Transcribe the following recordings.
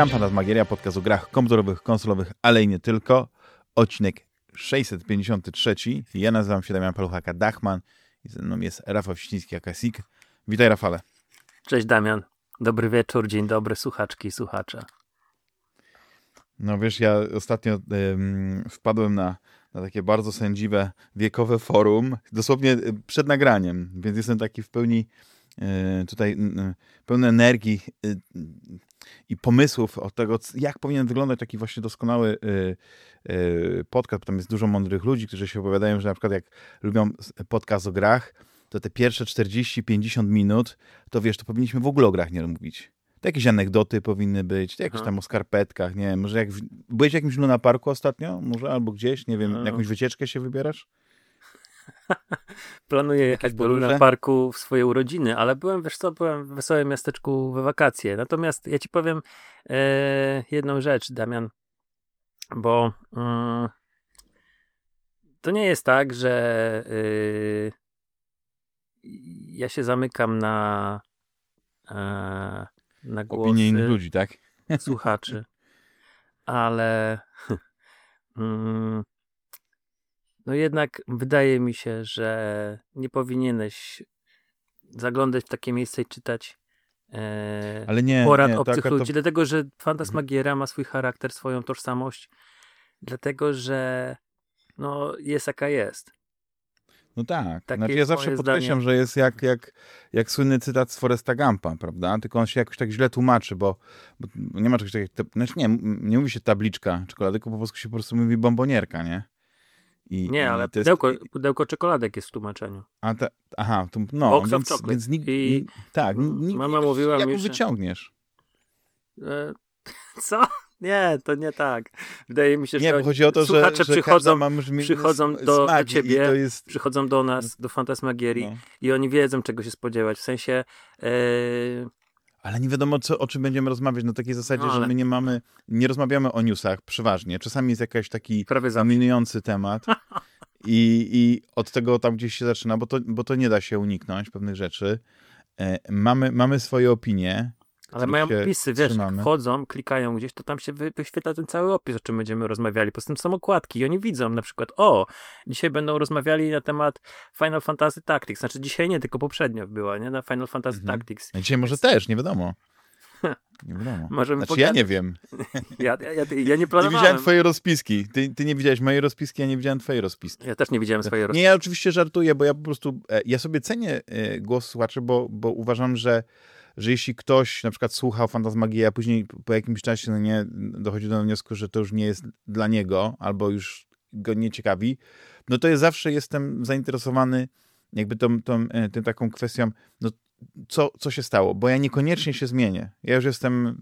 Witam, Fantasmagieria, podcast o grach komputerowych, konsolowych, ale i nie tylko. Odcinek 653. Ja nazywam się Damian Paluchaka-Dachman i ze mną jest Rafał Ściński-Akasik. Witaj, Rafale. Cześć, Damian. Dobry wieczór, dzień dobry, słuchaczki i słuchacze. No wiesz, ja ostatnio ym, wpadłem na, na takie bardzo sędziwe wiekowe forum, dosłownie przed nagraniem, więc jestem taki w pełni y, tutaj pełny energii y, i pomysłów o tego, jak powinien wyglądać taki właśnie doskonały y, y, podcast. Tam jest dużo mądrych ludzi, którzy się opowiadają, że na przykład jak lubią podcast o grach, to te pierwsze 40-50 minut, to wiesz, to powinniśmy w ogóle o grach nie mówić. To jakieś anegdoty powinny być, to jakieś tam o skarpetkach, nie wiem, może jak byłeś w jakimś Luna Parku ostatnio? Może albo gdzieś, nie wiem, No. jakąś wycieczkę się wybierasz? Planuję jechać do? Luna Parku w swoje urodziny, ale byłem, wiesz co, byłem w wesołym miasteczku we wakacje. Natomiast ja ci powiem e, jedną rzecz, Damian, bo mm, to nie jest tak, że y, ja się zamykam na e, na głosy Opinie innych ludzi, tak? słuchaczy, ale mm, no jednak wydaje mi się, że nie powinieneś zaglądać w takie miejsca i czytać e, Ale nie, porad nie, obcych akurat to- ludzi, dlatego że Fantasmagiera ma swój charakter, swoją tożsamość, dlatego że no jest jaka jest. No tak. Takie znaczy ja zawsze podkreślam, zdanie. że jest jak, jak, jak słynny cytat z Foresta Gampa, prawda? Tylko on się jakoś tak źle tłumaczy, bo, bo nie ma czegoś takiego, znaczy nie, nie mówi się tabliczka czekolady, tylko po polsku się po prostu mówi bombonierka, nie? I, i Nie, ale to jest- pudełko, pudełko czekoladek jest w tłumaczeniu. A aha, tu, no, Box of więc, chocolate. więc nikt, I tak, nikt, mama mówiła jak mi, że- wyciągniesz? E, co? Nie, to nie tak. Wydaje mi się, Nie, że bo chodzi o to, że, słuchacze że przychodzą, brzmi- przychodzą s- do i ciebie, to jest, przychodzą do nas, do Fantasmagierii no. i oni wiedzą, czego się spodziewać. W sensie e, Ale nie wiadomo, co, o czym będziemy rozmawiać na takiej zasadzie, No, że ale- my nie mamy, nie rozmawiamy o newsach przeważnie. Czasami jest jakiś taki zaminujący temat i, i od tego tam gdzieś się zaczyna, bo to, bo to nie da się uniknąć pewnych rzeczy. E, mamy, mamy swoje opinie. Ale mają opisy, wiesz, trzymamy. jak wchodzą, klikają gdzieś, to tam się wy, wyświetla ten cały opis, o czym będziemy rozmawiali. Poza tym są okładki i oni widzą na przykład, o, dzisiaj będą rozmawiali na temat Final Fantasy Tactics. Znaczy dzisiaj nie, tylko poprzednio była, nie? Na Final Fantasy Mhm. Tactics. A Dzisiaj może też, nie wiadomo. Nie wiadomo. Możemy Znaczy ja nie wiem. Ja, ja, ja, ja nie Nie planowałem. widziałem twojej rozpiski. Ty, ty nie widziałeś mojej rozpiski, ja nie widziałem twojej rozpiski. Ja też nie widziałem swojej Nie, ja oczywiście żartuję, bo ja po prostu, e, ja sobie cenię e, głos słuchaczy, bo, bo uważam, że, że jeśli ktoś na przykład słuchał Fantasmagii, a później po jakimś czasie no nie, dochodzi do wniosku, że to już nie jest dla niego, albo już go nie ciekawi, no to ja zawsze jestem zainteresowany jakby tą, tą, e, taką kwestią, no co, co się stało, bo ja niekoniecznie się zmienię. Ja już jestem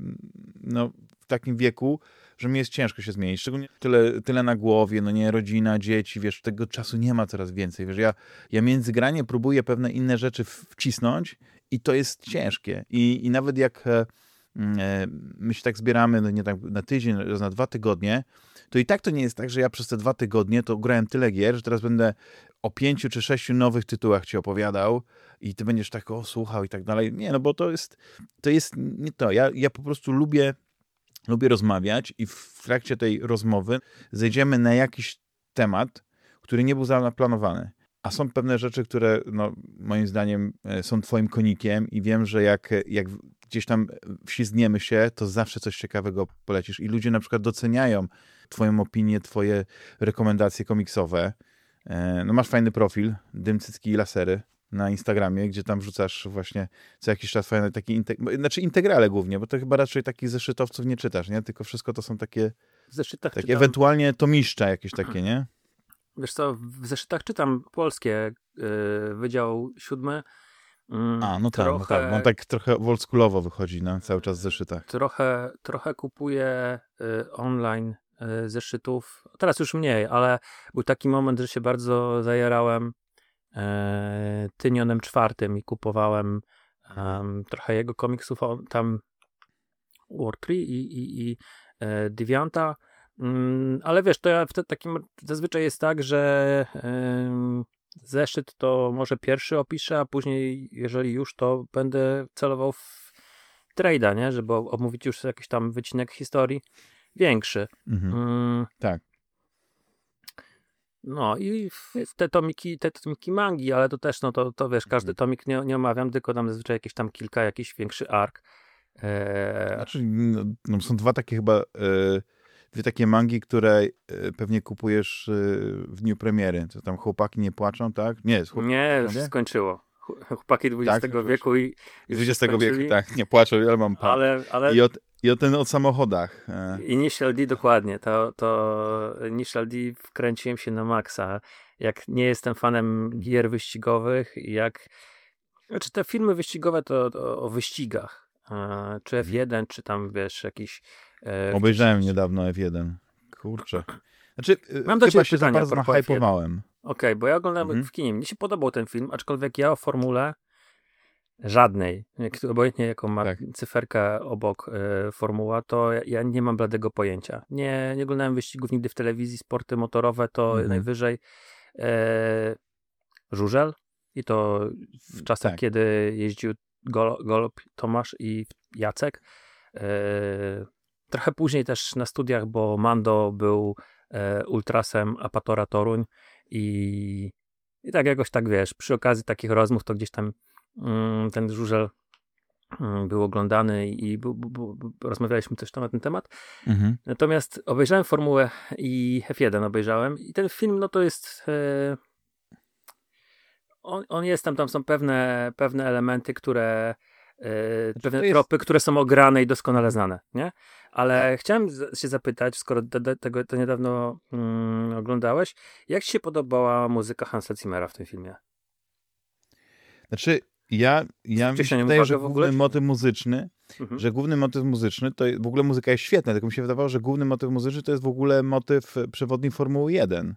no, w takim wieku, że mi jest ciężko się zmienić. Szczególnie tyle, tyle na głowie, no nie, rodzina, dzieci, wiesz, tego czasu nie ma coraz więcej. Wiesz, ja, ja między granie próbuję pewne inne rzeczy wcisnąć i to jest ciężkie. I, i nawet jak e, mm, e, my się tak zbieramy, no nie tak na tydzień, raz na dwa tygodnie, to i tak to nie jest tak, że ja przez te dwa tygodnie to grałem tyle gier, że teraz będę o pięciu czy sześciu nowych tytułach ci opowiadał i ty będziesz tak o, słuchał i tak dalej. Nie, no bo to jest, to jest nie to. Ja, ja po prostu lubię lubię rozmawiać i w trakcie tej rozmowy zejdziemy na jakiś temat, który nie był zaplanowany. A są pewne rzeczy, które no, moim zdaniem e, są twoim konikiem i wiem, że jak, jak gdzieś tam wślizgniemy się, to zawsze coś ciekawego polecisz. I ludzie na przykład doceniają twoją opinię, twoje rekomendacje komiksowe. E, No masz fajny profil, dym, cycki i lasery na Instagramie, gdzie tam wrzucasz właśnie co jakiś czas fajne takie, integ- znaczy integrale głównie, bo to chyba raczej takich zeszytowców nie czytasz, nie? Tylko wszystko to są takie, W zeszytach takie czytam, ewentualnie tomiszcza jakieś takie, nie? wiesz co, w zeszytach czytam polskie, y, Wydział Siódmy. Mm, A, no tak, no trochę, tak. On tak trochę oldschoolowo wychodzi na cały czas w zeszytach. trochę, trochę kupuję y, online y, zeszytów. Teraz już mniej, ale był taki moment, że się bardzo zajarałem e, Tynionem czwartym i kupowałem em, trochę jego komiksów, on, tam Warcry i, i, i e, Devianta. Mm, ale wiesz, to ja w te, takim zazwyczaj jest tak, że zeszyt to może pierwszy opiszę, a później, jeżeli już, to będę celował w trade'a, nie? Żeby omówić już jakiś tam wycinek historii większy. Mhm. Mm, Tak. No i w- te tomiki, te tomiki mangi, ale to też, no to, to wiesz, każdy Mhm. tomik nie, nie omawiam, tylko tam zazwyczaj jakieś tam kilka, jakiś większy ark. Eee, Znaczy, no, no, są dwa takie chyba, e, dwie takie mangi, które e, pewnie kupujesz e, w dniu premiery. To tam chłopaki nie płaczą, tak? Nie, chłop... nie, już nie? skończyło. Ch- Chłopaki XX Tak, wieku i XX wieku, tak, nie płaczą, ale mam pan. Ale, ale I, o, I o ten o samochodach. e, Initial D dokładnie, to, to Initial D wkręciłem się na maksa. Jak nie jestem fanem gier wyścigowych, jak znaczy te filmy wyścigowe to, to o wyścigach, e, czy F1, czy tam wiesz, jakiś e, Obejrzałem niedawno F1. Kurczę. Znaczy, Mam do chyba się za pytanie a bardzo propos Okej, bo ja oglądałem Mhm. w kinie. Mnie się podobał ten film, aczkolwiek ja o formule żadnej, jak, obojętnie jaką ma Tak. cyferkę obok e, formuła, to ja, ja nie mam bladego pojęcia. Nie, nie oglądałem wyścigów nigdy w telewizji, sporty motorowe to Mhm. najwyżej e, żużel i to w czasach, Tak. kiedy jeździł Gol, Golob Tomasz i Jacek. E, trochę później też na studiach, bo Mando był ultrasem Apatora Toruń i, i tak jakoś tak wiesz, przy okazji takich rozmów to gdzieś tam mm, ten żużel mm, był oglądany i bu, bu, bu, rozmawialiśmy też tam na ten temat. Mhm. Natomiast obejrzałem Formułę i F1 obejrzałem i ten film no to jest e, on, on jest tam, tam są pewne, pewne elementy, które e, pewne to jest- tropy, które są ograne i doskonale znane, nie? Ale chciałem z- się zapytać, skoro te- te- tego to niedawno mm, oglądałeś, jak ci się podobała muzyka Hansa Zimmera w tym filmie? Znaczy, ja, ja mi się wydaje, że w ogóle, główny motyw muzyczny, Mhm. że główny motyw muzyczny, to w ogóle muzyka jest świetna, tylko mi się wydawało, że główny motyw muzyczny to jest w ogóle motyw e, przewodni Formuły 1.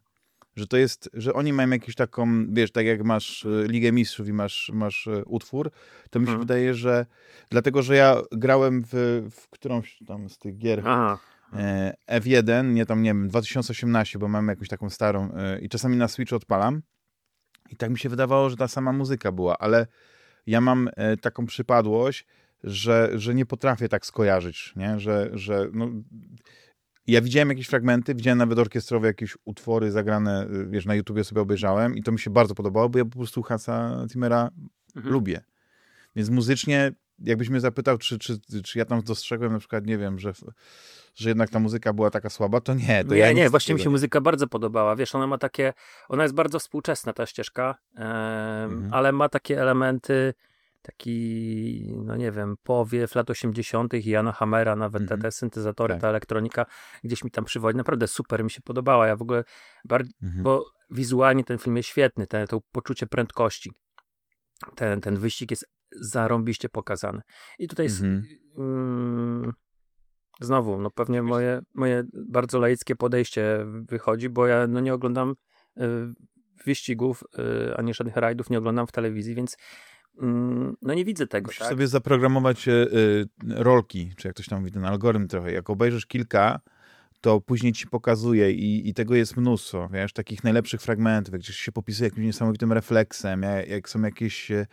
Że to jest, że oni mają jakąś taką, wiesz, tak jak masz e, Ligę Mistrzów i masz, masz e, utwór, to mi się Mhm. wydaje, że dlatego, że ja grałem w, w którąś tam z tych gier Aha, e, F1, nie tam, nie wiem, 2018, bo mam jakąś taką starą i czasami na Switch odpalam i tak mi się wydawało, że ta sama muzyka była, ale ja mam taką przypadłość, że, że nie potrafię tak skojarzyć, nie? Że, że no, ja widziałem jakieś fragmenty, widziałem nawet orkiestrowe jakieś utwory zagrane, y, wiesz, na YouTubie sobie obejrzałem i to mi się bardzo podobało, bo ja po prostu Hansa Zimmera mhm. lubię. Więc muzycznie, jakbyś mnie zapytał, czy, czy, czy ja tam dostrzegłem na przykład, nie wiem, że, że jednak ta muzyka była taka słaba, to nie. To nie, ja nie, właśnie mi się muzyka bardzo podobała. Wiesz, ona ma takie, ona jest bardzo współczesna ta ścieżka, Mhm. ale ma takie elementy, taki, no nie wiem, powiew lat 80. i Jana Hammera, nawet te, Mhm. te syntezatory, Tak. ta elektronika gdzieś mi tam przywodzi. Naprawdę super mi się podobała. Ja w ogóle, bar- Mhm. bo wizualnie ten film jest świetny, te, to poczucie prędkości. Ten, ten wyścig jest zarąbiście pokazany. I tutaj jest, Mhm. mm, znowu, no pewnie moje, moje bardzo laickie podejście wychodzi, bo ja no nie oglądam y, wyścigów, y, ani żadnych rajdów nie oglądam w telewizji, więc mm, no nie widzę tego, Musisz tak? sobie zaprogramować e, y, rolki, czy jak ktoś tam mówi, ten algorytm trochę. Jak obejrzysz kilka, to później ci pokazuje i, i tego jest mnóstwo, wiesz, takich najlepszych fragmentów, jak gdzieś się popisuje jakimś niesamowitym refleksem, jak, są jakieś e,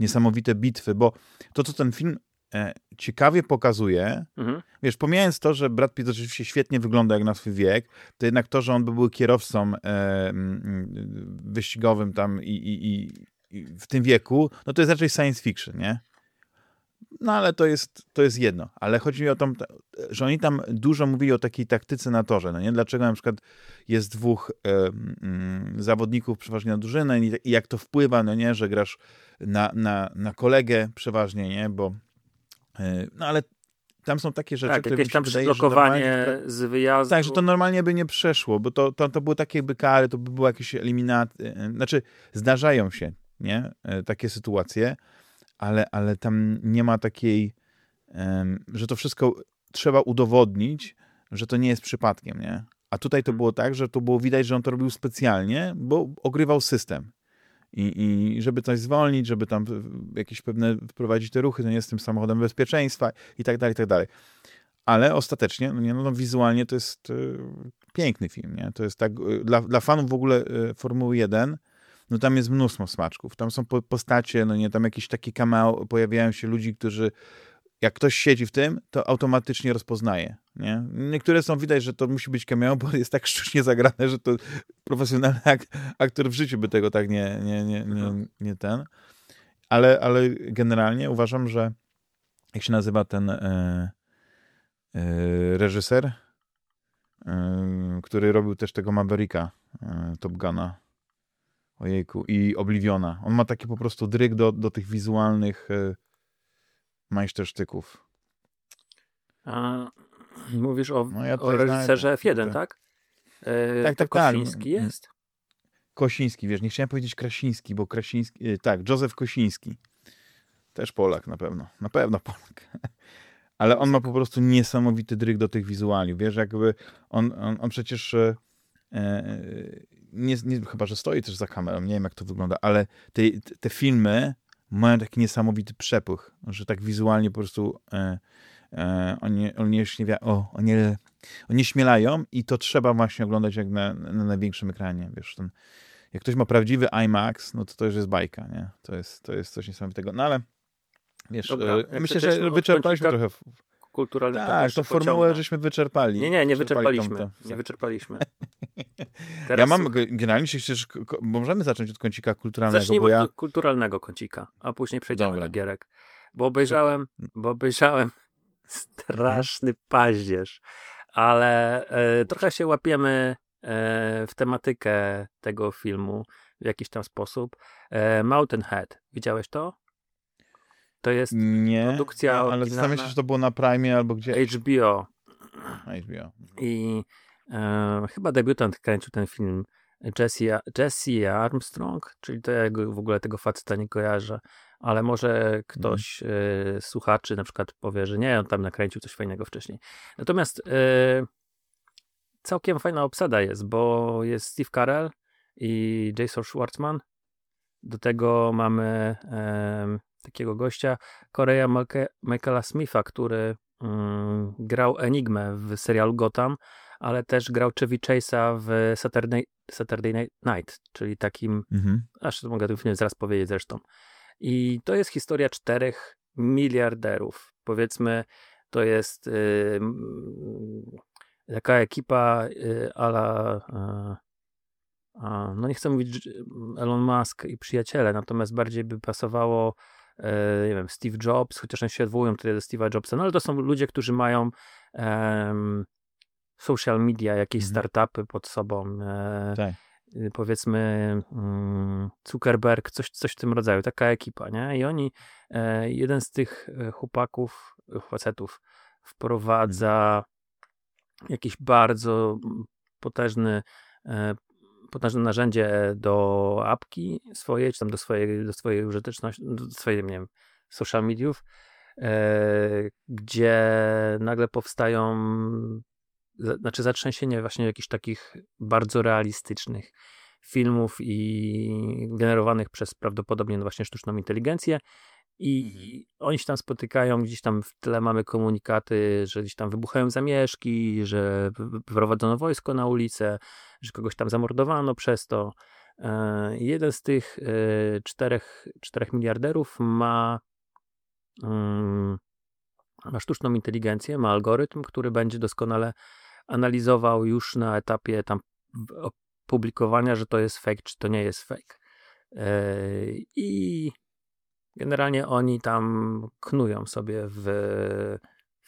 niesamowite bitwy, bo to, co ten film e, ciekawie pokazuje, Mhm. wiesz, pomijając to, że Brad Pitt oczywiście świetnie wygląda jak na swój wiek, to jednak to, że on by był kierowcą e, mm, wyścigowym tam i, i, i w tym wieku, no to jest raczej science fiction, nie? No ale to jest, to jest jedno. Ale chodzi mi o to, że oni tam dużo mówili o takiej taktyce na torze, no nie? Dlaczego na przykład jest dwóch e, mm, zawodników przeważnie na drużynę i, i jak to wpływa, no nie? Że grasz na, na, na kolegę przeważnie, nie? Bo e, no ale tam są takie rzeczy, Tak, które jakieś tam wydaje, z wyjazdu. tak, że to normalnie by nie przeszło, bo to, to, to były takie jakby kary, to by było jakieś eliminaty. Znaczy, zdarzają się, nie? E, Takie sytuacje, ale, ale tam nie ma takiej, że to wszystko trzeba udowodnić, że to nie jest przypadkiem, nie? A tutaj to Mhm. było tak, że to było widać, że on to robił specjalnie, bo ogrywał system. I, I żeby coś zwolnić, żeby tam jakieś pewne wprowadzić te ruchy, to nie jest tym samochodem bezpieczeństwa i tak dalej, i tak dalej. Ale ostatecznie, no nie, no, no wizualnie to jest y, piękny film, nie? To jest tak, y, dla, dla fanów w ogóle y, Formuły 1, no tam jest mnóstwo smaczków. Tam są po, postacie, no nie, tam jakieś takie cameo, pojawiają się ludzi, którzy jak ktoś siedzi w tym, to automatycznie rozpoznaje. Nie? Niektóre są widać, że to musi być cameo, bo jest tak sztucznie zagrane, że to profesjonalny ak aktor w życiu by tego tak nie, nie, nie, nie, nie ten. Ale, ale generalnie uważam, że jak się nazywa ten e, e, reżyser, e, który robił też tego Mavericka, e, Top Guna, ojejku, i Obliviona. On ma taki po prostu dryg do, do tych wizualnych e, majstersztyków. A, mówisz o, no ja o reżyserze F1, tak? E, tak, tak, tak. Kosiński tak. jest? Kosiński, wiesz, nie chciałem powiedzieć Krasiński, bo Krasiński, e, tak, Józef Kosiński. Też Polak na pewno, na pewno Polak. Ale on ma po prostu niesamowity dryg do tych wizuali, wiesz, jakby on, on, on przecież nie, nie, chyba, że stoi też za kamerą, nie wiem jak to wygląda, ale te, te filmy mają taki niesamowity przepych, że tak wizualnie po prostu e, e, oni, oni, śmiewia, o, oni, oni śmielają i to trzeba właśnie oglądać jak na, na największym ekranie, wiesz, ten, jak ktoś ma prawdziwy IMAX, no to to już jest bajka, nie? To jest, to jest coś niesamowitego, no ale wiesz, Dobra, e, myślę, że wyczerpaliśmy trochę kulturalny. Tak, to formułę żeśmy wyczerpali. Nie, nie, nie wyczerpaliśmy. Nie wyczerpaliśmy. Teraz... Ja mam, generalnie się chcesz, możemy zacząć od kącika kulturalnego, Zacznijmy ja... od kulturalnego kącika, a później przejdziemy Dobra. na gierek. Bo obejrzałem, bo obejrzałem straszny paździerz, ale e, trochę się łapiemy e, w tematykę tego filmu w jakiś tam sposób. E, Mountain Head. Widziałeś to? To jest nie, produkcja ale zastanawiam się, czy to było na Prime albo gdzie. HBO. HBO. I e, chyba debiutant kręcił ten film Jesse, Jesse Armstrong, czyli to ja w ogóle tego faceta nie kojarzę, ale może ktoś mm. e, słuchaczy na przykład powie, że nie, on tam nakręcił coś fajnego wcześniej. Natomiast e, całkiem fajna obsada jest, bo jest Steve Carell i Jason Schwartzman. Do tego mamy takiego gościa, Korea Michaela Smitha, który mm, grał Enigmę w serialu Gotham, ale też grał Chevy Chase'a w Saturday, Saturday Night, czyli takim, mhm. aż to mogę film zaraz powiedzieć zresztą. I to jest historia czterech miliarderów. Powiedzmy, to jest yy, taka ekipa yy, ala yy, no nie chcę mówić Elon Musk i przyjaciele, natomiast bardziej by pasowało nie wiem, Steve Jobs, chociaż oni się odwołują tutaj do Steve'a Jobsa, no ale to są ludzie, którzy mają um, social media, jakieś mhm. startupy pod sobą. E, tak. Y, powiedzmy um, Zuckerberg, coś, coś w tym rodzaju, taka ekipa, nie? I oni, e, jeden z tych e, chłopaków, facetów wprowadza jakiś bardzo potężny e, potężne narzędzie do apki swojej, czy tam do swojej, do swojej użyteczności, do swojej, nie wiem, social mediów, e, gdzie nagle powstają, znaczy zatrzęsienie właśnie jakichś takich bardzo realistycznych filmów i generowanych przez prawdopodobnie no właśnie sztuczną inteligencję i mhm. oni się tam spotykają, gdzieś tam w tle mamy komunikaty, że gdzieś tam wybuchają zamieszki, że wyprowadzono wojsko na ulicę, że kogoś tam zamordowano przez to. E, jeden z tych e, czterech, czterech miliarderów ma, mm, ma sztuczną inteligencję, ma algorytm, który będzie doskonale analizował już na etapie tam publikowania, że to jest fake, czy to nie jest fake. E, I generalnie oni tam knują sobie w,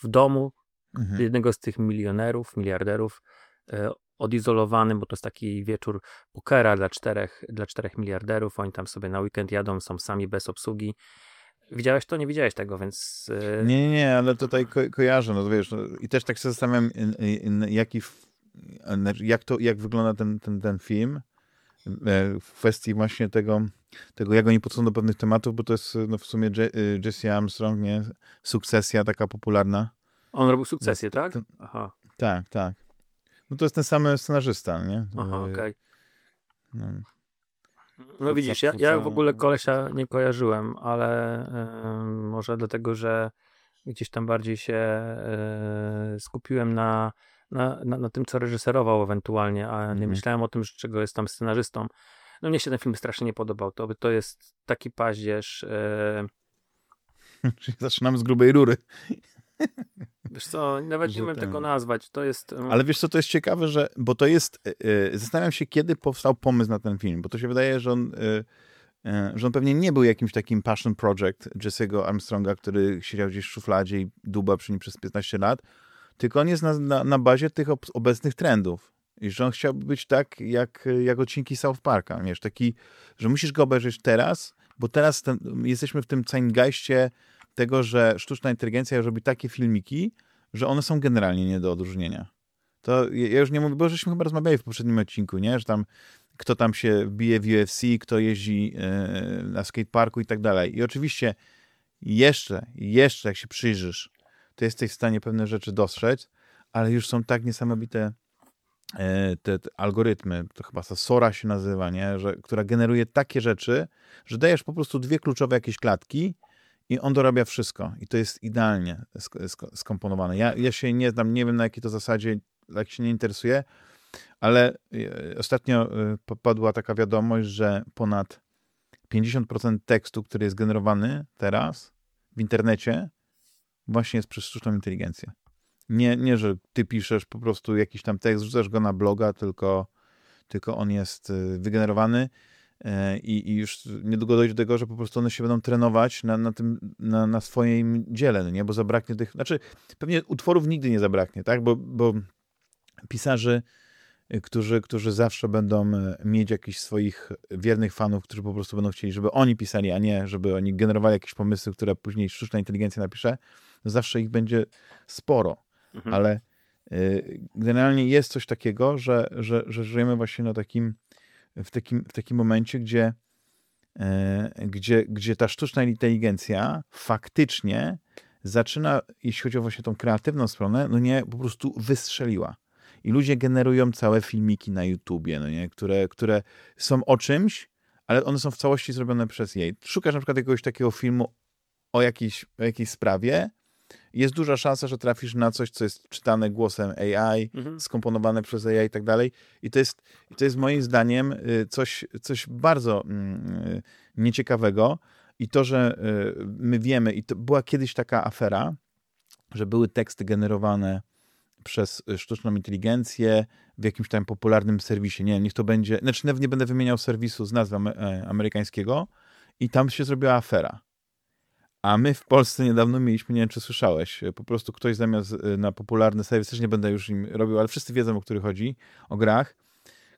w domu mhm. jednego z tych milionerów, miliarderów, odizolowanym, bo to jest taki wieczór pokera dla czterech, dla czterech miliarderów. Oni tam sobie na weekend jadą, są sami bez obsługi. Widziałeś to? Nie widziałeś tego, więc... E, nie, nie, nie, ale tutaj ko kojarzę, no wiesz, no, i też tak się zastanawiam, jaki, jak to, jak wygląda ten, ten, ten film e, w kwestii właśnie tego, tego, jak oni podchodzą do pewnych tematów, bo to jest no, w sumie e, Jesse Armstrong, nie? Sukcesja taka popularna. On robił sukcesję, tak? Aha. Tak, tak. No to jest ten sam scenarzysta, nie? Aha, okej. Okay. No. no. widzisz, ja, ja w ogóle kolesia nie kojarzyłem, ale y, może dlatego, że gdzieś tam bardziej się y, skupiłem na, na, na, na, tym, co reżyserował ewentualnie, a nie mhm. myślałem o tym, że czego jest tam scenarzystą. No mnie się ten film strasznie nie podobał. To, to jest taki paździerz. Y, Czyli zaczynamy z grubej rury. Wiesz co, nawet nie ten... tego nazwać. To jest. Ale wiesz co, to jest ciekawe, że. Bo to jest. Yy, zastanawiam się, kiedy powstał pomysł na ten film, bo to się wydaje, że on. Yy, że on pewnie nie był jakimś takim passion project Jesse'ego Armstronga, który siedział gdzieś w szufladzie i duba przy nim przez 15 lat, tylko on jest na, na, na bazie tych obecnych trendów. I że on chciałby być tak, jak, jak odcinki South Parka, wiesz, taki, że musisz go obejrzeć teraz, bo teraz ten, jesteśmy w tym zeitgeistie tego, że sztuczna inteligencja robi takie filmiki, że one są generalnie nie do odróżnienia. To ja już nie mówię, bo żeśmy chyba rozmawiali w poprzednim odcinku, nie? Że tam kto tam się bije w UFC, kto jeździ yy, na skateparku i tak dalej. I oczywiście jeszcze, jeszcze jak się przyjrzysz, to jesteś w stanie pewne rzeczy dostrzec, ale już są tak niesamowite e, te, te, algorytmy, to chyba Sora się nazywa, nie? Że, która generuje takie rzeczy, że dajesz po prostu dwie kluczowe jakieś klatki i on dorabia wszystko. I to jest idealnie sk sk skomponowane. Ja, ja się nie znam, nie wiem na jakiej to zasadzie, jak się nie interesuje, ale e, ostatnio e, padła taka wiadomość, że ponad 50% tekstu, który jest generowany teraz w internecie, właśnie jest przez sztuczną inteligencję. Nie, nie, że ty piszesz po prostu jakiś tam tekst, rzucasz go na bloga, tylko, tylko on jest e, wygenerowany E, i, i już niedługo dojdzie do tego, że po prostu one się będą trenować na, na tym, na, na swoim dziele, no nie? Bo zabraknie tych, znaczy pewnie utworów nigdy nie zabraknie, tak? Bo, bo pisarzy, y, którzy, którzy zawsze będą e, mieć jakichś swoich wiernych fanów, którzy po prostu będą chcieli, żeby oni pisali, a nie żeby oni generowali jakieś pomysły, które później sztuczna inteligencja napisze, to zawsze ich będzie sporo. Mhm. Ale y, generalnie jest coś takiego, że, że, że żyjemy właśnie na takim w takim, w takim momencie, gdzie, e, gdzie, gdzie ta sztuczna inteligencja faktycznie zaczyna, jeśli chodzi o właśnie tą kreatywną stronę, no nie, po prostu wystrzeliła. I ludzie generują całe filmiki na YouTubie, no nie, które, które są o czymś, ale one są w całości zrobione przez jej. Szukasz na przykład jakiegoś takiego filmu o jakiejś, o jakiejś sprawie, jest duża szansa, że trafisz na coś, co jest czytane głosem AI, mhm. skomponowane przez AI i tak dalej. I to jest, to jest moim zdaniem y, coś, coś bardzo mm, y, nieciekawego. I to, że y, my wiemy, i to była kiedyś taka afera, że były teksty generowane przez sztuczną inteligencję w jakimś tam popularnym serwisie. Nie niech to będzie, znaczy nawet nie będę wymieniał serwisu z nazwy e, amerykańskiego i tam się zrobiła afera. A my w Polsce niedawno mieliśmy, nie wiem czy słyszałeś, po prostu ktoś zamiast y, na popularny serwis, też nie będę już im robił, ale wszyscy wiedzą o których chodzi, o grach,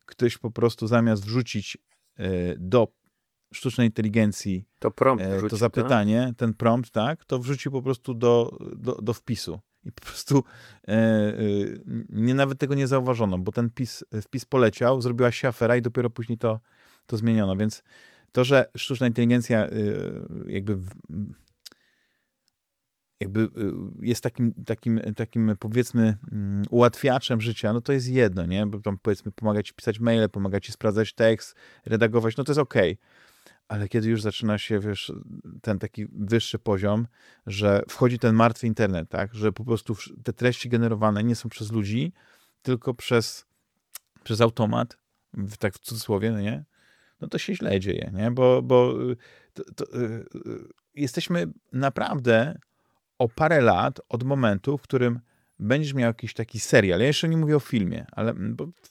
ktoś po prostu zamiast wrzucić y, do sztucznej inteligencji to, prompt y, to zapytanie, to? ten prompt, tak, to wrzucił po prostu do, do, do wpisu. I po prostu e, e, nie nawet tego nie zauważono, bo ten pis, wpis poleciał, zrobiła się afera i dopiero później to, to zmieniono. Więc to, że sztuczna inteligencja e, jakby jakby y, jest takim, takim, takim powiedzmy mm, ułatwiaczem życia, no to jest jedno, nie? Bo tam powiedzmy pomaga ci pisać maile, pomaga ci sprawdzać tekst, redagować, no to jest okej. Okay. Ale kiedy już zaczyna się, wiesz, ten taki wyższy poziom, że wchodzi ten martwy internet, tak? Że po prostu te treści generowane nie są przez ludzi, tylko przez, przez automat, tak w cudzysłowie, no nie? No to się źle dzieje, nie? Bo, bo y, to, to, y, jesteśmy naprawdę o parę lat od momentu, w którym będziesz miał jakiś taki serial, ja jeszcze nie mówię o filmie, ale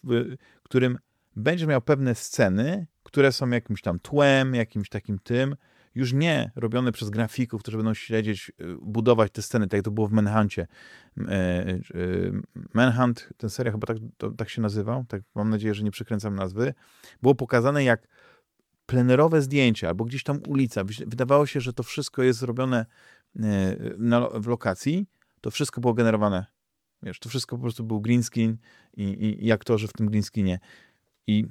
w którym będziesz miał pewne sceny, które są jakimś tam tłem, jakimś takim tym, już nie robione przez grafików, którzy będą śledzić, y, budować te sceny, tak jak to było w Manhuncie. E, e, Manhunt, ten serial chyba tak, to, tak się nazywał, tak mam nadzieję, że nie przekręcam nazwy, było pokazane jak plenerowe zdjęcia, albo gdzieś tam ulica. Wydawało się, że to wszystko jest zrobione E, na, w lokacji, to wszystko było generowane. Wiesz, to wszystko po prostu był green screen i, i, i aktorzy w tym green screenie. I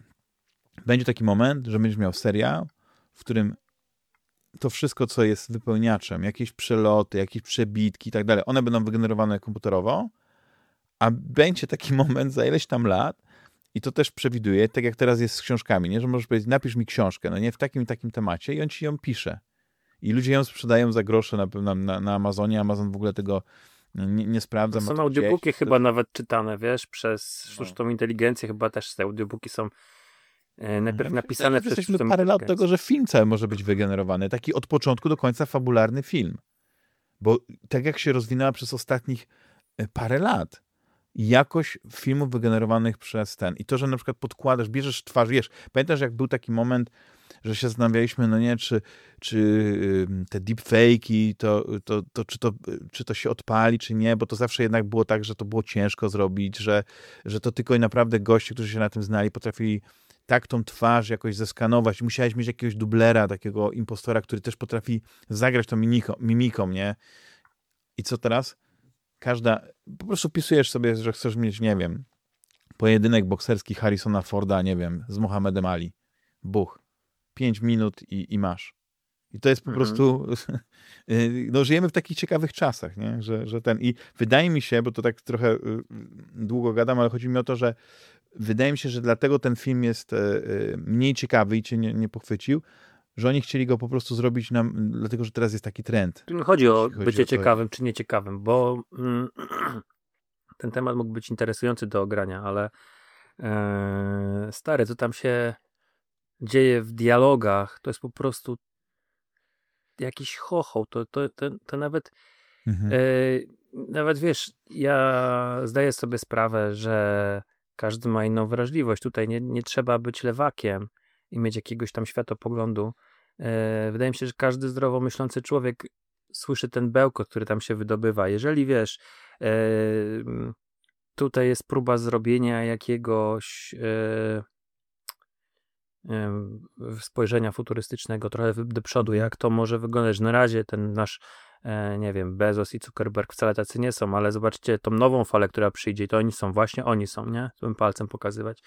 będzie taki moment, że będziesz miał serial, w którym to wszystko, co jest wypełniaczem, jakieś przeloty, jakieś przebitki i tak dalej, one będą wygenerowane komputerowo, a będzie taki moment za ileś tam lat, i to też przewiduje, tak jak teraz jest z książkami, nie? że możesz powiedzieć, napisz mi książkę, no nie, w takim i takim temacie i on ci ją pisze. I ludzie ją sprzedają za grosze na, na, na Amazonie. Amazon w ogóle tego nie, nie sprawdza. Są audiobooki chyba to... nawet czytane, wiesz, przez no. sztuczną inteligencję. Chyba też te audiobooki są najpierw napisane ja, przez Jesteśmy parę lat tego, że film cały może być wygenerowany. Taki od początku do końca fabularny film. Bo tak jak się rozwinęła przez ostatnich e, parę lat, jakość filmów wygenerowanych przez ten. I to, że na przykład podkładasz, bierzesz twarz, wiesz, pamiętasz jak był taki moment, że się zastanawialiśmy, no nie, czy, czy te deepfake'i, to, to, to, czy, to, czy to się odpali, czy nie, bo to zawsze jednak było tak, że to było ciężko zrobić, że, że to tylko i naprawdę goście, którzy się na tym znali, potrafili tak tą twarz jakoś zeskanować. Musiałeś mieć jakiegoś dublera, takiego impostora, który też potrafi zagrać tą mimiką, mimiką nie? I co teraz? Każda, po prostu pisujesz sobie, że chcesz mieć, nie wiem, pojedynek bokserski Harrisona Forda, nie wiem, z Mohamedem Ali. Buch. Pięć minut i, i masz. I to jest po mhm. prostu, y, no żyjemy w takich ciekawych czasach, nie? Że, że ten, i wydaje mi się, bo to tak trochę y, długo gadam, ale chodzi mi o to, że wydaje mi się, że dlatego ten film jest e, e, mniej ciekawy i cię nie, nie pochwycił, że oni chcieli go po prostu zrobić nam, dlatego że teraz jest taki trend. Tu nie chodzi o chodzi bycie o ciekawym czy nieciekawym, bo mm, ten temat mógł być interesujący do ogrania, ale e, stary, co tam się dzieje w dialogach, to jest po prostu jakiś chochoł, to, to, to, to nawet mhm. nawet wiesz, ja zdaję sobie sprawę, że każdy ma inną wrażliwość. Tutaj nie, nie trzeba być lewakiem i mieć jakiegoś tam światopoglądu. E, wydaje mi się, że każdy zdrowo myślący człowiek słyszy ten bełkot, który tam się wydobywa. Jeżeli wiesz, e, tutaj jest próba zrobienia jakiegoś e, spojrzenia futurystycznego trochę do przodu, jak to może wyglądać. Na razie ten nasz nie wiem, Bezos i Zuckerberg wcale tacy nie są, ale zobaczcie tą nową falę, która przyjdzie, to oni są, właśnie oni są, nie? Tym palcem pokazywać.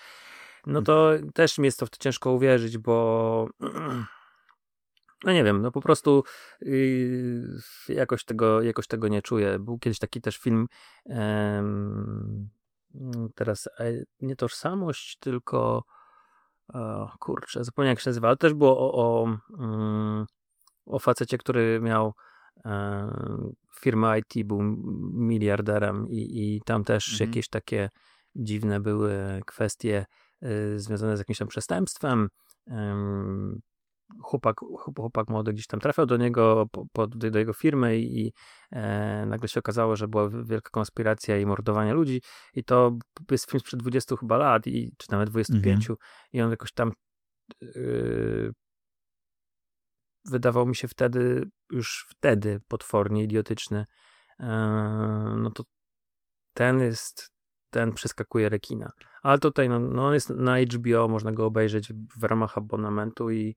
No to mhm. też mi jest to w to ciężko uwierzyć, bo no nie wiem, no po prostu yy, jakoś, tego, jakoś tego nie czuję. Był kiedyś taki też film yy, teraz e, nie tożsamość, tylko o, kurczę, zapomniałem jak się nazywa, ale też było o, o, yy, o facecie, który miał firma IT był miliarderem i, i tam też mhm. jakieś takie dziwne były kwestie y, związane z jakimś tam przestępstwem. Chłopak, chłopak młody gdzieś tam trafiał do niego, po, po, do jego firmy i e, nagle się okazało, że była wielka konspiracja i mordowanie ludzi i to jest film sprzed 20 chyba lat, i, czy nawet 25 mhm. i on jakoś tam y, wydawał mi się wtedy, już wtedy potwornie idiotyczny, e, no to ten jest, ten przeskakuje rekina. Ale tutaj, no, no on jest na HBO, można go obejrzeć w ramach abonamentu i,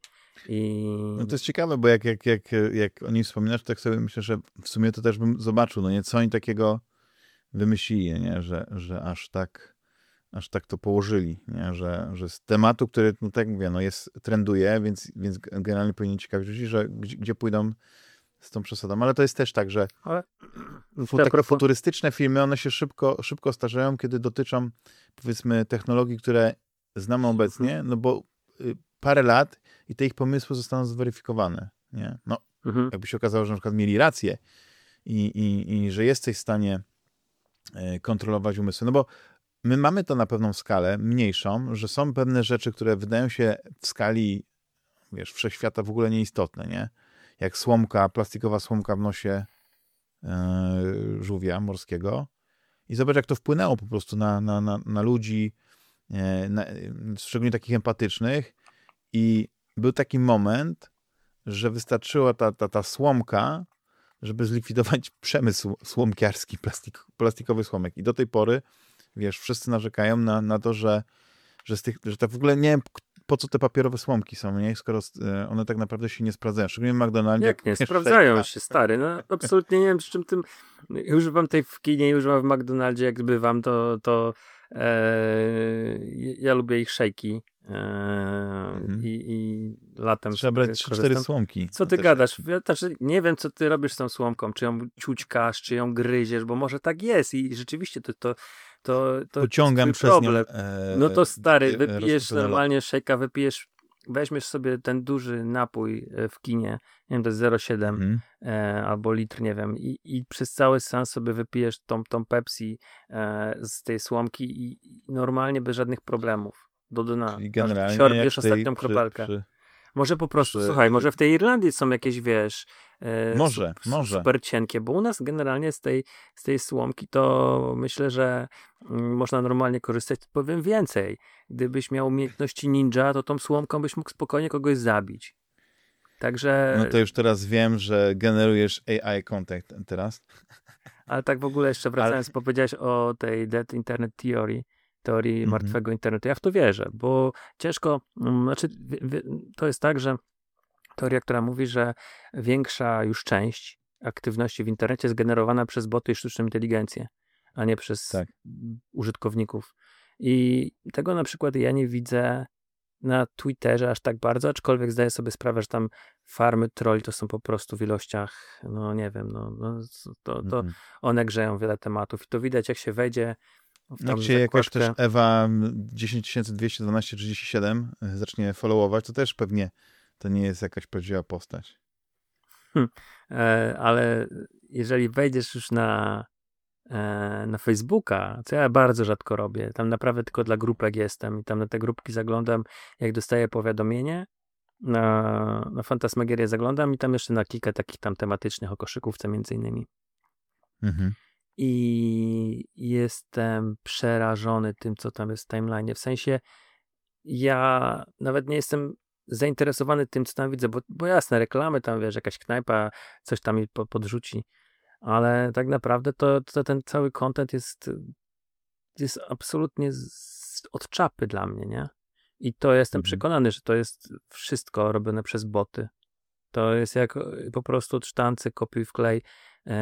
i... No to jest ciekawe, bo jak, jak, jak, jak o nim wspominasz, tak sobie myślę, że w sumie to też bym zobaczył, no nie, co oni takiego wymyślili, nie, że, że aż tak aż tak to położyli, nie? Że, że z tematu, który, no tak mówię, no jest, trenduje, więc, więc generalnie powinien ciekawić ludzi, że gdzie, gdzie, pójdą z tą przesadą. Ale to jest też tak, że Ale... takie propos... futurystyczne filmy, one się szybko, szybko starzeją, kiedy dotyczą powiedzmy technologii, które znamy obecnie, mhm. no bo y, parę lat i te ich pomysły zostaną zweryfikowane, nie? No, mhm. jakby się okazało, że na przykład mieli rację i, i, i że jesteś w stanie y, kontrolować umysły. No bo my mamy to na pewną skalę, mniejszą, że są pewne rzeczy, które wydają się w skali, wiesz, wszechświata w ogóle nieistotne, nie? Jak słomka, plastikowa słomka w nosie yy, żółwia morskiego. I zobacz, jak to wpłynęło po prostu na, na, na, na ludzi, yy, na, szczególnie takich empatycznych. I był taki moment, że wystarczyła ta, ta, ta słomka, żeby zlikwidować przemysł słomkiarski, plastik, plastikowy słomek. I do tej pory Wiesz, wszyscy narzekają na, na to, że, że, z tych, że tak w ogóle nie wiem, po co te papierowe słomki są, nie? skoro e, one tak naprawdę się nie sprawdzają. Szczególnie w McDonaldzie. Jak nie sprawdzają się, stary. No, absolutnie nie wiem, z czym tym... Używam tej w kinie, używam w McDonaldzie, jak bywam, to, to e, ja lubię ich szejki. E, mhm. i, i latem Trzeba brać cztery słomki. Co ty gadasz? Ja, znaczy, nie wiem, co ty robisz z tą słomką. Czy ją ciućkasz, czy ją gryziesz, bo może tak jest i rzeczywiście to, to to, to pociągam przez problem. nią. E, no to stary, wypijesz normalnie szejka, wypijesz, weźmiesz sobie ten duży napój e, w kinie, nie wiem, to jest 0,7 hmm. e, albo litr, nie wiem, i, i przez cały sens sobie wypijesz tą, tą Pepsi e, z tej słomki i, i, normalnie bez żadnych problemów do dna. Czyli generalnie Siorbiesz ostatnią kropelkę. Przy, Może po prostu, że... słuchaj, może w tej Irlandii są jakieś, wiesz, e, może, su może. super cienkie, bo u nas generalnie z tej, z tej słomki to myślę, że mm, można normalnie korzystać. Powiem więcej, gdybyś miał umiejętności ninja, to tą słomką byś mógł spokojnie kogoś zabić. Także... No to już teraz wiem, że generujesz AI contact teraz. Ale tak w ogóle jeszcze wracając, Ale... powiedziałeś o tej Dead Internet Theory, teorii mhm. martwego internetu. Ja w to wierzę, bo ciężko, mm, znaczy to jest tak, że teoria, która mówi, że większa już część aktywności w internecie jest generowana przez boty i sztuczną inteligencję, a nie przez tak. użytkowników. I tego na przykład ja nie widzę na Twitterze aż tak bardzo, aczkolwiek zdaję sobie sprawę, że tam farmy trolli to są po prostu w ilościach, no nie wiem, no, no to, to mm -hmm. one grzeją wiele tematów i to widać jak się wejdzie jak się jakaś też Ewa 1021237 e, zacznie followować, to też pewnie to nie jest jakaś prawdziwa postać. Hmm. E, ale jeżeli wejdziesz już na, e, na Facebooka, co ja bardzo rzadko robię, tam naprawdę tylko dla grupek jestem i tam na te grupki zaglądam, jak dostaję powiadomienie, na, na Fantasmagierię zaglądam i tam jeszcze na kilka takich tam tematycznych o koszykówce między innymi. Mhm i jestem przerażony tym, co tam jest w timeline. W sensie ja nawet nie jestem zainteresowany tym, co tam widzę, bo, bo jasne, reklamy tam, wiesz, jakaś knajpa coś tam mi podrzuci, ale tak naprawdę to, to ten cały content jest, jest absolutnie z, od czapy dla mnie, nie? I to jestem mhm. przekonany, że to jest wszystko robione przez boty. To jest jak po prostu od sztancy, kopiuj wklej. Yy,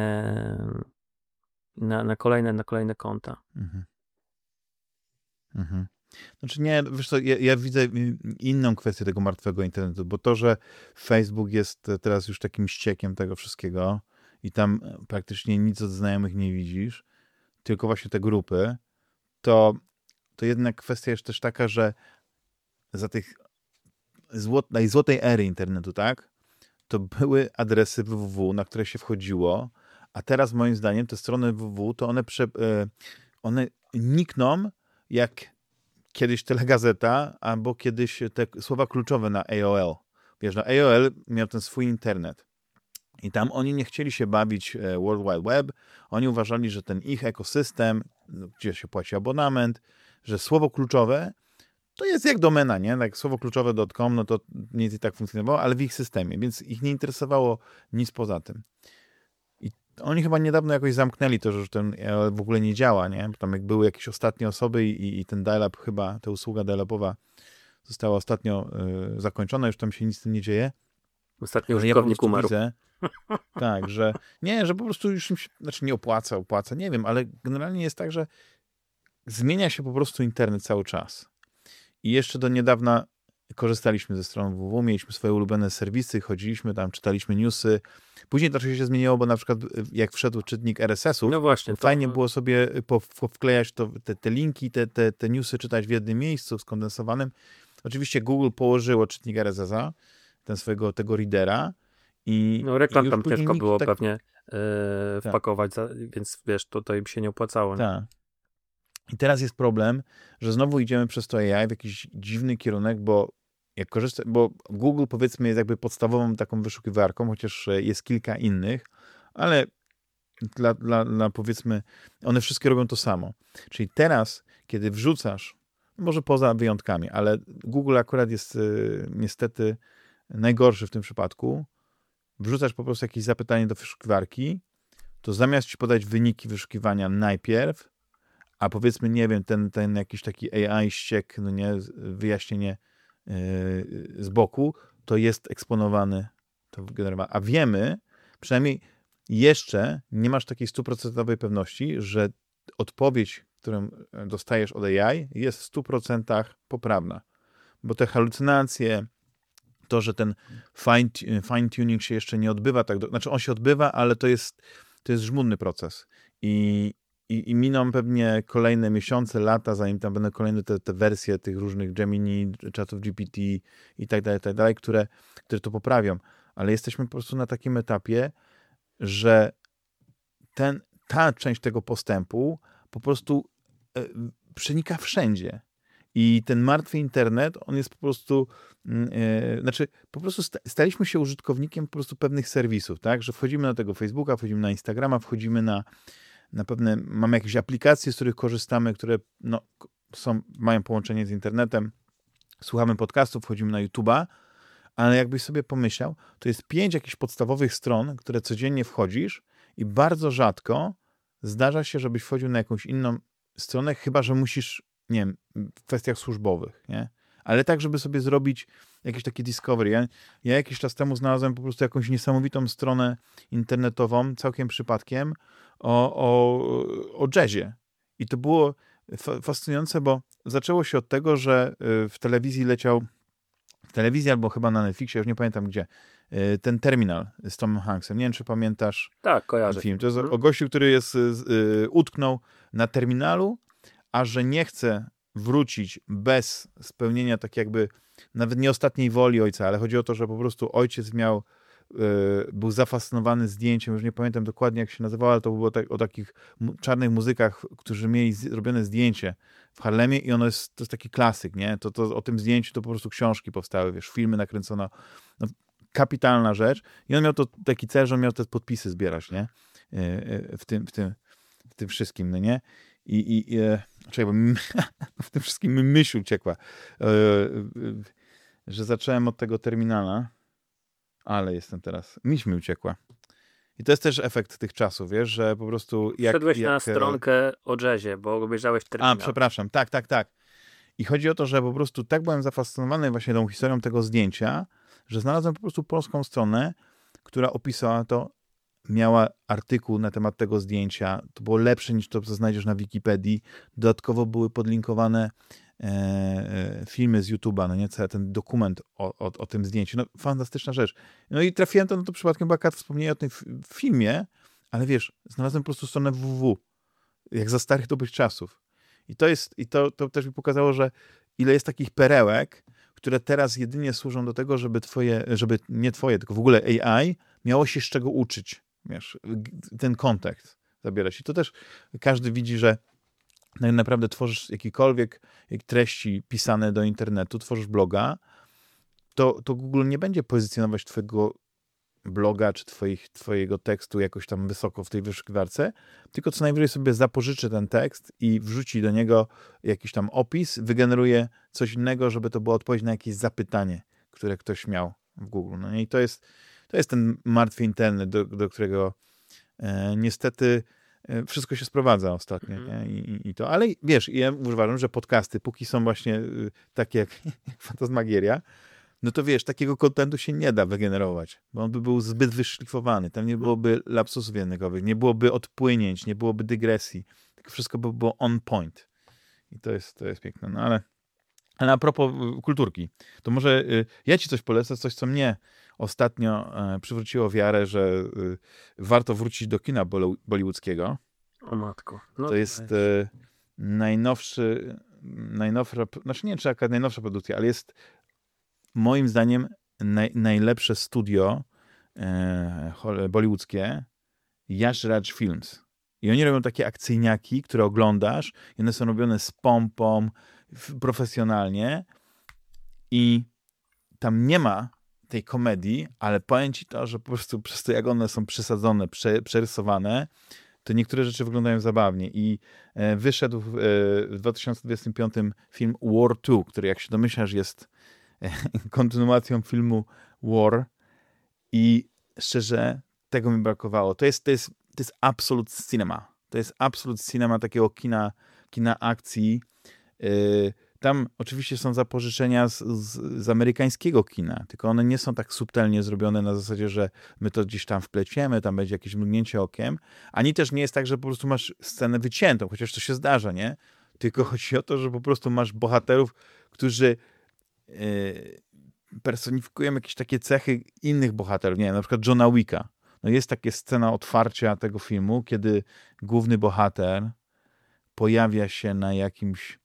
na, na, kolejne, na kolejne konta. Mhm. Mhm. Znaczy nie, wiesz co, ja, ja, widzę inną kwestię tego martwego internetu, bo to, że Facebook jest teraz już takim ściekiem tego wszystkiego i tam praktycznie nic od znajomych nie widzisz, tylko właśnie te grupy, to, to jednak kwestia jest też taka, że za tych złot, złotej ery internetu, tak, to były adresy www, na które się wchodziło, a teraz moim zdaniem te strony www, to one, prze, e, one nikną jak kiedyś telegazeta, albo kiedyś te słowa kluczowe na AOL. Wiesz, na AOL miał ten swój internet. I tam oni nie chcieli się bawić e, World Wide Web. Oni uważali, że ten ich ekosystem, no, gdzie się płaci abonament, że słowo kluczowe to jest jak domena, nie? Tak słowo kluczowe.com, no to mniej tak funkcjonowało, ale w ich systemie, więc ich nie interesowało nic poza tym. Oni chyba niedawno jakoś zamknęli to, że ten w ogóle nie działa, nie? Tam jak były jakieś ostatnie osoby i, i ten dial-up chyba, ta usługa dial-upowa została ostatnio y, zakończona, już tam się nic z tym nie dzieje. Ostatnio użytkownik ja umarł. Widzę, tak, że nie, że po prostu już im się, znaczy nie opłaca, opłaca, nie wiem, ale generalnie jest tak, że zmienia się po prostu internet cały czas. I jeszcze do niedawna korzystaliśmy ze strony www, mieliśmy swoje ulubione serwisy, chodziliśmy tam, czytaliśmy newsy. Później to się zmieniło, bo na przykład jak wszedł czytnik RSS-u, no właśnie, to fajnie było sobie wklejać to, te, te linki, te, te, te newsy czytać w jednym miejscu skondensowanym. Oczywiście Google położyło czytnik RSS-a, ten swojego tego readera i No reklam i tam ciężko było tak... pewnie yy, wpakować, tak. więc wiesz, to, to im się nie opłacało. Tak. I teraz jest problem, że znowu idziemy przez to AI w jakiś dziwny kierunek, bo jak korzystam, bo Google powiedzmy jest jakby podstawową taką wyszukiwarką, chociaż e, jest kilka innych, ale dla, dla, dla powiedzmy, one wszystkie robią to samo. Czyli teraz, kiedy wrzucasz, może poza wyjątkami, ale Google akurat jest y, niestety najgorszy w tym przypadku, wrzucasz po prostu jakieś zapytanie do wyszukiwarki, to zamiast ci podać wyniki wyszukiwania najpierw, a powiedzmy, nie wiem, ten, ten jakiś taki AI ściek, no nie, wyjaśnienie z boku, to jest eksponowany, to generowane. A wiemy, przynajmniej jeszcze nie masz takiej stuprocentowej pewności, że odpowiedź, którą dostajesz od AI jest w 100% poprawna. Bo te halucynacje, to, że ten fine, fine tuning się jeszcze nie odbywa tak, do, znaczy on się odbywa, ale to jest, to jest żmudny proces. I, i, i miną pewnie kolejne miesiące, lata, zanim tam będą kolejne te, te wersje tych różnych Gemini, chatów GPT i tak dalej, tak dalej, które, które to poprawią. Ale jesteśmy po prostu na takim etapie, że ten, ta część tego postępu po prostu e, przenika wszędzie. I ten martwy internet, on jest po prostu, yy, znaczy po prostu sta, staliśmy się użytkownikiem po prostu pewnych serwisów, tak, że wchodzimy na tego Facebooka, wchodzimy na Instagrama, wchodzimy na, na pewne, mamy jakieś aplikacje, z których korzystamy, które no, są, mają połączenie z internetem, słuchamy podcastów, wchodzimy na YouTube'a, ale jakbyś sobie pomyślał, to jest pięć jakichś podstawowych stron, które codziennie wchodzisz i bardzo rzadko zdarza się, żebyś wchodził na jakąś inną stronę, chyba że musisz, nie wiem, w kwestiach służbowych, nie? Ale tak, żeby sobie zrobić jakieś takie discovery. Ja, ja jakiś czas temu znalazłem po prostu jakąś niesamowitą stronę internetową, całkiem przypadkiem, o, o, o jazzie. I to było fascynujące, bo zaczęło się od tego, że y, w telewizji leciał, w telewizji albo chyba na Netflixie, już nie pamiętam gdzie, y, ten terminal z Tomem Hanksem. Nie wiem, czy pamiętasz tak, kojarzę. film. To jest mhm. o gościu, który jest, y, utknął na terminalu, a że nie chce wrócić bez spełnienia tak jakby nawet nie ostatniej woli ojca, ale chodzi o to, że po prostu ojciec miał był zafascynowany zdjęciem, już nie pamiętam dokładnie jak się nazywało, ale to było tak, o takich czarnych muzykach, którzy mieli zrobione zdjęcie w Harlemie i ono jest, to jest taki klasyk, nie? To, to o tym zdjęciu to po prostu książki powstały, wiesz, filmy nakręcono. No, kapitalna rzecz. I on miał to taki cel, że on miał te podpisy zbierać, nie? E, e, w tym, w tym, w tym wszystkim, no nie? I, i, i czekaj, bo w tym wszystkim myśl uciekła, że zacząłem od tego terminala, ale jestem teraz. Miś mi uciekła. I to jest też efekt tych czasów, wiesz, że po prostu. Jak, Wszedłeś jak... na stronkę o jazzie, bo obejrzałeś terminal. A, przepraszam, tak, tak, tak. I chodzi o to, że po prostu tak byłem zafascynowany właśnie tą historią tego zdjęcia, że znalazłem po prostu polską stronę, która opisała to, miała artykuł na temat tego zdjęcia. To było lepsze niż to, co znajdziesz na Wikipedii. Dodatkowo były podlinkowane E, e, filmy z YouTube'a, no nie, cały ten dokument o, o, o, tym zdjęciu. No, fantastyczna rzecz. No i trafiłem to, no to przypadkiem była Kat wspomnienie o tym filmie, ale wiesz, znalazłem po prostu stronę www, jak za starych dobrych czasów. I to jest, i to, to też mi pokazało, że ile jest takich perełek, które teraz jedynie służą do tego, żeby twoje, żeby nie twoje, tylko w ogóle AI miało się z czego uczyć, wiesz, ten kontekst zabierać. I to też każdy widzi, że tak naprawdę tworzysz jakiekolwiek treści pisane do internetu, tworzysz bloga, to, to Google nie będzie pozycjonować twojego bloga czy twoich, twojego tekstu jakoś tam wysoko w tej wyszukiwarce, tylko co najwyżej sobie zapożyczy ten tekst i wrzuci do niego jakiś tam opis, wygeneruje coś innego, żeby to była odpowiedź na jakieś zapytanie, które ktoś miał w Google. No i to jest, to jest ten martwy internet, do, do którego e, niestety wszystko się sprowadza ostatnio. Mm. I, I, to, ale wiesz, ja uważam, że podcasty, póki są właśnie y, takie jak, jak Fantasmagieria, no to wiesz, takiego kontentu się nie da wygenerować, bo on by był zbyt wyszlifowany, tam nie byłoby lapsusów językowych, nie byłoby odpłynięć, nie byłoby dygresji, tylko wszystko by było on point. I to jest, to jest piękne. No ale, ale a propos y, kulturki, to może y, ja ci coś polecę, coś, co mnie ostatnio e, przywróciło wiarę, że y, warto wrócić do kina bollywoodzkiego. O matko. No to jest e, najnowszy, najnowsza, znaczy nie czy akurat najnowsza produkcja, ale jest moim zdaniem naj, najlepsze studio e, bollywoodzkie Yash Raj Films. I oni robią takie akcyjniaki, które oglądasz i one są robione z pompą, profesjonalnie i tam nie ma tej komedii, ale powiem ci to, że po prostu przez to, jak one są przesadzone, prze, przerysowane, to niektóre rzeczy wyglądają zabawnie. I e, wyszedł w, e, w 2025 film War 2, który jak się domyślasz jest e, kontynuacją filmu War i szczerze tego mi brakowało. To jest, to jest, to jest absolut cinema. To jest absolut cinema takiego kina, kina akcji. Yy, tam oczywiście są zapożyczenia z, z, z, amerykańskiego kina, tylko one nie są tak subtelnie zrobione na zasadzie, że my to gdzieś tam wpleciemy, tam będzie jakieś mrugnięcie okiem, ani też nie jest tak, że po prostu masz scenę wyciętą, chociaż to się zdarza, nie? Tylko chodzi o to, że po prostu masz bohaterów, którzy yy, personifikują jakieś takie cechy innych bohaterów, nie wiem, na przykład Johna Wicka. No jest taka scena otwarcia tego filmu, kiedy główny bohater pojawia się na jakimś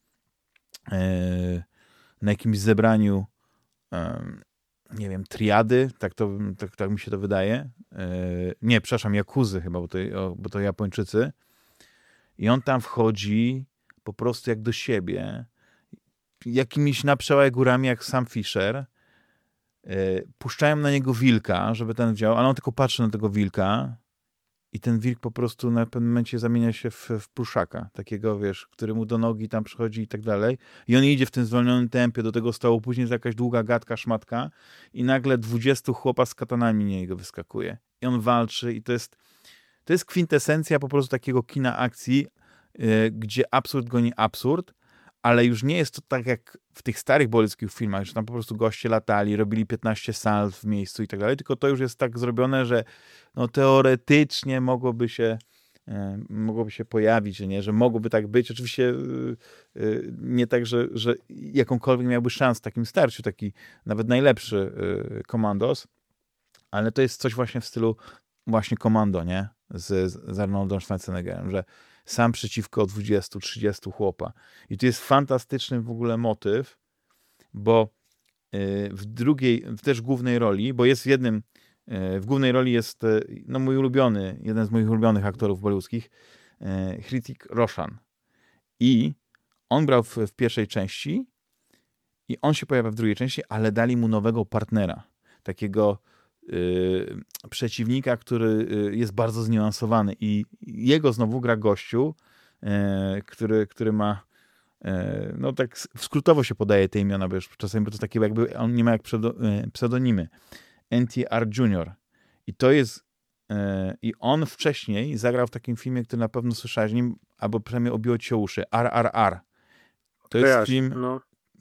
na jakimś zebraniu nie wiem, triady, tak, to, tak, tak mi się to wydaje. E, nie, przepraszam, Jakuzy chyba, bo to, bo to Japończycy. I on tam wchodzi po prostu jak do siebie jakimiś na przełaj górami jak Sam Fisher, puszczają na niego wilka, żeby ten działał, ale on tylko patrzy na tego wilka i ten wilk po prostu na pewnym momencie zamienia się w, w pluszaka, takiego, wiesz, który mu do nogi tam przychodzi i tak dalej. I on idzie w tym zwolnionym tempie do tego stołu, później jest jakaś długa gadka, szmatka i nagle dwudziestu chłopa z katanami na niego wyskakuje. I on walczy i to jest, to jest kwintesencja po prostu takiego kina akcji, yy, gdzie absurd goni absurd, ale już nie jest to tak jak w tych starych boleckich filmach, że tam po prostu goście latali, robili 15 sal w miejscu i tak dalej, tylko to już jest tak zrobione, że no teoretycznie mogłoby się e, mogłoby się pojawić, nie? że mogłoby tak być. Oczywiście e, e, nie tak, że, że jakąkolwiek miałby szans w takim starciu, taki nawet najlepszy komandos, ale to jest coś właśnie w stylu właśnie komando, nie? Z, z Arnoldem Schwarzeneggerem, że sam przeciwko 20-30 chłopa. I to jest fantastyczny w ogóle motyw, bo w drugiej, w też głównej roli, bo jest w jednym E, w głównej roli jest e, no, mój ulubiony, jeden z moich ulubionych aktorów bollywoodzkich, Hrithik Roshan. I on brał w, w, pierwszej części i on się pojawia w drugiej części, ale dali mu nowego partnera. Takiego y, przeciwnika, który jest bardzo zniuansowany. I jego znowu gra gościu, y, który, który ma no tak skrótowo się podaje te imiona, bo już czasami to takie jakby on nie ma jak pseudonimy. NTR Junior. I to jest i on wcześniej zagrał w takim filmie, który na pewno słyszałeś nim, albo przynajmniej obiło ci uszy. RRR. To jest film, no.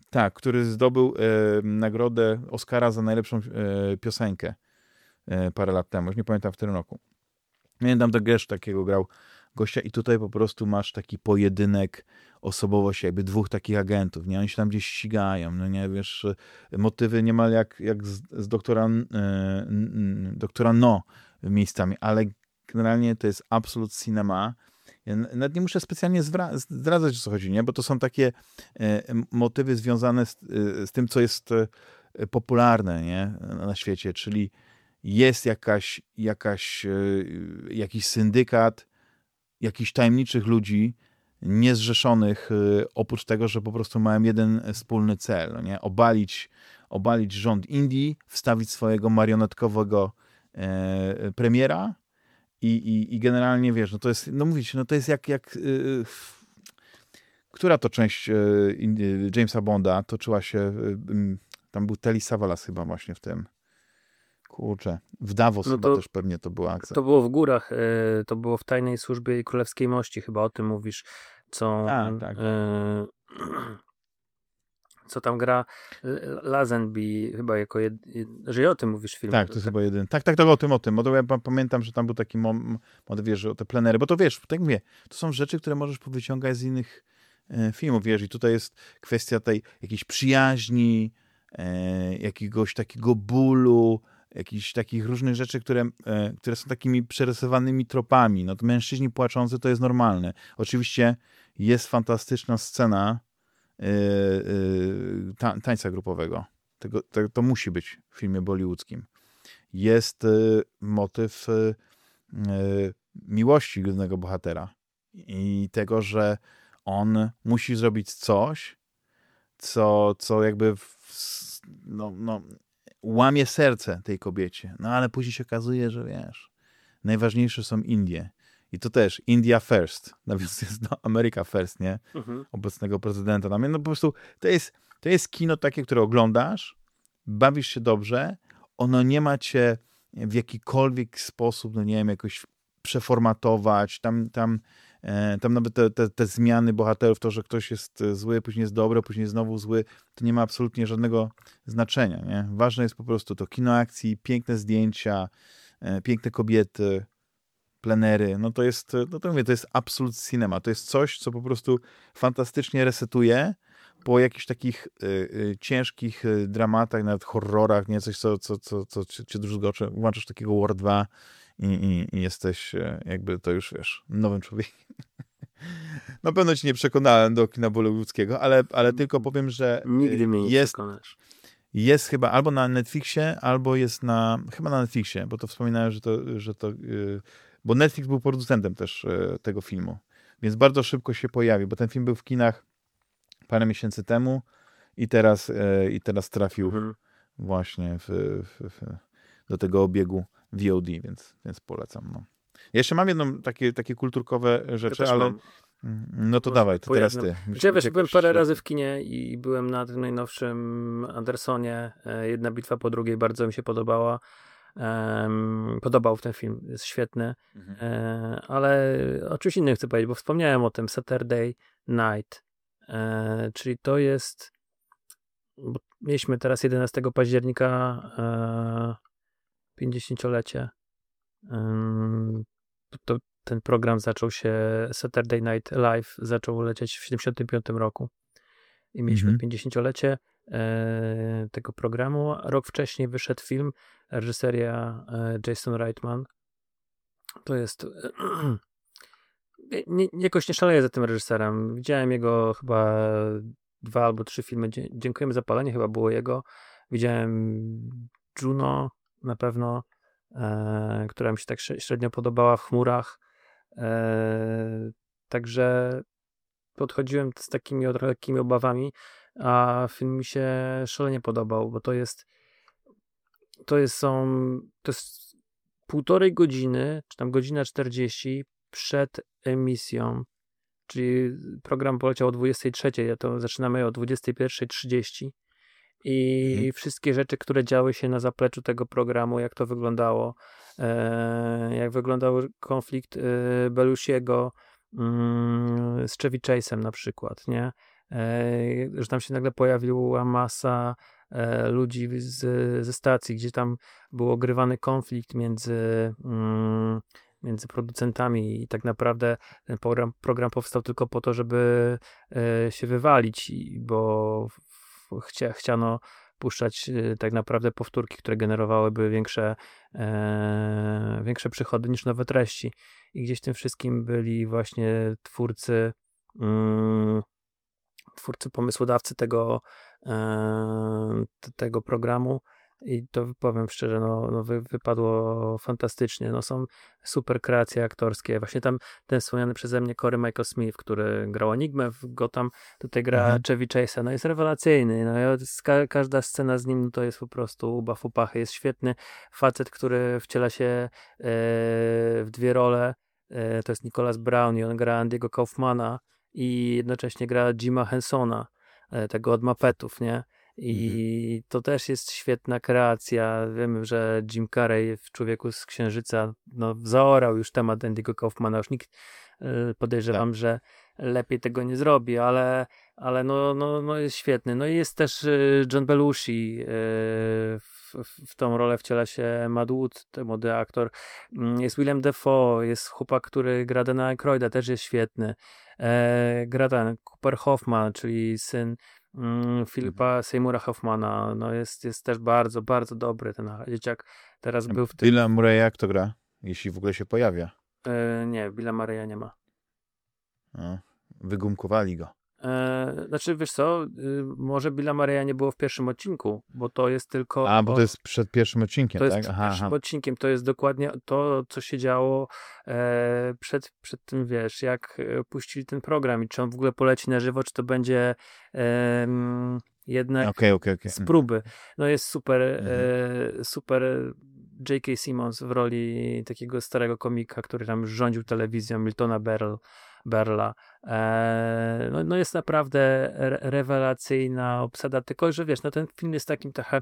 tak, który zdobył yy, nagrodę Oscara za najlepszą yy, piosenkę parę lat temu. Już nie pamiętam w którym roku. Pamiętam, że Gesz takiego grał gościa i tutaj po prostu masz taki pojedynek osobowości jakby dwóch takich agentów, nie? Oni się tam gdzieś ścigają, no nie, wiesz, motywy niemal jak, jak z, z doktora, e, doktora No miejscami, ale generalnie to jest absolut cinema. Ja nawet nie muszę specjalnie zdradzać, o co chodzi, nie? Bo to są takie e, motywy związane z, e, z tym, co jest e, popularne, nie? Na świecie, czyli jest jakaś, jakaś, e, jakiś syndykat, jakichś tajemniczych ludzi, niezrzeszonych, y, oprócz tego, że po prostu mają jeden wspólny cel, no nie? Obalić, obalić rząd Indii, wstawić swojego marionetkowego e, premiera i, i, i, generalnie, wiesz, no to jest, no mówić, no to jest jak, jak która to część Jamesa Bonda toczyła się, tam był Telly Savalas chyba właśnie w tym, Kurczę, w Davos no chyba też pewnie to była akcja. To było w górach, e, to było w Tajnej Służbie Królewskiej Mości, chyba o tym mówisz, co... A, tak. E, co tam gra Lazenby chyba jako jed... że o tym mówisz w filmie. Tak, to jest tak. chyba jeden. Tak, tak, tak, o tym, o tym. To ja pamiętam, że tam był taki moment, wiesz, o te plenery, bo to wiesz, tak mówię, to są rzeczy, które możesz powyciągać z innych e, filmów, wiesz, i tutaj jest kwestia tej jakiejś przyjaźni, e, jakiegoś takiego bólu, jakichś takich różnych rzeczy, które, e, które są takimi przerysowanymi tropami. No to mężczyźni płaczący to jest normalne. Oczywiście jest fantastyczna scena yy, yy, tańca grupowego. Tego, to, to, musi być w filmie bollywoodzkim. Jest motyw miłości głównego bohatera i tego, że on musi zrobić coś, co, co jakby w, no, no, łamie serce tej kobiecie. No ale później się okazuje, że wiesz, najważniejsze są Indie. I to też India first, nawias jest no, America first, nie? Mhm. Obecnego prezydenta. No, no po prostu to jest, to jest kino takie, które oglądasz, bawisz się dobrze, ono nie ma cię w jakikolwiek sposób, no nie wiem, jakoś przeformatować, tam, tam tam nawet te, te, te, zmiany bohaterów, to, że ktoś jest e, zły, później jest dobry, później znowu zły, to nie ma absolutnie żadnego znaczenia. Nie? Ważne jest po prostu to kino akcji, piękne zdjęcia, e, piękne kobiety, plenery. No to jest, no to mówię, to jest absolut cinema. To jest coś, co po prostu fantastycznie resetuje po jakichś takich y, y, ciężkich dramatach, nawet horrorach, nie coś, co, co, co, co cię druzgocze. Włączasz takiego War 2 i, i, jesteś e, jakby to już, wiesz, nowym człowiekiem. Na pewno ci nie przekonałem do kina bollywoodzkiego, ale, ale tylko powiem, że e, Nigdy mnie nie jest, przekonasz. Jest chyba albo na Netflixie, albo jest na, chyba na Netflixie, bo to wspominałem, że to, że to yy, bo Netflix był producentem też tego filmu, więc bardzo szybko się pojawi, bo ten film był w kinach parę miesięcy temu, i teraz, e, i teraz trafił mhm. właśnie w, w, w, do tego obiegu VOD, więc, więc polecam. No. Ja jeszcze mam jedną takie, takie kulturkowe rzeczy, ja ale mam. Mm, no to Może dawaj, to teraz ty. Ja wiesz, byłem parę razy w kinie i byłem na tym najnowszym Andersonie. E, jedna bitwa po drugiej bardzo mi się podobała. Um, podobał ten film, jest świetny. Mhm. E, ale o czymś innym chcę powiedzieć, bo wspomniałem o tym Saturday Night. E, czyli to jest. mieliśmy teraz 11 października e, 50-lecie. to ten program zaczął się, Saturday Night Live zaczął lecieć w 75 roku. I mieliśmy mhm. 50-lecie e, tego programu. Rok wcześniej wyszedł film, reżyseria e, Jason Reitman. To jest. nie, jakoś nie szaleję za tym reżyserem. Widziałem jego chyba dwa albo trzy filmy. Dziękujemy za palenie, chyba było jego. Widziałem Juno na pewno, e, która mi się tak średnio podobała w chmurach. E, także podchodziłem z takimi lekkimi obawami, a film mi się szalenie podobał, bo to jest to jest są to jest półtorej godziny, czy tam godzina 40 przed emisją, czyli program poleciał o 23, ja to zaczynamy o 21.30 i mhm. wszystkie rzeczy, które działy się na zapleczu tego programu, jak to wyglądało, e, jak wyglądał konflikt e, Belusiego mm, z Chevy Chase'em na przykład, nie? E, że tam się nagle pojawiła masa ludzi z, ze stacji, gdzie tam był ogrywany konflikt między mm, między producentami i tak naprawdę ten program, program powstał tylko po to, żeby się wywalić, bo chcia, chciano puszczać e, tak naprawdę powtórki, które generowałyby większe, e, większe przychody niż nowe treści. I gdzieś tym wszystkim byli właśnie twórcy, mm, twórcy, pomysłodawcy tego, e, tego programu, i to powiem szczerze, no, no wy, wypadło fantastycznie. No, są super kreacje aktorskie. Właśnie tam ten wspomniany przeze mnie Corey Michael Smith, który grał Enigmę w Gotham, tutaj gra mhm. Chevy Chase'a. No jest rewelacyjny. No, ka każda scena z nim no, to jest po prostu bafu pachy. Jest świetny facet, który wciela się e, w dwie role. E, to jest Nicholas Brown i on gra Andy'ego Kaufmana i jednocześnie gra Jima Hensona, e, tego od Mapetów, nie? I mhm. to też jest świetna kreacja. Wiemy, że Jim Carrey w Człowieku z Księżyca no, zaorał już temat Andy'ego Kaufmana. Już nikt y, podejrzewam, tak. że lepiej tego nie zrobi, ale, ale no, no, no jest świetny. No i jest też y, John Belushi. Y, w, w, tą rolę wciela się Matt Wood, ten młody aktor. Mm, jest Willem Dafoe, jest chłopak, który gra Dana Aykroyda, też jest świetny. E, gra ten Cooper Hoffman, czyli syn Filipa mhm. Seymoura Hoffmana. No jest, jest też bardzo, bardzo dobry ten dzieciak. Teraz był w tym... Billa Murraya jak to gra? Jeśli w ogóle się pojawia. E, nie, Billa Murraya nie ma. No, wygumkowali go. E, znaczy, wiesz co, y, może Billa Maria nie było w pierwszym odcinku, bo to jest tylko... A, bo to jest przed pierwszym odcinkiem, to tak? jest przed pierwszym aha. odcinkiem, to jest dokładnie to, co się działo e, przed, przed tym, wiesz, jak e, puścili ten program i czy on w ogóle poleci na żywo, czy to będzie e, jednak okay, okay, okay. z próby. No jest super, mhm. e, super J.K. Simmons w roli takiego starego komika, który tam rządził telewizją, Miltona Berle, Berla. E, no, no, jest naprawdę re rewelacyjna obsada, tylko że wiesz, no ten film jest takim trochę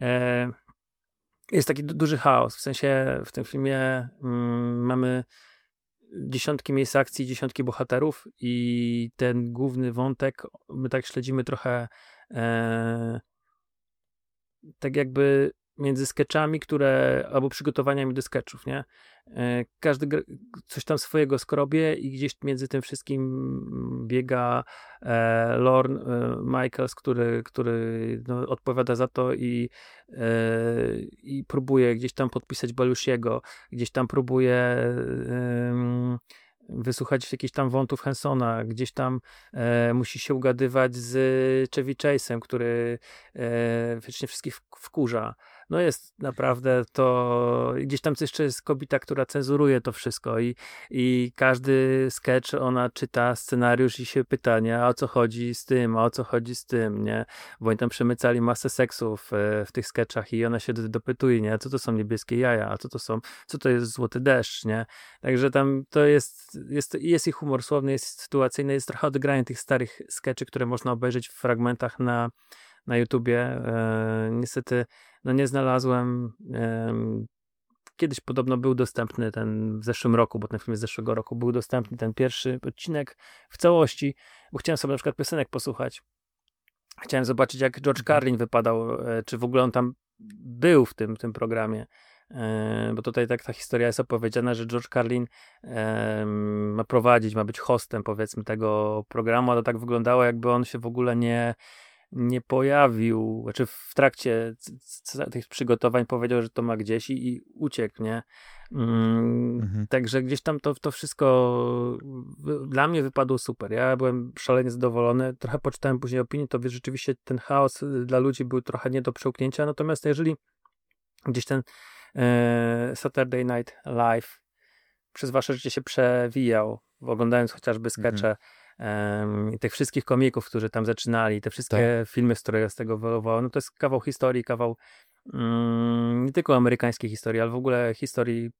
e, jest taki duży chaos, w sensie w tym filmie mm, mamy dziesiątki miejsc akcji, dziesiątki bohaterów i ten główny wątek my tak śledzimy trochę e, tak jakby między sketchami, które, albo przygotowaniami do sketchów, nie? E, każdy coś tam swojego skrobie i gdzieś między tym wszystkim biega e, Lorne e, Michaels, który, który no, odpowiada za to i, e, i próbuje gdzieś tam podpisać Belushiego, gdzieś tam próbuje wysłuchać jakichś tam wątów Hensona, gdzieś tam e, musi się ugadywać z Chevy Chase'em, który e, wiecznie wszystkich wkurza. No jest naprawdę to, gdzieś tam jeszcze jest kobieta, która cenzuruje to wszystko i, i każdy sketch ona czyta scenariusz i się pyta, nie, a o co chodzi z tym, a o co chodzi z tym, nie, bo oni tam przemycali masę seksów w, w tych sketchach i ona się dopytuje, nie, co to są niebieskie jaja, a co to są, co to jest złoty deszcz, nie, także tam to jest, jest, jest i humor słowny, jest sytuacyjny, jest trochę odegranie tych starych sketchy, które można obejrzeć w fragmentach na na YouTubie. E, niestety no nie znalazłem. Kiedyś podobno był dostępny ten w zeszłym roku, bo ten film z zeszłego roku był dostępny, ten pierwszy odcinek w całości, bo chciałem sobie na przykład piosenek posłuchać. Chciałem zobaczyć, jak George mhm. Carlin wypadał, e, czy w ogóle on tam był w tym, tym programie. E, bo tutaj tak ta historia jest opowiedziana, że George Carlin ma prowadzić, ma być hostem powiedzmy tego programu, ale tak wyglądało jakby on się w ogóle nie, nie pojawił, znaczy w trakcie tych przygotowań powiedział, że to ma gdzieś i, i uciekł, nie? Mm, mhm. Także gdzieś tam to, to wszystko dla mnie wypadło super. Ja byłem szalenie zadowolony. Trochę poczytałem później opinię, to rzeczywiście ten chaos y, dla ludzi był trochę nie do przełknięcia. Natomiast jeżeli gdzieś ten e, Saturday Night Live przez wasze życie się przewijał, oglądając chociażby mhm. skecze mhm tych wszystkich komików, którzy tam zaczynali, te wszystkie tak. filmy, z których z tego wywoływało, no to jest kawał historii, kawał mm, nie tylko amerykańskiej historii, ale w ogóle historii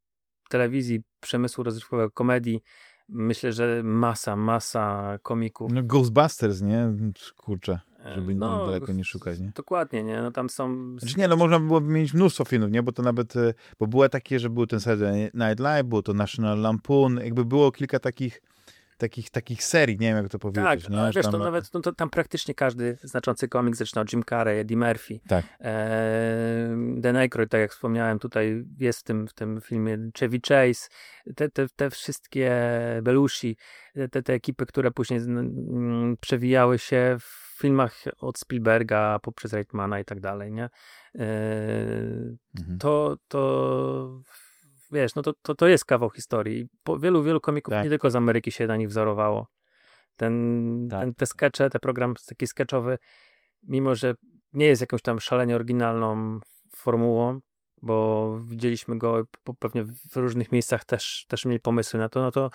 telewizji, przemysłu rozrywkowego, komedii. Myślę, że masa, masa komików. No Ghostbusters, nie? Kurczę, żeby no, daleko nie szukać, nie? Dokładnie, nie? No tam są... Znaczy nie, no można by było mieć mnóstwo filmów, nie? Bo to nawet, e, bo było takie, że był ten Saturday Night Live, było to National Lampoon, jakby było kilka takich takich, takich serii, nie wiem jak to powiedzieć. Tak, nie? wiesz, tam... to nawet no, to tam praktycznie każdy znaczący komik zaczynał, Jim Carrey, Eddie Murphy, tak. e, Dan Aykroyd, tak jak wspomniałem, tutaj jest w tym, w tym filmie Chevy Chase, te, te, te wszystkie Belushi, te, te ekipy, które później przewijały się w filmach od Spielberga poprzez Reitmana i tak dalej, nie? E, mhm. To, to wiesz, no to, to, to jest kawał historii. Po wielu, wielu komików tak. nie tylko z Ameryki się na nich wzorowało. Ten, tak. ten, te skecze, ten program taki sketchowy, mimo że nie jest jakąś tam szalenie oryginalną formułą, bo widzieliśmy go pewnie w różnych miejscach też, też mieli pomysły na to, no to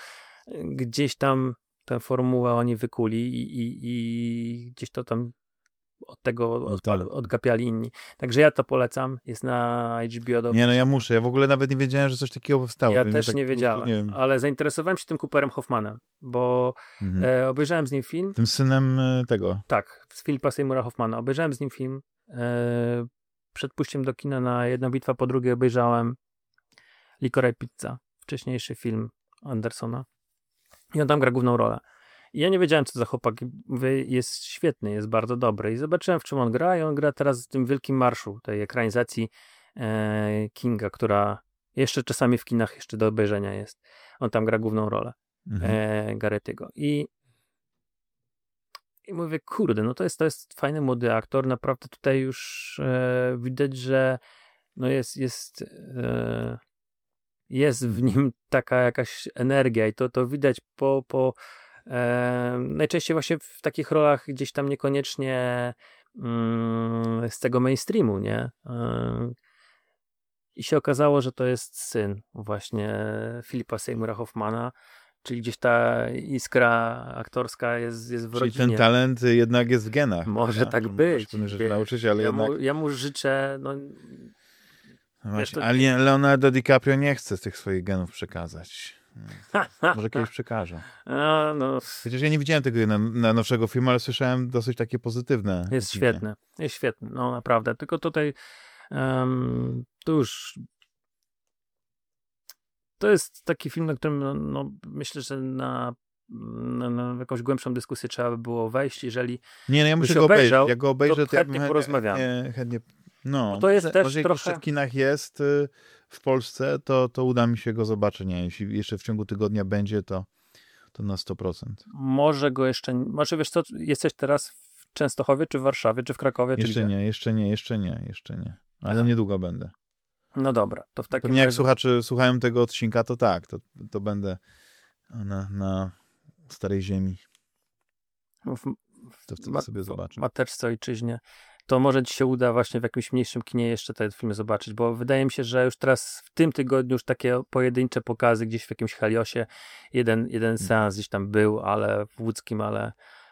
gdzieś tam tę formułę oni wykuli i, i, i gdzieś to tam od tego od, odgapiali inni. Także ja to polecam. Jest na HBO. Nie, no ja muszę. Ja w ogóle nawet nie wiedziałem, że coś takiego powstało. Ja też tak, nie wiedziałem, nie ale zainteresowałem się tym Cooperem Hoffmanem, bo mhm. e, obejrzałem z nim film. Tym synem e, tego. Tak, z Filipa Seymoura Hoffmana. Obejrzałem z nim film. E, przed pójściem do kina na Jedna bitwa po drugiej obejrzałem Licorice Pizza, wcześniejszy film Andersona. I on tam gra główną rolę. I ja nie wiedziałem, co za chłopak. jest świetny, jest bardzo dobry. I zobaczyłem, w czym on gra. I on gra teraz w tym Wielkim Marszu, tej ekranizacji e, Kinga, która jeszcze czasami w kinach jeszcze do obejrzenia jest. On tam gra główną rolę mhm. e. I i mówię, kurde, no to jest, to jest fajny młody aktor. Naprawdę tutaj już e, widać, że no jest, jest, e, jest w nim taka jakaś energia i to, to widać po, po, E, najczęściej właśnie w takich rolach gdzieś tam niekoniecznie mm, z tego mainstreamu, nie? I się okazało, że to jest syn właśnie Filipa Seymoura Hoffmana, czyli gdzieś ta iskra aktorska jest, jest w czyli rodzinie. ten talent jednak jest w genach. Może tak, tak być. Wie, nauczyć, ale ja, jednak... mu, ja mu życzę... No, no właśnie, to... Ale Leonardo DiCaprio nie chce tych swoich genów przekazać. Może kiedyś przekażę. A, no. Chociaż ja nie widziałem tego na, na nowszego filmu, ale słyszałem dosyć takie pozytywne. Jest opinie. świetny. Jest świetny, no naprawdę. Tylko tutaj um, to już to jest taki film, na którym no, no myślę, że na, na, na, jakąś głębszą dyskusję trzeba by było wejść, jeżeli Nie, no ja muszę go obejrzeć. Jak go obejrzę, to, chętnie ja porozmawiamy. Chętnie, no, to jest też może trochę... w kinach jest y, w Polsce, to, to uda mi się go zobaczyć. Nie, jeśli jeszcze w ciągu tygodnia będzie, to, to na 100%. Może go jeszcze, może wiesz co, jesteś teraz w Częstochowie, czy w Warszawie, czy w Krakowie? Jeszcze nie, jeszcze nie, jeszcze nie, jeszcze nie. Ale niedługo będę. No dobra, to w takim Pewnie razie... jak słuchacze słuchają tego odcinka, to tak, to, to będę na, na Starej Ziemi. W, to wtedy sobie zobaczę. W mateczce ojczyźnie. To może ci się uda właśnie w jakimś mniejszym kinie jeszcze te filmy zobaczyć, bo wydaje mi się, że już teraz w tym tygodniu już takie pojedyncze pokazy gdzieś w jakimś Heliosie, jeden, jeden Mm. seans gdzieś tam był, ale w łódzkim, ale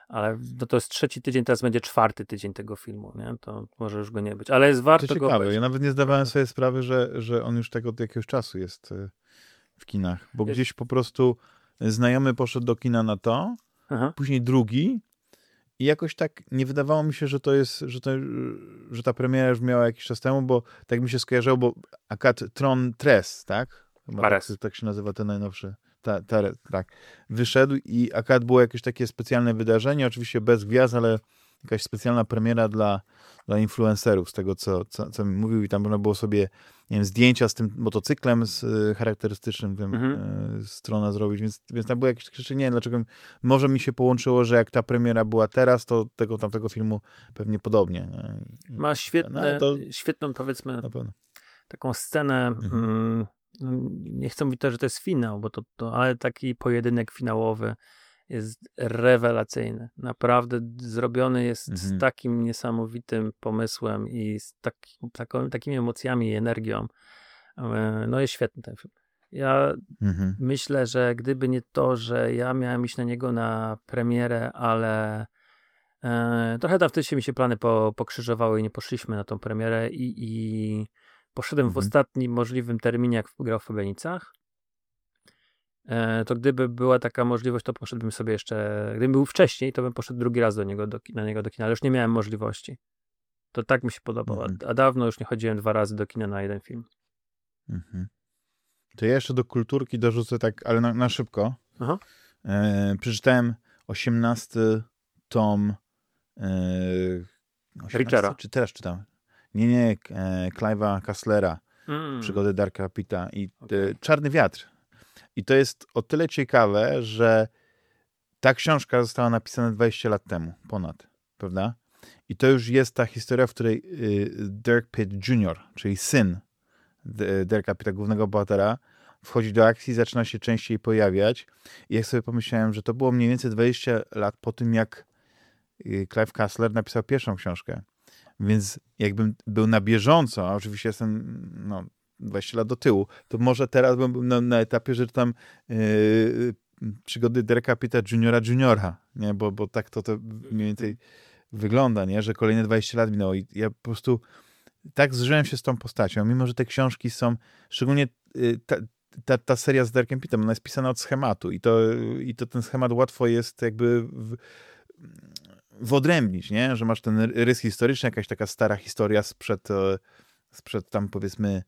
ale no to jest trzeci tydzień, teraz będzie czwarty tydzień tego filmu, nie? To może już go nie być, ale jest warto To go ciekawe. obejrzeć. Ja nawet nie zdawałem sobie sprawy, że, że on już tak od jakiegoś czasu jest e, w kinach, bo gdzieś po prostu znajomy poszedł do kina na to, Aha. później drugi i jakoś tak nie wydawało mi się, że to jest, że, to, że ta premiera już miała jakiś czas temu, bo tak mi się skojarzyło, bo akad Tron Tres, tak? Chyba. Tak, tak się nazywa ten najnowszy. Ta, ta, tak. Wyszedł i akad było jakieś takie specjalne wydarzenie, oczywiście bez gwiazd, ale jakaś specjalna premiera dla, dla influencerów, z tego co, co, co mi mówił i tam można było sobie nie wiem, zdjęcia z tym motocyklem z, y, charakterystycznym wiem, Mhm. y, strona zrobić, więc, więc tam były jakieś rzeczy, nie wiem dlaczego, może mi się połączyło, że jak ta premiera była teraz, to tego tamtego filmu pewnie podobnie. Ma świetne, No, to- świetną powiedzmy taką scenę. Mhm. Mm, no, nie chcę mówić też, że to jest finał, bo to, to, ale taki pojedynek finałowy jest rewelacyjny. Naprawdę zrobiony jest Mhm. z takim niesamowitym pomysłem i z taki, taką, takimi emocjami i energią. E, No jest świetny ten film. Ja Mhm. myślę, że gdyby nie to, że ja miałem iść na niego na premierę, ale e, trochę tam wtedy się mi się plany po, pokrzyżowały i nie poszliśmy na tą premierę i, i poszedłem w Mhm. ostatnim możliwym terminie, jak grał w Fablenicach. E, to gdyby była taka możliwość, to poszedłbym sobie jeszcze, gdybym był wcześniej, to bym poszedł drugi raz do niego, do, na niego do kina, ale już nie miałem możliwości. To tak mi się podobało. Mhm. A, dawno już nie chodziłem dwa razy do kina na jeden film. Mhm. To ja jeszcze do kulturki dorzucę tak, ale na, na szybko. Aha. E, przeczytałem 18 tom e, 18, Richera. czy teraz czytam? Nie, nie, e, Clive'a Kasslera, Mm. Przygody Darka Pita i e, Okej. Czarny Wiatr. I to jest o tyle ciekawe, że ta książka została napisana 20 lat temu, ponad, prawda? I to już jest ta historia, w której y, Dirk Pitt Jr., czyli syn D- Dirka Pitta, głównego bohatera, wchodzi do akcji, zaczyna się częściej pojawiać. I jak sobie pomyślałem, że to było mniej więcej 20 lat po tym, jak y, Clive Kassler napisał pierwszą książkę. Więc jakbym był na bieżąco, a oczywiście jestem no, 20 lat do tyłu, to może teraz bym na, na etapie, że tam yy, przygody Dereka Pitta Juniora Juniora, nie? Bo, bo tak to, to mniej więcej wygląda, nie? Że kolejne 20 lat minęło i ja po prostu tak zżyłem się z tą postacią, mimo że te książki są, szczególnie y, ta, ta, ta seria z Derkiem Pittem, ona jest pisana od schematu i to, i to ten schemat łatwo jest jakby w, wyodrębnić, nie? Że masz ten rys historyczny, jakaś taka stara historia sprzed, e, sprzed tam powiedzmy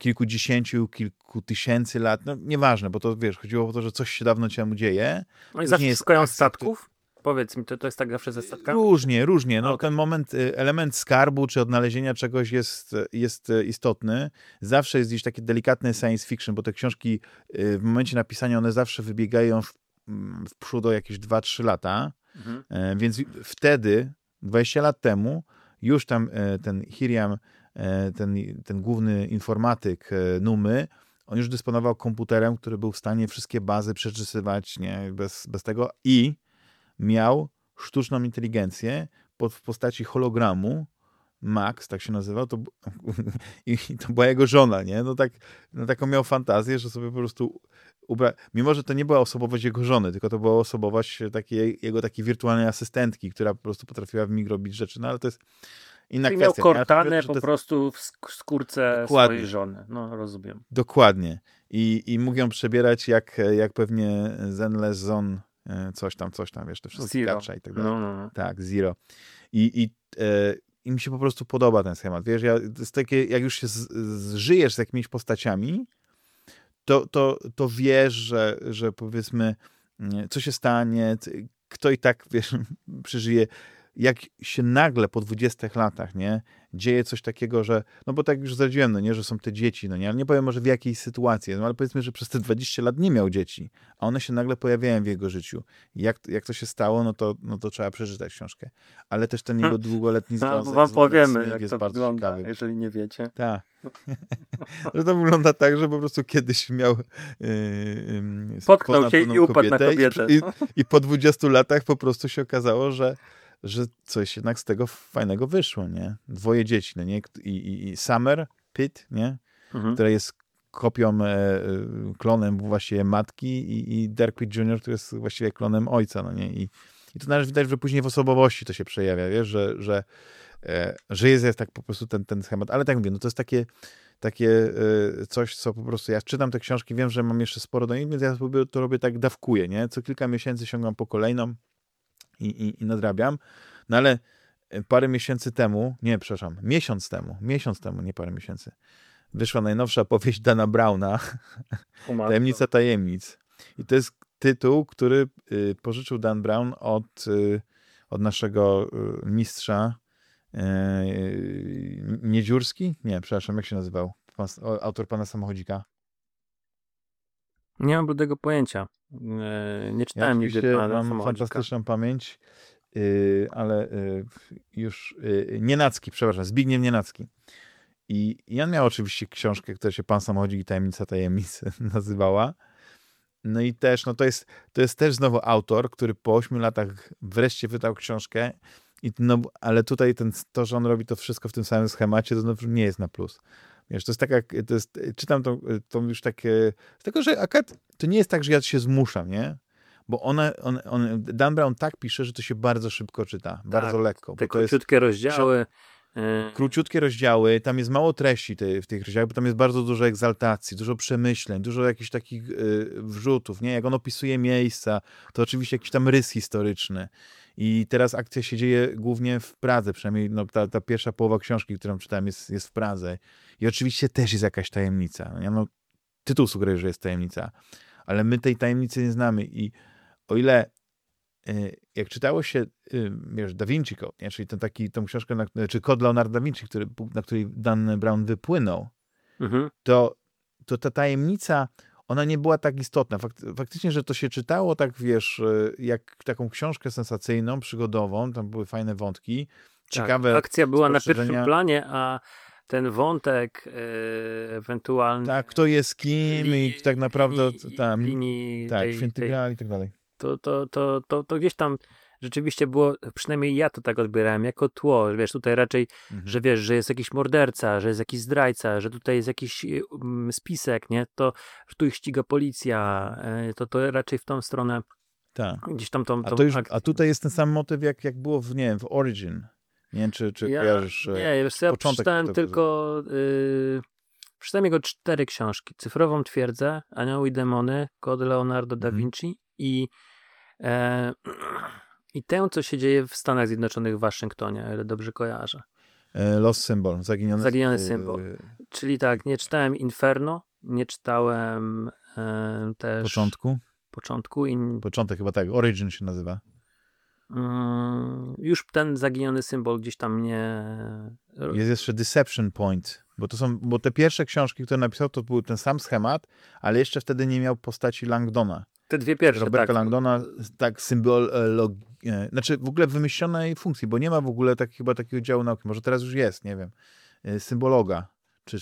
kilkudziesięciu, kilku tysięcy lat, no nieważne, bo to wiesz, chodziło o to, że coś się dawno temu dzieje. Oni zawsze jest szukają akcja, statków? Powiedz mi, to, to jest tak zawsze ze statkami? Różnie, różnie. No, Okej. Ten moment, y, element skarbu czy odnalezienia czegoś jest, jest y, istotny. Zawsze jest gdzieś takie delikatne science fiction, bo te książki y, w momencie napisania one zawsze wybiegają w, mm, w przód o jakieś 2-3 lata. Mhm. E, Więc wtedy, 20 lat temu, już tam e, ten Hiriam, ten, ten główny informatyk e, Numy, on już dysponował komputerem, który był w stanie wszystkie bazy przeczysywać nie, bez, bez tego i miał sztuczną inteligencję pod, w postaci hologramu, Max, tak się nazywał, to, i to była jego żona, nie? No tak, no taką miał fantazję, że sobie po prostu ubra... Mimo, że to nie była osobowość jego żony, tylko to była osobowość takiej, jego takiej wirtualnej asystentki, która po prostu potrafiła w mig robić rzeczy, no ale to jest inna Czyli miał kwestia. Ale kortane że po to- prostu w sk- skórce Dokładnie. swojej żony. No, rozumiem. Dokładnie. I, I mógł ją przebierać jak, jak pewnie Zenless Zone, e, coś tam, coś tam, wiesz, te wszystkie skacza i tak dalej. No, no, no. Tak, Zero. I, i, e, I mi się po prostu podoba ten schemat. Wiesz, ja, to jest takie, jak już się z, zżyjesz z jakimiś postaciami, to, to, to wiesz, że, że powiedzmy, nie, co się stanie, kto i tak, wiesz, przeżyje. Jak się nagle po 20 latach, nie, dzieje coś takiego, że, no bo tak już zdradziłem, no nie, że są te dzieci, no nie, ale nie powiem może w jakiej sytuacji, no ale powiedzmy, że przez te 20 lat nie miał dzieci, a one się nagle pojawiają w jego życiu. Jak, jak to się stało, no to, no to trzeba przeczytać książkę. Ale też ten jego długoletni No, związek wam z powiemy, jak jest to bardzo wygląda, ciekawy. jeżeli nie wiecie. Tak. że to wygląda tak, że po prostu kiedyś miał yy, yy, Potknął się i upadł na kobietę. I, i, I po 20 latach po prostu się okazało, że, że coś jednak z tego fajnego wyszło, nie? Dwoje dzieci, no nie? I, i, i Summer Pitt, nie? Mhm. Która jest kopią, e, e, klonem właściwie matki i, i Pitt Jr., który jest właściwie klonem ojca, no nie? I, i to nawet widać, że później w osobowości to się przejawia, wiesz, że, że, e, że jest, jest tak po prostu ten, ten schemat. Ale tak mówię, no to jest takie, takie e, coś, co po prostu ja czytam te książki, wiem, że mam jeszcze sporo do nich, więc ja to robię tak dawkuję, nie? Co kilka miesięcy sięgam po kolejną i, i, i nadrabiam. No ale e, parę miesięcy temu, nie, przepraszam, miesiąc temu, miesiąc temu, nie parę miesięcy, wyszła najnowsza powieść Dana Browna, Tajemnica tajemnic. I to jest tytuł, który y, pożyczył Dan Brown od, y, od naszego y, mistrza Niedziurski? Nie, przepraszam, jak się nazywał? Pan, autor Pana Samochodzika. Nie mam bladego pojęcia. Nie czytałem ja nigdy Pana mam fantastyczną pamięć, ale już Nienacki, przepraszam, Zbigniew Nienacki. I Jan miał oczywiście książkę, która się Pan Samochodzik i Tajemnica Tajemnicy nazywała. No i też, no to jest, to jest też znowu autor, który po ośmiu latach wreszcie wydał książkę, i no, ale tutaj ten, to, że on robi to wszystko w tym samym schemacie, to znowu nie jest na plus. Wiesz, to jest tak jak, to jest, czytam to, to już takie, tylko że akad, to nie jest tak, że ja się zmuszam, nie? Bo ona, on, on, Dan Brown tak pisze, że to się bardzo szybko czyta, tak, bardzo lekko. Te króciutkie rozdziały, E, Króciutkie rozdziały, tam jest mało treści w tych rozdziałach, bo tam jest bardzo dużo egzaltacji, dużo przemyśleń, dużo jakichś takich y, wrzutów, nie? Jak on opisuje miejsca, to oczywiście jakiś tam rys historyczny. I teraz akcja się dzieje głównie w Pradze, przynajmniej no, ta, ta pierwsza połowa książki, którą czytałem, jest, jest w Pradze. I oczywiście też jest jakaś tajemnica. No, no, tytuł sugeruje, że jest tajemnica, ale my tej tajemnicy nie znamy. I o ile Y, jak czytało się, y, wiesz, Da Vinci Code, nie? czyli ten taki, tą książkę, na, czy kod Leonardo da Vinci, który, na której Dan Brown wypłynął, mhm. to, to ta tajemnica, ona nie była tak istotna. faktycznie, że to się czytało tak, wiesz, y, jak taką książkę sensacyjną, przygodową, tam były fajne wątki, tak, ciekawe Akcja była na pierwszym planie, a ten wątek yy, ewentualny... Tak, kto jest kim i, i tak naprawdę linii, tam, linii tak, tej, święty tej, i tak dalej to, to, to, to, to gdzieś tam rzeczywiście było, przynajmniej ja to tak odbierałem, jako tło, wiesz, tutaj raczej, mhm. że wiesz, że jest jakiś morderca, że jest jakiś zdrajca, że tutaj jest jakiś um, spisek, nie, to tu ich ściga policja, e, to to raczej w tą stronę tak. gdzieś tam tą, tą a, to już, a tutaj jest ten sam motyw, jak, jak było w, nie wiem, w Origin. Nie wiem, czy, czy ja, kojarzysz Nie, wiesz, ja przeczytałem tego, tylko yy, przeczytałem jego cztery książki. Cyfrową Twierdzę, Anioły i Demony, Kod Leonardo da mhm. Vinci i E, I tę, co się dzieje w Stanach Zjednoczonych w Waszyngtonie, ale dobrze kojarzę. E, Lost Symbol, zaginiony, zaginiony symbol. Czyli tak, nie czytałem Inferno, nie czytałem e, też... Początku? Początku. I... Początek chyba tak, Origin się nazywa. Mm, już ten zaginiony symbol gdzieś tam nie... Jest jeszcze Deception Point, bo to są, bo te pierwsze książki, które napisał, to był ten sam schemat, ale jeszcze wtedy nie miał postaci Langdona. Te dwie pierwsze, Roberta tak. Langdona, tak, symbol, e, znaczy w ogóle wymyślonej funkcji, bo nie ma w ogóle tak, chyba takiego działu nauki, może teraz już jest, nie wiem, e, symbologa, czy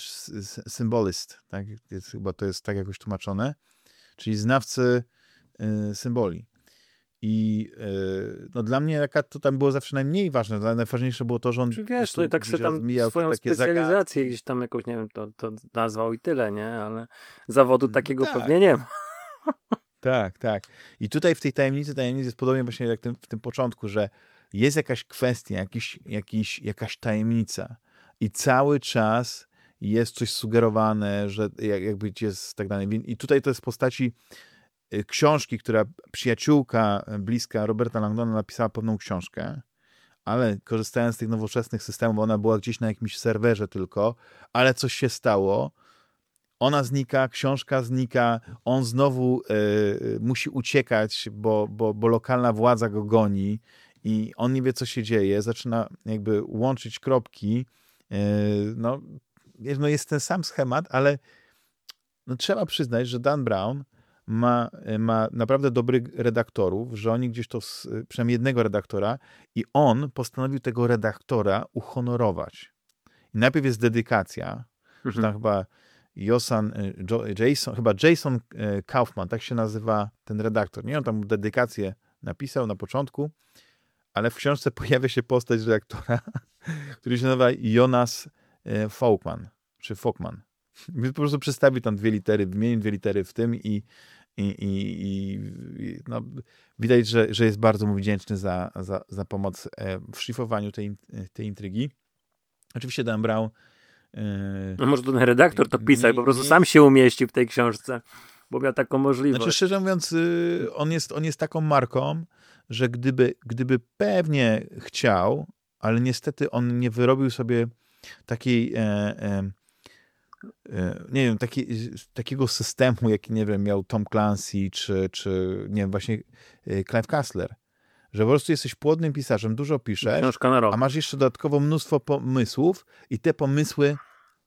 symbolist, tak, jest, chyba to jest tak jakoś tłumaczone, czyli znawcy e, symboli. I no, dla mnie jaka to tam było zawsze najmniej ważne. Najważniejsze było to, że on. Czy wiesz, i tak sobie tam swoją specjalizację zagadki. gdzieś tam jakąś, nie wiem, to, to nazwał i tyle, nie? Ale zawodu mm, takiego tak. pewnie nie ma. Tak, tak. I tutaj w tej tajemnicy, tajemnicy jest podobnie właśnie jak w tym początku, że jest jakaś kwestia, jakiś, jakiś, jakaś tajemnica i cały czas jest coś sugerowane, że jakby jest tak dalej. I tutaj to jest w postaci y, książki, która przyjaciółka y, bliska Roberta Langdona napisała pewną książkę, ale korzystając z tych nowoczesnych systemów, ona była gdzieś na jakimś serwerze tylko, ale coś się stało, ona znika, książka znika, on znowu y, musi uciekać, bo, bo, bo lokalna władza go goni i on nie wie, co się dzieje, zaczyna jakby łączyć kropki. Y, no, no jest ten sam schemat, ale no, trzeba przyznać, że Dan Brown ma, ma naprawdę dobrych redaktorów, że oni gdzieś to, przynajmniej jednego redaktora i on postanowił tego redaktora uhonorować. I najpierw jest dedykacja, mhm. że tam chyba Josan, y, Jason, chyba Jason y, Kaufman, tak się nazywa ten redaktor. Nie, on tam dedykację napisał na początku, ale w książce pojawia się postać redaktora, który się nazywa Jonas e, Faulkman, czy. Więc po prostu przedstawi tam dwie litery, wymieni dwie litery w tym i, i, i, i no, widać, że, że jest bardzo mu wdzięczny za, za, za pomoc e, w szlifowaniu tej, tej intrygi. Oczywiście Dan Brown no może ten redaktor to pisał, po prostu sam się umieści w tej książce, bo miał taką możliwość. Znaczy, szczerze mówiąc, y, on jest, on jest taką marką, że gdyby, gdyby pewnie chciał, ale niestety on nie wyrobił sobie takiej e, e, e, nie wiem, taki, takiego systemu, jaki, nie wiem, miał Tom Clancy, czy, czy nie wiem, właśnie e, Clive Kassler, że po prostu jesteś płodnym pisarzem, dużo piszesz, a masz jeszcze dodatkowo mnóstwo pomysłów i te pomysły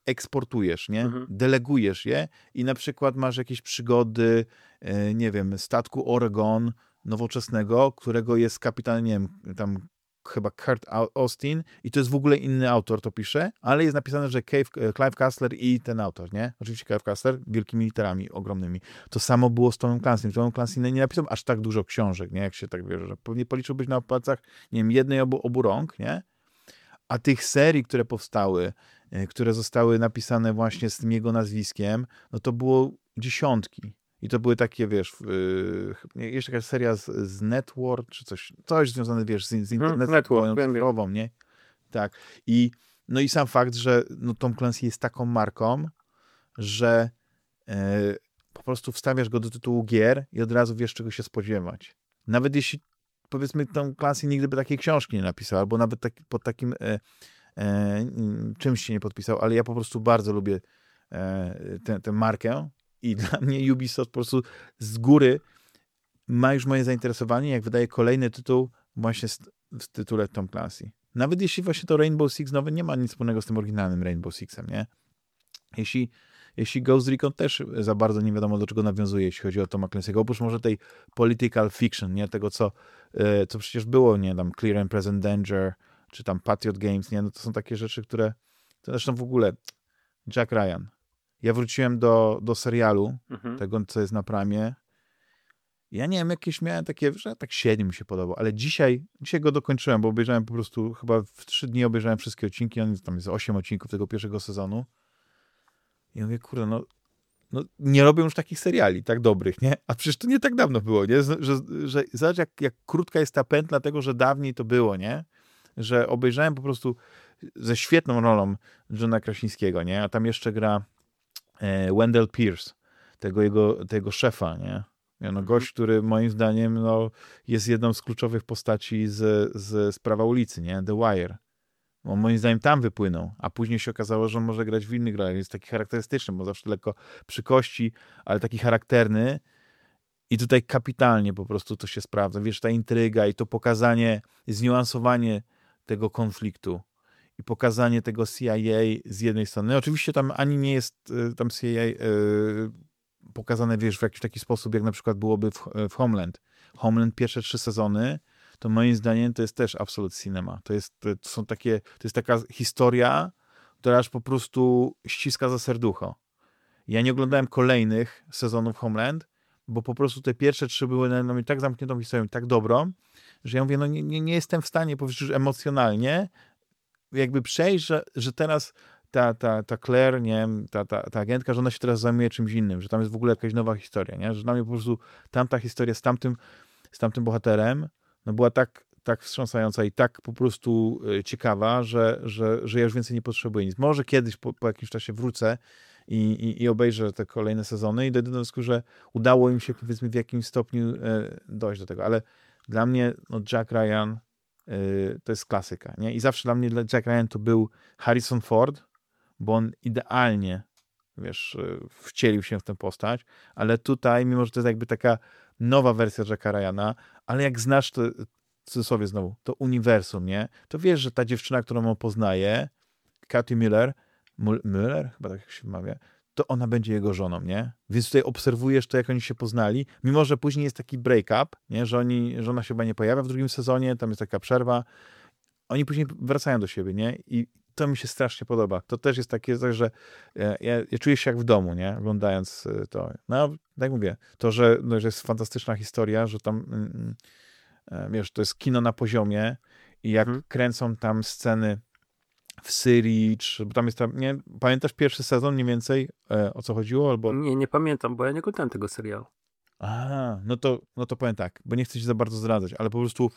eksportujesz, nie? Mhm. Delegujesz je i na przykład masz jakieś przygody, e, nie wiem, statku Oregon nowoczesnego, którego jest kapitan, nie wiem, tam chyba Kurt Austin i to jest w ogóle inny autor, to pisze, ale jest napisane, że Cave, e, Clive Kassler i ten autor, nie? Oczywiście Clive Kassler wielkimi literami ogromnymi. To samo było z Tomem Clancy. Tom Clancy nie napisał aż tak dużo książek, nie? Jak się tak wie, że pewnie policzyłbyś na palcach, nie wiem, jednej obu, obu rąk, nie? A tych serii, które powstały, e, które zostały napisane właśnie z tym jego nazwiskiem, no to było dziesiątki. I to były takie, wiesz, yy, jeszcze jakaś seria z, z Network, czy coś, coś związane, wiesz, z, z mhm, internetem, nie? Tak. I, no i sam fakt, że no, Tom Clancy jest taką marką, że yy, po prostu wstawiasz go do tytułu gier i od razu wiesz, czego się spodziewać. Nawet jeśli, powiedzmy, Tom Clancy nigdy by takiej książki nie napisał, albo nawet taki, pod takim e, e, czymś się nie podpisał, ale ja po prostu bardzo lubię e, tę markę i dla mnie Ubisoft po prostu z góry ma już moje zainteresowanie, jak wydaje kolejny tytuł właśnie w tytule Tom Clancy. Nawet jeśli właśnie to Rainbow Six nowy nie ma nic wspólnego z tym oryginalnym Rainbow Sixem, nie? Jeśli, jeśli Ghost Recon też za bardzo nie wiadomo do czego nawiązuje, jeśli chodzi o Toma Clancy'ego, oprócz może tej political fiction, nie? Tego, co, e, co przecież było, nie? Tam Clear and Present Danger, czy tam Patriot Games, nie? No to są takie rzeczy, które to zresztą w ogóle Jack Ryan, ja wróciłem do, do serialu, mhm. tego, co jest na pramie. Ja nie wiem, jakieś miałem takie, że tak średnio mi się podobał, ale dzisiaj, dzisiaj go dokończyłem, bo obejrzałem po prostu, chyba w trzy dni obejrzałem wszystkie odcinki, on tam jest osiem odcinków tego pierwszego sezonu. I mówię, kurde, no, no nie robią już takich seriali tak dobrych, nie? A przecież to nie tak dawno było, nie? Że, że, że zobacz, jak, jak krótka jest ta pętla tego, że dawniej to było, nie? Że obejrzałem po prostu ze świetną rolą Johna Krasińskiego, nie? A tam jeszcze gra Wendell Pierce, tego jego, tego szefa, nie? No, mhm. gość, który moim zdaniem no, jest jedną z kluczowych postaci z, z, z prawa ulicy, nie? The Wire. On moim zdaniem tam wypłynął, a później się okazało, że on może grać w innych grach. Jest taki charakterystyczny, bo zawsze lekko przy kości, ale taki charakterny. I tutaj kapitalnie po prostu to się sprawdza. Wiesz, ta intryga i to pokazanie, zniuansowanie tego konfliktu i pokazanie tego CIA z jednej strony. Oczywiście tam ani nie jest y, tam CIA yy, pokazane, wiesz, w jakiś taki sposób, jak na przykład byłoby w, w Homeland. Homeland pierwsze trzy sezony, to moim zdaniem to jest też absolut cinema. To, jest, to są takie, to jest taka historia, która aż po prostu ściska za serducho. Ja nie oglądałem kolejnych sezonów Homeland, bo po prostu te pierwsze trzy były na mnie tak zamkniętą historią, tak dobrą, że ja mówię, no nie, nie, jestem w stanie powiedzieć emocjonalnie jakby przejść, że, że teraz ta, ta, ta Claire, nie ta, ta, ta agentka, że ona się teraz zajmuje czymś innym, że tam jest w ogóle jakaś nowa historia, nie? Że dla mnie po prostu tamta historia z tamtym, z tamtym bohaterem no była tak, tak wstrząsająca i tak po prostu e, ciekawa, że, że, że ja już więcej nie potrzebuję nic. Może kiedyś po, po jakimś czasie wrócę i, i, i obejrzę te kolejne sezony i dojdę do wniosku, że udało im się powiedzmy w jakimś stopniu e, dojść do tego, ale dla mnie no, Jack Ryan Y, to jest klasyka. Nie? I zawsze dla mnie dla Jack Ryan to był Harrison Ford, bo on idealnie wiesz, y, wcielił się w tę postać, ale tutaj, mimo że to jest jakby taka nowa wersja Jacka Ryana, ale jak znasz to, w cudzysłowie znowu, to uniwersum, nie? To wiesz, że ta dziewczyna, którą on poznaje, Katy Miller, Miller, chyba tak się wymawia, to ona będzie jego żoną, nie? Więc tutaj obserwujesz to, jak oni się poznali, mimo że później jest taki break-up, nie? Że, oni, że ona się chyba nie pojawia w drugim sezonie, tam jest taka przerwa. Oni później wracają do siebie, nie? I to mi się strasznie podoba. To też jest takie że ja, ja czuję się jak w domu, nie? Oglądając y, to. No, tak mówię, to, że, no, że jest fantastyczna historia, że tam mm, e, wiesz, to jest kino na poziomie i jak Mhm. kręcą tam sceny w Syrii, czy, bo tam jest tam, nie, pamiętasz pierwszy sezon mniej więcej, e, o co chodziło, albo... Nie, nie pamiętam, bo ja nie oglądałem tego serialu. A, no to, no to powiem tak, bo nie chcę ci za bardzo zdradzać, ale po prostu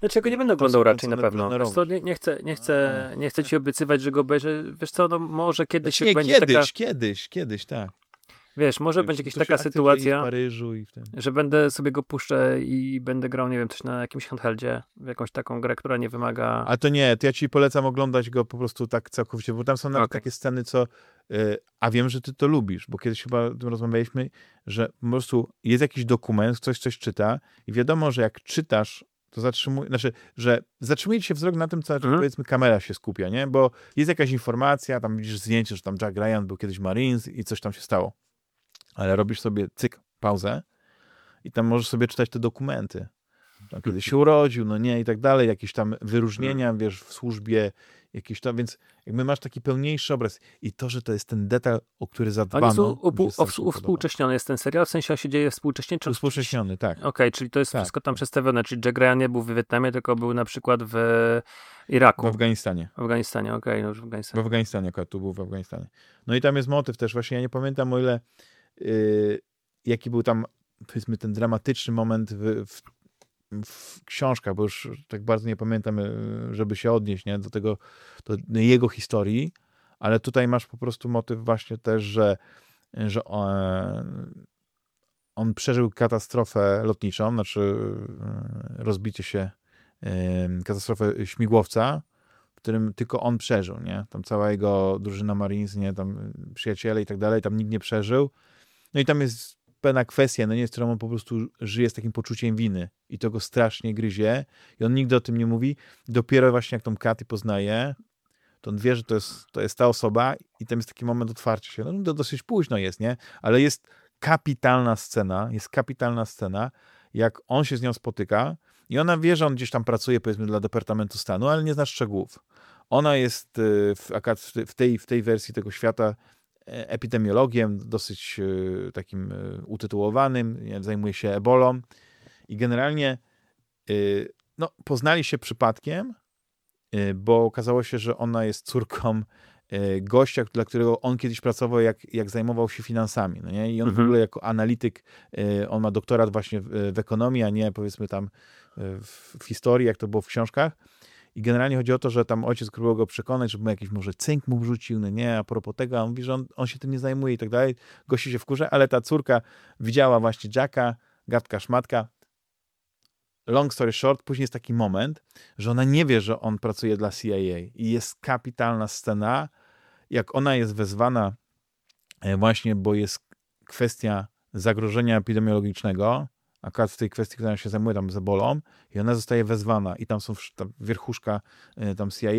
Znaczy, ja go nie będę To oglądał raczej na pewno. co, nie, nie, chcę, nie, chcę, nie chcę ci obiecywać, że go obejrzę. Wiesz co, no może kiedyś Znaczy, nie, będzie kiedyś, taka... kiedyś, kiedyś, tak. Wiesz, może będzie jakaś taka sytuacja, że będę sobie go puszczę i będę grał, nie wiem, coś na jakimś handheldzie, w jakąś taką grę, która nie wymaga... Ale to nie, to ja ci polecam oglądać go po prostu tak całkowicie, bo tam są nawet Okej. takie sceny, co. y, a wiem, że ty to lubisz, bo kiedyś chyba o tym rozmawialiśmy, że po prostu jest jakiś dokument, ktoś coś czyta i wiadomo, że jak czytasz, to zatrzymuje, znaczy, że zatrzymuje się wzrok na tym, co Mhm. powiedzmy kamera się skupia, nie? Bo jest jakaś informacja, tam widzisz zdjęcie, że tam Jack Ryan był kiedyś Marines i coś tam się stało. Ale robisz sobie cyk, pauzę i tam możesz sobie czytać te dokumenty. Tam, kiedy się urodził, no nie, i tak dalej, jakieś tam wyróżnienia, wiesz, w służbie, jakieś tam, więc jakby masz taki pełniejszy obraz. I to, że to jest ten detal, o który zadbano. Oni są uwspółcześniony jest ten serial, w sensie on się dzieje współcześnie, czy... Uwspółcześniony, tak. Okej, czyli to jest Tak. wszystko tam przedstawione, czyli Jack Ryan nie był w Wietnamie, tylko był na przykład w Iraku, W Afganistanie. w Afganistanie, okej, no już w W Afganistanie. Afganistanie, akurat tu był w Afganistanie. No i tam jest motyw też, właśnie ja nie pamiętam o ile, yy, jaki był tam, powiedzmy, ten dramatyczny moment w, w, w książkach, bo już tak bardzo nie pamiętam, yy, żeby się odnieść nie, do tego, do jego historii, ale tutaj masz po prostu motyw właśnie też, że, że on, on przeżył katastrofę lotniczą, znaczy yy, rozbicie się, katastrofę śmigłowca, w którym tylko on przeżył, nie? Tam cała jego drużyna Marines, nie? Tam y, przyjaciele i tak dalej, tam nikt nie przeżył. No i tam jest pewna kwestia, no nie, z którą on po prostu żyje z takim poczuciem winy i to go strasznie gryzie i on nigdy o tym nie mówi. Dopiero właśnie jak tą Katy poznaje, to on wie, że to jest, to jest ta osoba i tam jest taki moment otwarcia się. No to dosyć późno jest, nie? Ale jest kapitalna scena, jest kapitalna scena, jak on się z nią spotyka i ona wie, że on gdzieś tam pracuje, powiedzmy, dla Departamentu Stanu, ale nie zna szczegółów. Ona jest y, w, w te- w tej, w tej wersji tego świata epidemiologiem, dosyć y, takim y, utytułowanym, zajmuje się ebolą i generalnie no, poznali się przypadkiem, bo okazało się, że ona jest córką gościa, dla którego on kiedyś pracował, jak, jak zajmował się finansami. No nie? I on w Mhm. ogóle jako analityk, on ma doktorat właśnie w, w ekonomii, a nie powiedzmy tam w, w historii, jak to było w książkach. I generalnie chodzi o to, że tam ojciec próbował go przekonać, żeby mu jakiś może cynk mu wrzucił, no nie, a propos tego, a on mówi, że on, on się tym nie zajmuje i tak dalej. Gości się wkurza, ale ta córka widziała właśnie Jacka, gadka szmatka. Long story short, później jest taki moment, że ona nie wie, że on pracuje dla CIA i jest kapitalna scena, jak ona jest wezwana e, właśnie, bo jest kwestia zagrożenia epidemiologicznego, akurat w tej kwestii, która się zajmuje tam z ebolą i ona zostaje wezwana i tam są tam wierchuszka e, tam CIA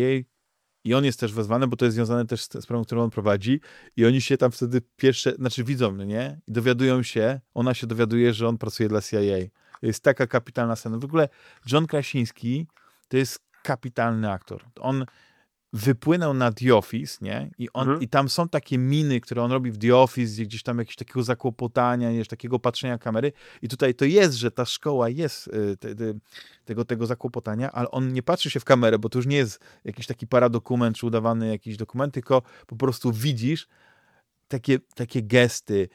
i on jest też wezwany, bo to jest związane też z sprawą, którą on prowadzi i oni się tam wtedy pierwsze, znaczy widzą, nie? I dowiadują się, ona się dowiaduje, że on pracuje dla CIA. Jest taka kapitalna scena. W ogóle John Krasiński to jest kapitalny aktor. On wypłynął na The Office, nie? I, on, Mhm. I tam są takie miny, które on robi w The Office, gdzie gdzieś tam jakiegoś takiego zakłopotania, nie, takiego patrzenia kamery. I tutaj to jest, że ta szkoła jest y, te, te, tego, tego zakłopotania, ale on nie patrzy się w kamerę, bo to już nie jest jakiś taki paradokument, czy udawany jakiś dokument, tylko po prostu widzisz takie, takie gesty,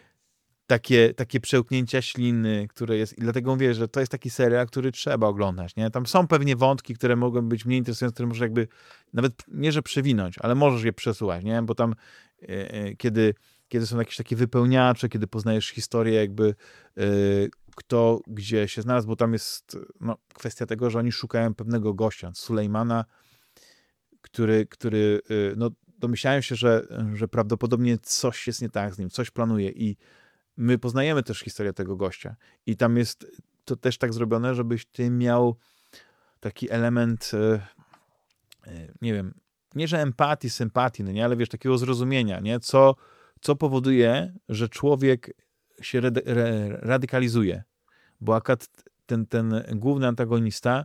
takie, takie przełknięcia śliny, które jest, i dlatego mówię, że to jest taki serial, który trzeba oglądać, nie? Tam są pewnie wątki, które mogą być mniej interesujące, które możesz jakby, nawet nie, że przewinąć, ale możesz je przesuwać, nie? Bo tam, e, e, kiedy, kiedy są jakieś takie wypełniacze, kiedy poznajesz historię jakby e, kto gdzie się znalazł, bo tam jest no, kwestia tego, że oni szukają pewnego gościa, Sulejmana, który, który no, domyślają się, że, że prawdopodobnie coś jest nie tak z nim, coś planuje i my poznajemy też historię tego gościa. I tam jest to też tak zrobione, żebyś ty miał taki element y, y, nie wiem, nie że empatii, sympatii, no nie, ale wiesz, takiego zrozumienia, nie, co, co powoduje, że człowiek się redy, re, radykalizuje, bo akurat ten, ten główny antagonista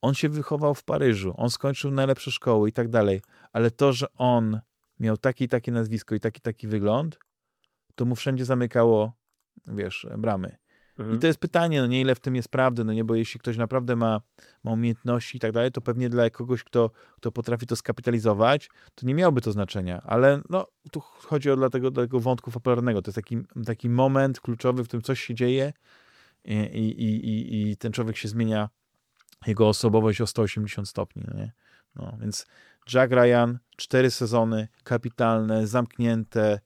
on się wychował w Paryżu, on skończył najlepsze szkoły i tak dalej, ale to, że on miał takie i takie nazwisko i taki taki wygląd, to mu wszędzie zamykało, wiesz, bramy. Mhm. I to jest pytanie, no nie ile w tym jest prawdy, no nie, bo jeśli ktoś naprawdę ma, ma umiejętności i tak dalej, to pewnie dla kogoś, kto, kto potrafi to skapitalizować, to nie miałoby to znaczenia, ale no, tu chodzi o dlatego, do tego wątku popularnego. To jest taki, taki moment kluczowy, w którym coś się dzieje i, i, i, i ten człowiek się zmienia, jego osobowość o 180 stopni, no nie? No, więc Jack Ryan, cztery sezony, kapitalne, zamknięte,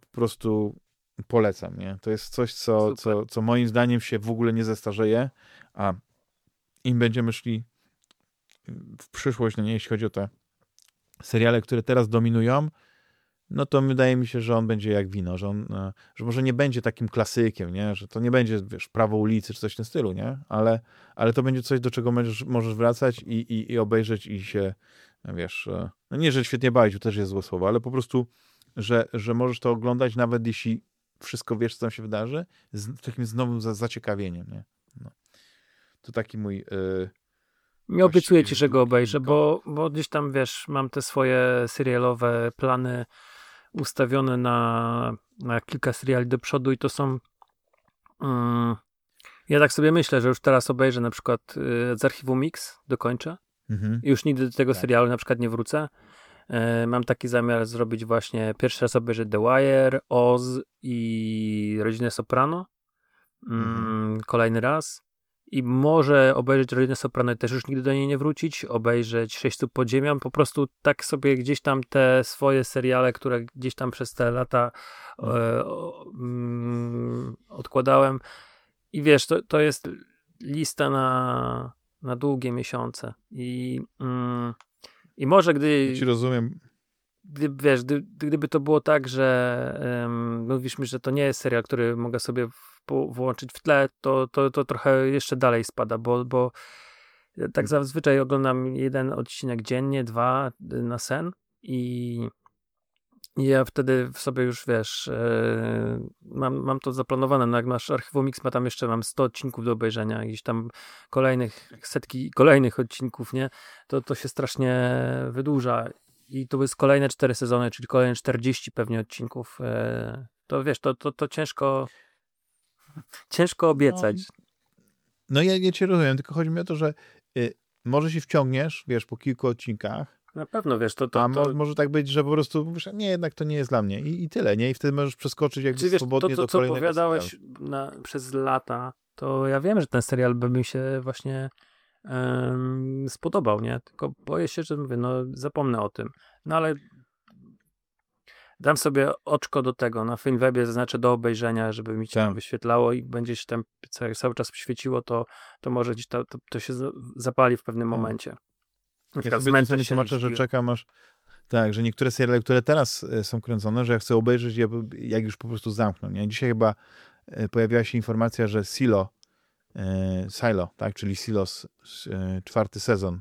po prostu polecam, nie? To jest coś, co, co, co moim zdaniem się w ogóle nie zestarzeje, a im będziemy szli w przyszłość, no nie, jeśli chodzi o te seriale, które teraz dominują, no to wydaje mi się, że on będzie jak wino, że on, e, że może nie będzie takim klasykiem, nie? że to nie będzie, wiesz, prawo ulicy czy coś w tym stylu, nie? Ale, ale to będzie coś, do czego możesz, możesz wracać i, i, i obejrzeć i się, wiesz, e, no nie, że świetnie bawić, to też jest złe słowo, ale po prostu, że, że możesz to oglądać nawet jeśli wszystko wiesz, co tam się wydarzy, z takim znowym zaciekawieniem, nie? No. To taki mój... Yy, nie obiecuję ci, że go obejrzę, bo, bo gdzieś tam, wiesz, mam te swoje serialowe plany ustawione na, na kilka seriali do przodu i to są... Mm, ja tak sobie myślę, że już teraz obejrzę na przykład y, z archiwum Mix, dokończę mhm. i już nigdy do tego tak. serialu na przykład nie wrócę. E, mam taki zamiar zrobić właśnie pierwszy raz obejrzeć The Wire, Oz i Rodzinę Soprano. Mm, mhm. Kolejny raz. I może obejrzeć Rodzinę Soprano i też już nigdy do niej nie wrócić. Obejrzeć Sześć stóp pod ziemią. Po prostu tak sobie gdzieś tam te swoje seriale, które gdzieś tam przez te lata e, mm, odkładałem. I wiesz, to, to jest lista na, na długie miesiące. I mm, i może gdy. Ci rozumiem. Gdy, wiesz, gdy, gdyby to było tak, że um, mówisz mi, że to nie jest serial, który mogę sobie w, włączyć w tle, to, to, to trochę jeszcze dalej spada, bo, bo tak hmm. zazwyczaj oglądam jeden odcinek dziennie, dwa na sen i ja wtedy sobie już, wiesz, yy, mam, mam to zaplanowane, no jak masz Archiwum Mix, ma tam jeszcze, mam 100 odcinków do obejrzenia, gdzieś tam kolejnych, setki kolejnych odcinków, nie? To, to się strasznie wydłuża i to jest kolejne 4 sezony, czyli kolejne 40 pewnie odcinków. Yy, to wiesz, to, to, to ciężko ciężko obiecać. No, no ja, ja cię rozumiem, tylko chodzi mi o to, że y, może się wciągniesz, wiesz, po kilku odcinkach, na pewno, wiesz, to... to, A to... może tak być, że po prostu mówisz, nie, jednak to nie jest dla mnie i, i tyle, nie? I wtedy możesz przeskoczyć jakby wiesz, swobodnie to, to, do co opowiadałeś na, przez lata, to ja wiem, że ten serial by mi się właśnie um, spodobał, nie? Tylko boję się, że mówię, no zapomnę o tym. No ale dam sobie oczko do tego, na Filmwebie zaznaczę do obejrzenia, żeby mi się tam wyświetlało i będzie się tam cały czas świeciło, to, to może gdzieś to, to, to się zapali w pewnym hmm. momencie. Ja sobie tłumaczę, że czekam aż... Tak, że niektóre seriale, które teraz e, są kręcone, że ja chcę obejrzeć, jak już po prostu zamkną. Nie? Dzisiaj chyba e, pojawiła się informacja, że Silo, e, Silo, tak, czyli Silos, czwarty sezon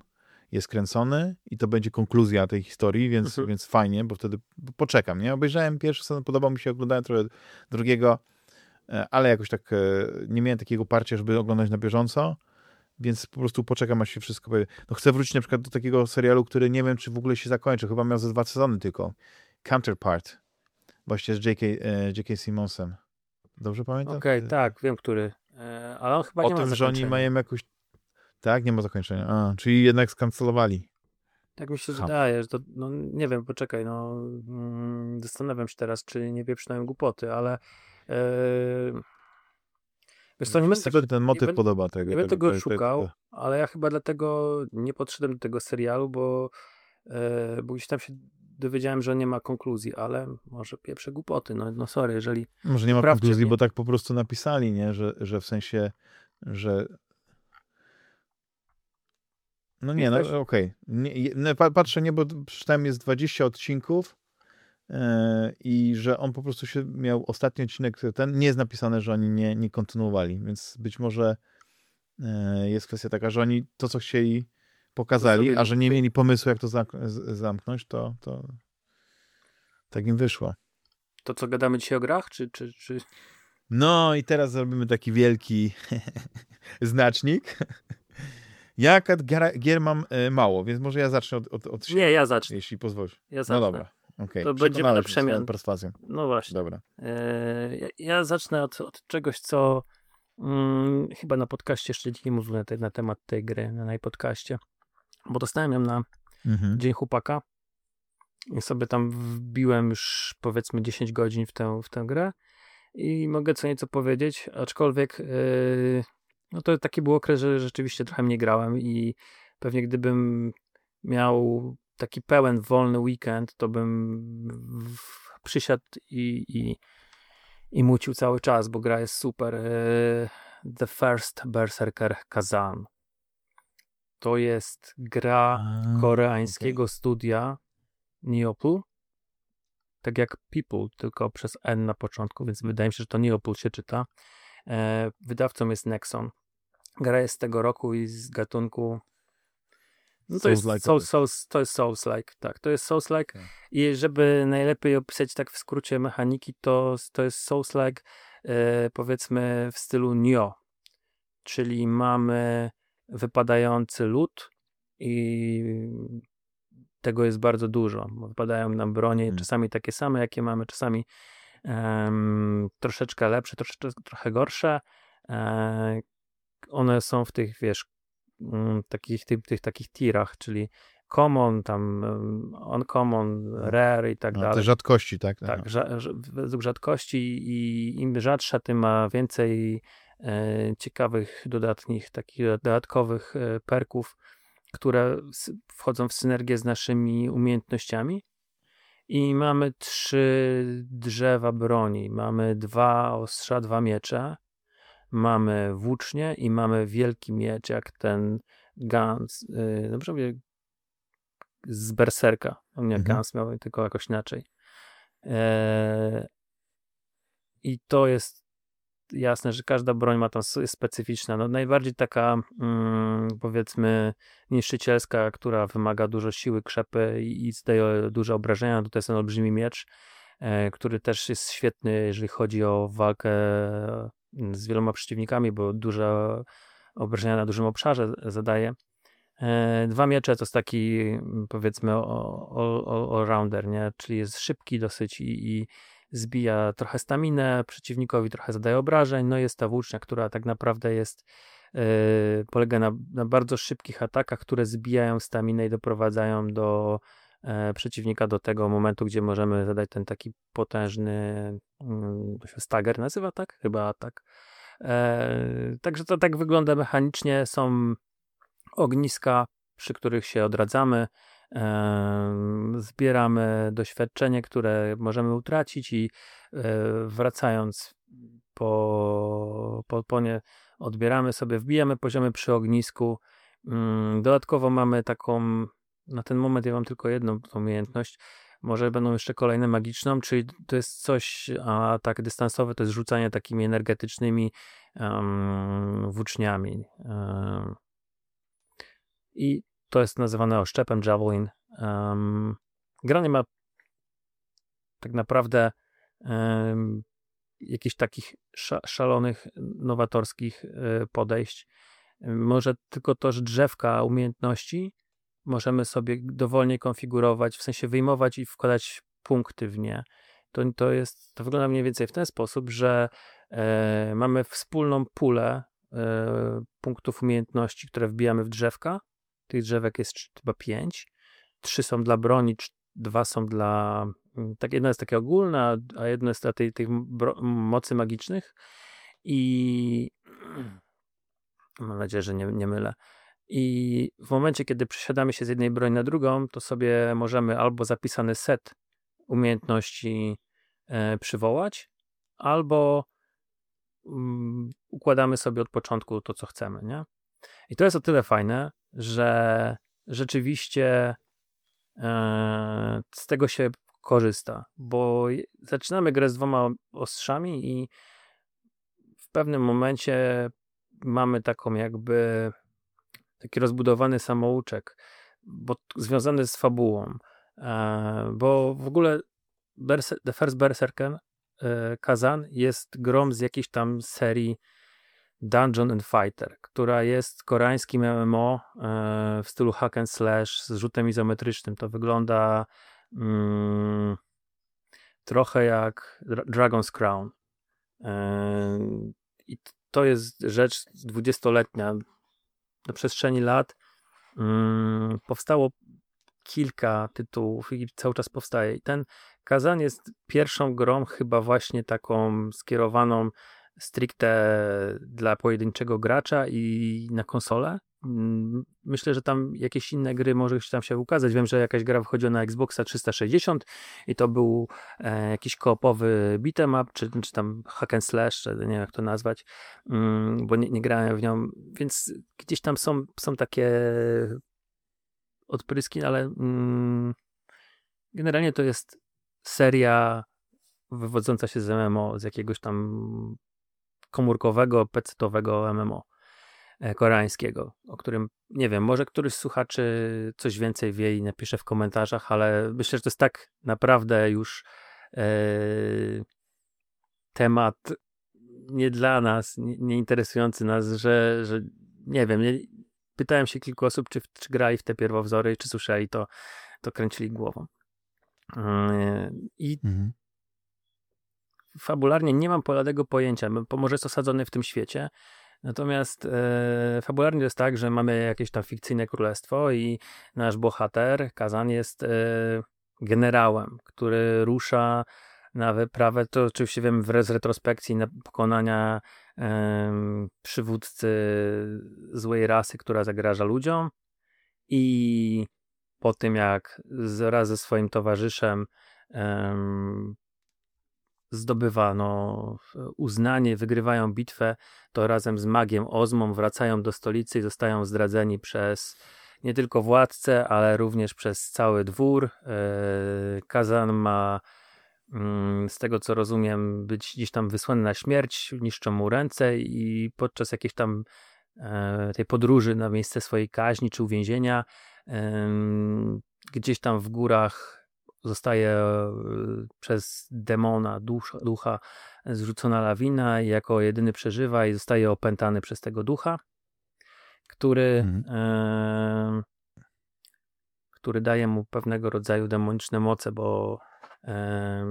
jest kręcony i to będzie konkluzja tej historii, więc, mhm. więc fajnie, bo wtedy poczekam, nie? Obejrzałem pierwszy sezon, podobał mi się, oglądałem trochę drugiego, ale jakoś tak nie miałem takiego parcia, żeby oglądać na bieżąco więc po prostu poczekam, aż się wszystko powie. No chcę wrócić na przykład do takiego serialu, który nie wiem, czy w ogóle się zakończy. Chyba miał ze dwa sezony tylko. Counterpart. Właśnie z J.K. E, J.K. Simmonsem. Dobrze pamiętam? Okej, okay, tak, wiem, który. E, ale on chyba o nie tym, ma że oni mają jakąś... Tak, nie ma zakończenia. A, czyli jednak skancelowali. Tak mi się ha. wydaje, że to, no nie wiem, poczekaj, no mm, zastanawiam się teraz, czy nie wieprznają głupoty, ale yy, Wiesz co, nie będę tego, ten motyw nie podoba tego. Nie będę tego, tego szukał, tego. ale ja chyba dlatego nie podszedłem do tego serialu, bo, e, bo gdzieś tam się dowiedziałem, że nie ma konkluzji, ale może pierwsze głupoty, no, no sorry, jeżeli... Może nie ma konkluzji, bo tak po prostu napisali, nie, że, że w sensie, że... No nie, no okej. Okay. Patrzę, nie, bo przeczytałem, jest 20 odcinków, i że on po prostu się miał ostatni odcinek, ten nie jest napisane, że oni nie, nie kontynuowali, więc być może e, jest kwestia taka, że oni to, co chcieli, pokazali, a że nie mieli pomysłu, jak to zamknąć, to, to tak im wyszło. To co gadamy dzisiaj o grach, czy... czy, czy... No i teraz zrobimy taki wielki znacznik. Ja gier, mam e, mało, więc może ja zacznę od, od, od Nie, ja zacznę. Jeśli pozwolisz. Ja no zacznę. No dobra. Okay. To będzie na przemian. perswazją. No właśnie. Dobra. E, ja, ja, zacznę od, od, czegoś, co Hmm, chyba na podcaście jeszcze nie mówił na, te, na temat tej gry, na najpodcaście, bo dostałem ją na mhm. Dzień Chłopaka i sobie tam wbiłem już powiedzmy 10 godzin w tę, w tę grę i mogę co nieco powiedzieć, aczkolwiek yy, no to taki był okres, że rzeczywiście trochę mniej grałem i pewnie gdybym miał taki pełen, wolny weekend, to bym przysiadł i, i, i mucił cały czas, bo gra jest super. Yy, The First Berserker Kazan. To jest gra koreańskiego okay. studia Neopol. Tak jak People, tylko przez N na początku, więc wydaje mi się, że to Neopol się czyta. E, wydawcą jest Nexon. Gra jest z tego roku i z gatunku no to, jest Souls, Souls, to jest Souls-like, tak, to jest Souls-like okay. i żeby najlepiej opisać tak w skrócie mechaniki, to, to jest Souls-like e, powiedzmy w stylu Nio, czyli mamy wypadający lód i tego jest bardzo dużo. Wypadają nam bronie, hmm. czasami takie same, jakie mamy, czasami um, troszeczkę lepsze, troszeczkę, trochę gorsze. E, one są w tych, wiesz, takich, tych, tych takich tirach, czyli common, tam uncommon, rare i tak no, dalej. Te rzadkości, tak? Tak, według rzadkości i im rzadsza, tym ma więcej e, ciekawych, dodatnich, takich dodatkowych e, perków które wchodzą w synergię z naszymi umiejętnościami. I mamy trzy drzewa broni. Mamy dwa ostrza, dwa miecze. Mamy włócznie i mamy wielki miecz, jak ten Gans. Yy, dobrze mówię, z Berserka. On nie mhm. Gans miał, tylko jakoś inaczej. Eee, I to jest jasne, że każda broń ma tam jest specyficzna. No, najbardziej taka mm, powiedzmy niszczycielska, która wymaga dużo siły, krzepy i, i zdaje duże obrażenia. Tutaj jest ten olbrzymi miecz, e, który też jest świetny, jeżeli chodzi o walkę z wieloma przeciwnikami, bo duże obrażenia na dużym obszarze zadaje. E, dwa miecze to jest taki mm, powiedzmy all-rounder, nie? czyli jest szybki dosyć i, i zbija trochę staminę przeciwnikowi, trochę zadaje obrażeń. No jest ta włócznia, która tak naprawdę jest yy, polega na, na, bardzo szybkich atakach, które zbijają staminę i doprowadzają do przeciwnika do tego momentu, gdzie możemy zadać ten taki potężny się stagger nazywa, tak? Chyba tak. E, także to tak wygląda mechanicznie. Są ogniska, przy których się odradzamy zbieramy doświadczenie, które możemy utracić i e, wracając po, po, po nie odbieramy sobie, wbijamy poziomy przy ognisku. Mm, dodatkowo mamy taką, na ten moment ja mam tylko jedną umiejętność, może będą jeszcze kolejne magiczną, czyli to jest coś, a tak dystansowe, to jest rzucanie takimi energetycznymi um, włóczniami. Um, I to jest nazywane oszczepem Javelin. Um, ma tak naprawdę um, jakichś takich szalonych, nowatorskich e, podejść. Może tylko to, że drzewka umiejętności możemy sobie dowolnie konfigurować, w sensie wyjmować i wkładać punkty w nie. To, to, jest, to wygląda mniej więcej w ten sposób, że e, mamy wspólną pulę e, punktów umiejętności, które wbijamy w drzewka tych drzewek jest chyba pięć. Trzy są dla broni, dwa są dla. Mm, tak, jedno jest takie ogólne, a jedno jest dla tej, mocy magicznych. I mam nadzieję, że nie, nie mylę. I w momencie, kiedy przesiadamy się z jednej broni na drugą, to sobie możemy albo zapisany set umiejętności e, przywołać, albo mm, układamy sobie od początku to, co chcemy, nie? I to jest o tyle fajne, że rzeczywiście e, z tego się korzysta, bo zaczynamy grę z dwoma ostrzami i w pewnym momencie mamy taką jakby taki rozbudowany samouczek, bo związany z fabułą, e, bo w ogóle The First Berserker e, Kazan jest grom z jakiejś tam serii Dungeon and Fighter, która jest koreańskim MMO e, w stylu hack and slash z rzutem izometrycznym. To wygląda mm, trochę jak Dragon's Crown. I to jest rzecz dwudziestoletnia. Na przestrzeni lat mm, powstało kilka tytułów i cały czas powstaje. I ten Kazan jest pierwszą grą chyba właśnie taką skierowaną stricte dla pojedynczego gracza i na konsolę. Mm, myślę, że tam jakieś inne gry może tam się ukazać. Wiem, że jakaś gra wychodziła na Xboxa 360 i to był e, jakiś koopowy beat'em up, czy, czy tam hack and slash, nie wiem jak to nazwać, mm, bo nie, nie grałem w nią, więc gdzieś tam są, są takie odpryski, ale mm, generalnie to jest seria wywodząca się z MMO, z jakiegoś tam komórkowego, pecetowego MMO koreańskiego, o którym nie wiem, może któryś z słuchaczy coś więcej wie i napisze w komentarzach, ale myślę, że to jest tak naprawdę już e, temat nie dla nas, nie, nie interesujący nas, że, że nie wiem, nie, pytałem się kilku osób, czy, czy grali w te pierwowzory, czy słyszeli to, to kręcili głową. E, I mhm fabularnie nie mam poladego pojęcia, bo może jest osadzony w tym świecie. Natomiast e, fabularnie jest tak, że mamy jakieś tam fikcyjne królestwo i nasz bohater, Kazan, jest e, generałem, który rusza na wyprawę, to oczywiście wiem z retrospekcji, na pokonania e, przywódcy złej rasy, która zagraża ludziom. I po tym jak wraz ze swoim towarzyszem zdobywano uznanie, wygrywają bitwę, to razem z magiem Ozmą wracają do stolicy i zostają zdradzeni przez nie tylko władcę, ale również przez cały dwór. E, Kazan ma mm, z tego co rozumiem, być gdzieś tam wysłany na śmierć, niszczą mu ręce i podczas jakiejś tam e, tej podróży na miejsce swojej kaźni czy uwięzienia, gdzieś tam w górach zostaje e, przez demona, ducha, ducha zrzucona lawina i jako jedyny przeżywa i zostaje opętany przez tego ducha, który, mhm. e, który daje mu pewnego rodzaju demoniczne moce, bo e,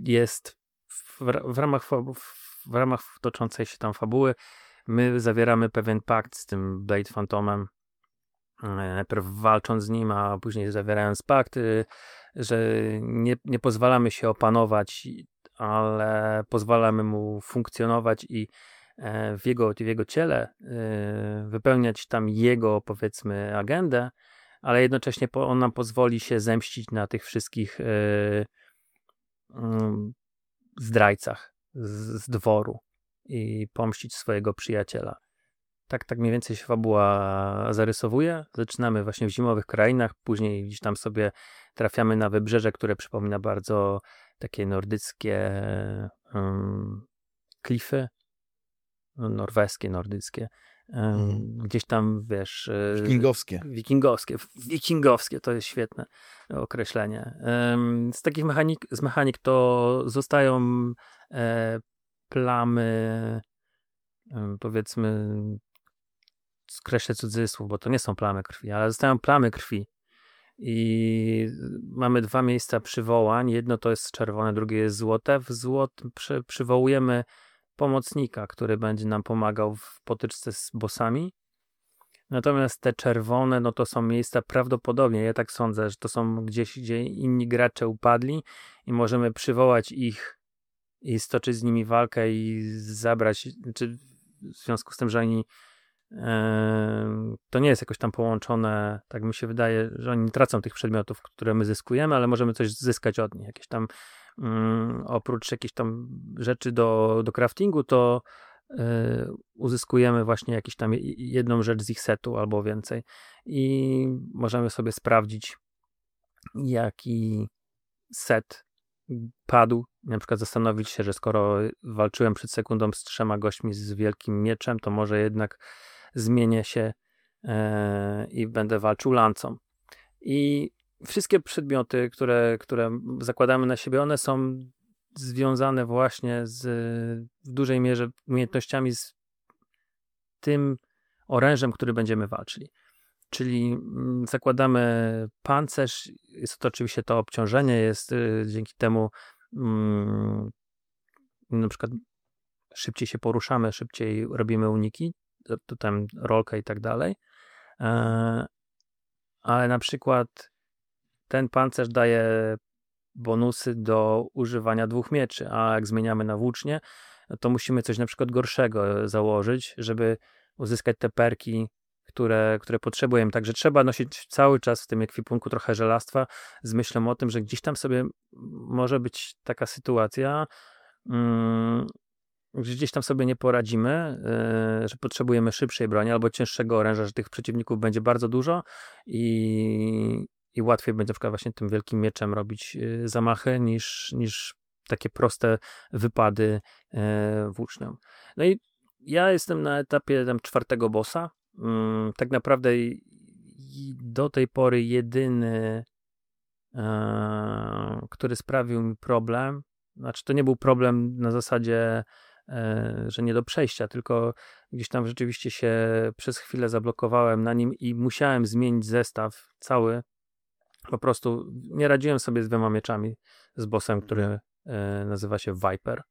jest w, w, ramach, w ramach toczącej się tam fabuły my zawieramy pewien pakt z tym Blade Phantomem, najpierw walcząc z nim, a później zawierając pakt, że nie, nie pozwalamy się opanować, ale pozwalamy mu funkcjonować i e, w jego, w jego ciele e, wypełniać tam jego, powiedzmy, agendę, ale jednocześnie on nam pozwoli się zemścić na tych wszystkich e, mm, zdrajcach z, z dworu i pomścić swojego przyjaciela. Tak, tak mniej więcej się fabuła zarysowuje. Zaczynamy właśnie w zimowych krainach, później gdzieś tam sobie trafiamy na wybrzeże, które przypomina bardzo takie nordyckie um, klify, no, norweskie, nordyckie. Um, Gdzieś tam, wiesz... E, wikingowskie. Wikingowskie. Wikingowskie, to jest świetne określenie. Z takich mechanik, z mechanik to zostają e, plamy powiedzmy skreślę cudzysłów, bo to nie są plamy krwi, ale zostają plamy krwi. I mamy dwa miejsca przywołań. Jedno to jest czerwone, drugie jest złote. W złot przy, przywołujemy pomocnika, który będzie nam pomagał w potyczce z bossami. Natomiast te czerwone, no to są miejsca prawdopodobnie, ja tak sądzę, że to są gdzieś, gdzie inni gracze upadli i możemy przywołać ich i stoczyć z nimi walkę i zabrać, czy w związku z tym, że oni to nie jest jakoś tam połączone, tak mi się wydaje, że oni tracą tych przedmiotów, które my zyskujemy, ale możemy coś zyskać od nich. Jakieś tam um, oprócz jakichś tam rzeczy do, do craftingu, to y, uzyskujemy właśnie jakąś tam jedną rzecz z ich setu albo więcej i możemy sobie sprawdzić jaki set padł, na przykład zastanowić się, że skoro walczyłem przed sekundą z trzema gośćmi z wielkim mieczem, to może jednak zmienię się e, i będę walczył lancą. I wszystkie przedmioty, które, które zakładamy na siebie, one są związane właśnie z, w dużej mierze umiejętnościami z tym orężem, który będziemy walczyli. Czyli mm, zakładamy pancerz, jest to oczywiście to obciążenie, jest y, dzięki temu mm, na przykład szybciej się poruszamy, szybciej robimy uniki, tam rolkę i tak dalej. E, ale na przykład ten pancerz daje bonusy do używania dwóch mieczy, a jak zmieniamy na włócznie, to musimy coś na przykład gorszego założyć, żeby uzyskać te perki, które, które potrzebujemy. Także trzeba nosić cały czas w tym ekwipunku trochę żelastwa z myślą o tym, że gdzieś tam sobie może być taka sytuacja, mm, gdzieś tam sobie nie poradzimy, yy, że potrzebujemy szybszej broni albo cięższego oręża, że tych przeciwników będzie bardzo dużo i, i łatwiej będzie na przykład właśnie tym wielkim mieczem robić yy, zamachy niż, niż takie proste wypady yy, włócznią. No i ja jestem na etapie tam czwartego bossa. Yy, tak naprawdę do tej pory jedyny, który sprawił mi problem, znaczy to nie był problem na zasadzie E, że nie do przejścia, tylko gdzieś tam rzeczywiście się przez chwilę zablokowałem na nim i musiałem zmienić zestaw cały. Po prostu nie radziłem sobie z dwoma mieczami, z bossem, który e, nazywa się Viper.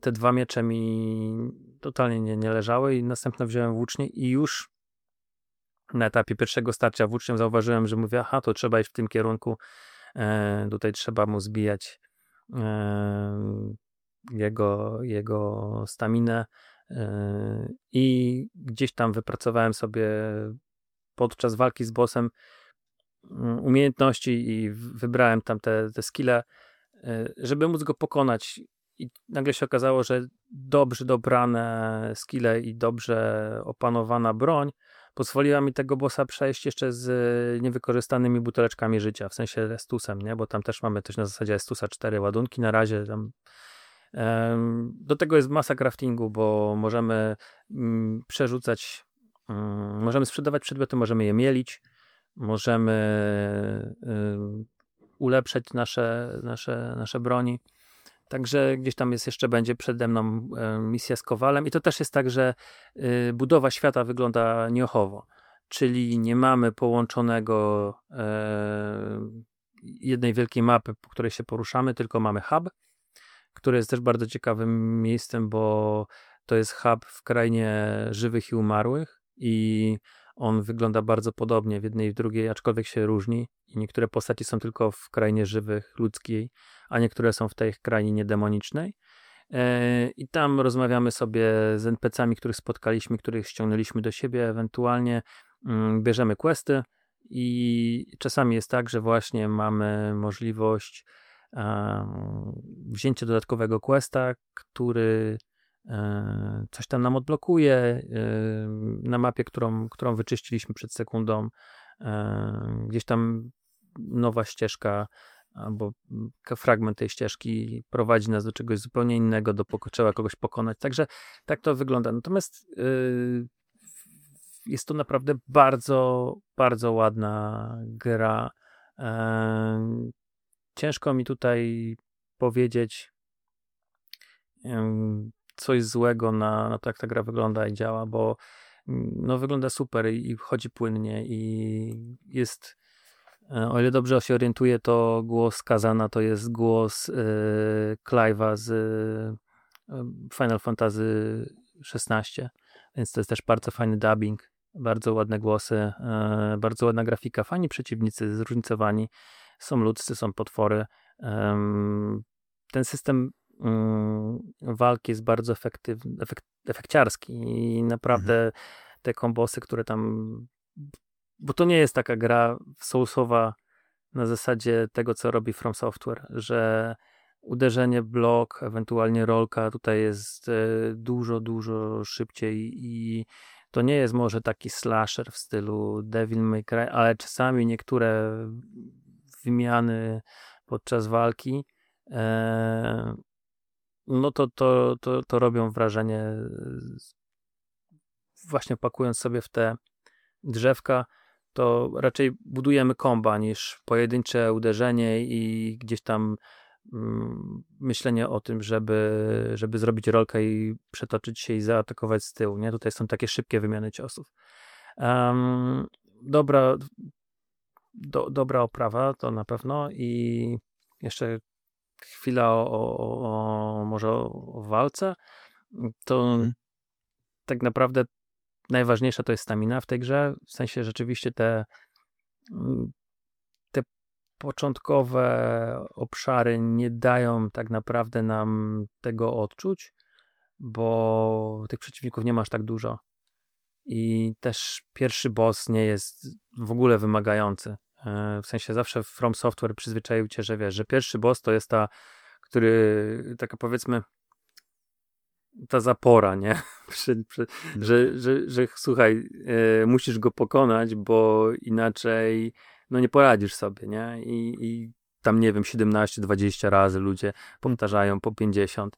Te dwa miecze mi totalnie nie, nie leżały i następno wziąłem włócznie i już na etapie pierwszego starcia włócznią zauważyłem, że mówię, aha, to trzeba iść w tym kierunku, e, tutaj trzeba mu zbijać jego, jego staminę i gdzieś tam wypracowałem sobie podczas walki z bossem mm, umiejętności i wybrałem tam te, te skille, żeby móc go pokonać. I nagle się okazało, że dobrze dobrane skille i dobrze opanowana broń pozwoliła mi tego bossa przejść jeszcze z e, niewykorzystanymi buteleczkami życia, w sensie Estusem, nie? bo tam też mamy coś na zasadzie Estusa 4 ładunki na razie. Tam... Do tego jest masa craftingu, bo możemy mm, przerzucać, mm, możemy sprzedawać przedmioty, możemy je mielić, możemy ulepszać nasze, nasze, nasze broni. Także gdzieś tam jest jeszcze będzie przede mną e, misja z Kowalem. I to też jest tak, że y, budowa świata wygląda nieochowo, czyli nie mamy połączonego e, jednej wielkiej mapy, po której się poruszamy, tylko mamy hub, który jest też bardzo ciekawym miejscem, bo to jest hub w krainie żywych i umarłych i on wygląda bardzo podobnie w jednej i w drugiej, aczkolwiek się różni i niektóre postaci są tylko w krainie żywych, ludzkiej, a niektóre są w tej krainie demonicznej. E, I tam rozmawiamy sobie z NPC-ami, których spotkaliśmy, których ściągnęliśmy do siebie, ewentualnie mm, bierzemy questy i czasami jest tak, że właśnie mamy możliwość wzięcia dodatkowego questa, który e, coś tam nam odblokuje e, na mapie, którą, którą wyczyściliśmy przed sekundą. Gdzieś tam nowa ścieżka albo fragment tej ścieżki prowadzi nas do czegoś zupełnie innego, do trzeba kogoś pokonać. Także tak to wygląda. Natomiast jest to naprawdę bardzo, bardzo ładna gra. Ciężko mi tutaj powiedzieć coś złego na, na to, jak ta gra wygląda i działa, bo no, wygląda super i, chodzi płynnie i jest E, o ile dobrze się orientuję, to głos Kazana to jest głos yy, Clive'a z yy, Final Fantasy XVI, więc to jest też bardzo fajny dubbing, bardzo ładne głosy, yy, bardzo ładna grafika, fajni przeciwnicy, zróżnicowani, są ludzcy, są potwory. ten system mm, walki jest bardzo efektywny, efek, efekciarski i naprawdę mhm. te kombosy, które tam bo to nie jest taka gra soulsowa na zasadzie tego, co robi From Software, że uderzenie blok, ewentualnie rolka tutaj jest e, dużo, dużo szybciej i to nie jest może taki slasher w stylu Devil May Cry, ale czasami niektóre wymiany podczas walki e, no to, to, to, to robią wrażenie właśnie pakując sobie w te drzewka to raczej budujemy komba niż pojedyncze uderzenie i gdzieś tam mm, myślenie o tym, żeby, żeby zrobić rolkę i przetoczyć się i zaatakować z tyłu. Nie? Tutaj są takie szybkie wymiany ciosów. Um, dobra, do, dobra oprawa to na pewno i jeszcze chwila o, o, o może o, o, walce, to hmm. tak naprawdę najważniejsza to jest stamina w tej grze, w sensie rzeczywiście te mm, te początkowe obszary nie dają tak naprawdę nam tego odczuć, bo tych przeciwników nie masz tak dużo. I też pierwszy boss nie jest w ogóle wymagający. E, w sensie zawsze From Software przyzwyczaił cię, że wiesz, że pierwszy boss to jest ta, który, taka powiedzmy, ta zapora, nie? No. że, że, że słuchaj, e, musisz go pokonać, bo inaczej no nie poradzisz sobie, nie? I, i tam nie wiem, 17-20 razy ludzie powtarzają po 50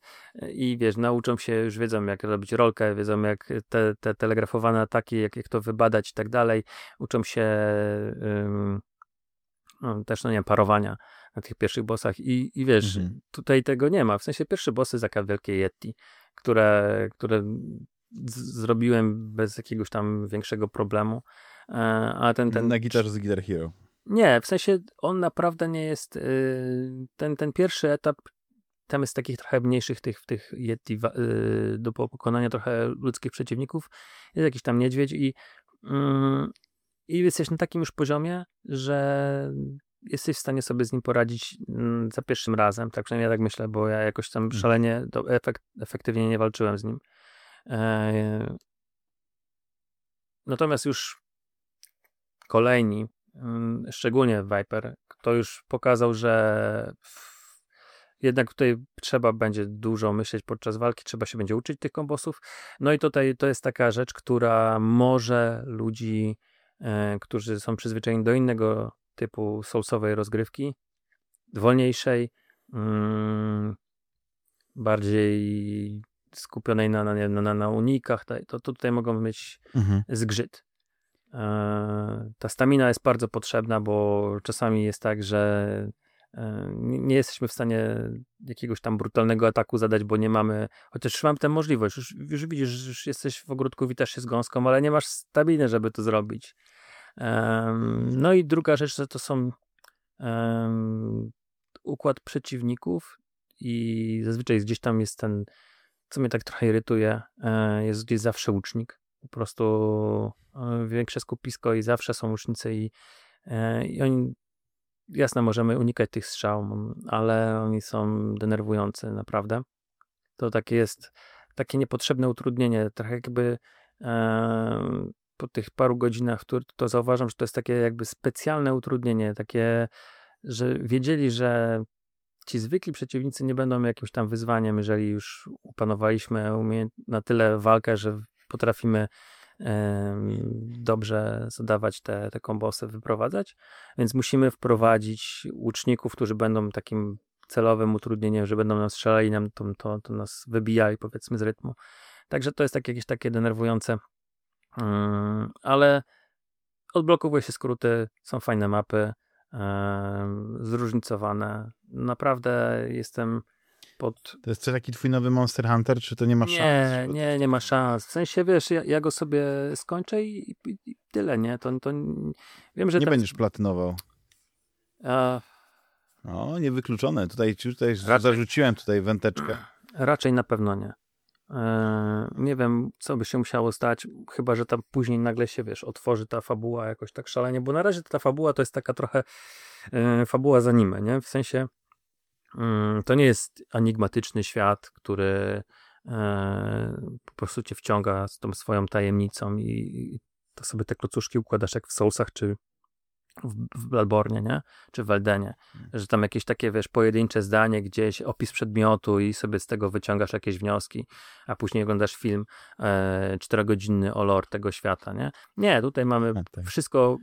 i wiesz, nauczą się, już wiedzą jak robić rolkę, wiedzą jak te, te telegrafowane ataki, jak, jak to wybadać i tak dalej, uczą się też, no nie wiem, parowania na tych pierwszych bossach i, i wiesz, mhm. tutaj tego nie ma, w sensie pierwsze bossy za wielkie Yeti, które, które zrobiłem bez jakiegoś tam większego problemu, e, a ten, ten... Na gitarze z Guitar Hero. Nie, w sensie on naprawdę nie jest. Y, ten, ten pierwszy etap, tam jest takich trochę mniejszych tych, tych Yeti y, do pokonania trochę ludzkich przeciwników. Jest jakiś tam niedźwiedź i, mm, i jesteś na takim już poziomie, że jesteś w stanie sobie z nim poradzić mm, za pierwszym razem. Tak przynajmniej ja tak myślę, bo ja jakoś tam mhm. szalenie do, efekt, efektywnie nie walczyłem z nim. E, natomiast już kolejni Mm, szczególnie Viper, kto już pokazał, że jednak tutaj trzeba będzie dużo myśleć podczas walki, trzeba się będzie uczyć tych kombosów. No i tutaj to jest taka rzecz, która może ludzi, którzy są przyzwyczajeni do innego typu soulsowej rozgrywki, wolniejszej, mm, bardziej skupionej na, na, na, na unikach, to, to tutaj mogą mieć mhm. zgrzyt. E, ta stamina jest bardzo potrzebna, bo czasami jest tak, że e, nie jesteśmy w stanie jakiegoś tam brutalnego ataku zadać, bo nie mamy, chociaż mamy tę możliwość, już, już widzisz, że już jesteś w ogródku, witasz się z gąską, ale nie masz staminy, żeby to zrobić. No i druga rzecz, to są układ przeciwników i zazwyczaj gdzieś tam jest ten, co mnie tak trochę irytuje, e, jest gdzieś zawsze łucznik. Po prostu e, większe skupisko i zawsze są łucznicy i, e, i oni jasne, możemy unikać tych strzał, ale oni są denerwujący naprawdę. To takie jest takie niepotrzebne utrudnienie, trochę jakby e, po tych paru godzinach to, to zauważam, że to jest takie jakby specjalne utrudnienie, takie, że wiedzieli, że ci zwykli przeciwnicy nie będą jakimś tam wyzwaniem, jeżeli już upanowaliśmy na tyle walkę, że potrafimy dobrze zadawać te, te kombosy, wyprowadzać, więc musimy wprowadzić łuczników, którzy będą takim celowym utrudnieniem, że będą nam strzelali, nam to, to, to nas wybijali powiedzmy z rytmu. Także to jest tak, jakieś takie denerwujące, ale odblokowuje się skróty, są fajne mapy, zróżnicowane. Naprawdę jestem pod... To jest taki twój nowy Monster Hunter, czy to nie ma nie, szans? Nie, nie, nie ma szans. W sensie, wiesz, ja, ja go sobie skończę i, i, i, tyle, nie? To, to wiem, że... Nie będziesz platynował. A... No, niewykluczone. Tutaj, tutaj raczej, zarzuciłem tutaj węteczkę. Raczej na pewno nie. Eee, nie wiem, co by się musiało stać, chyba, że tam później nagle się, wiesz, otworzy ta fabuła jakoś tak szalenie, bo na razie ta fabuła to jest taka trochę e, fabuła za anime, nie? W sensie to nie jest enigmatyczny świat, który e, po prostu cię wciąga z tą swoją tajemnicą i to sobie te klocuszki układasz jak w Soulsach czy w, Bloodborne, nie? Czy w Eldenie. Hmm. Że tam jakieś takie, wiesz, pojedyncze zdanie gdzieś, opis przedmiotu i sobie z tego wyciągasz jakieś wnioski, a później oglądasz film e, czterogodzinny o lore tego świata, nie? Nie, tutaj mamy tak. wszystko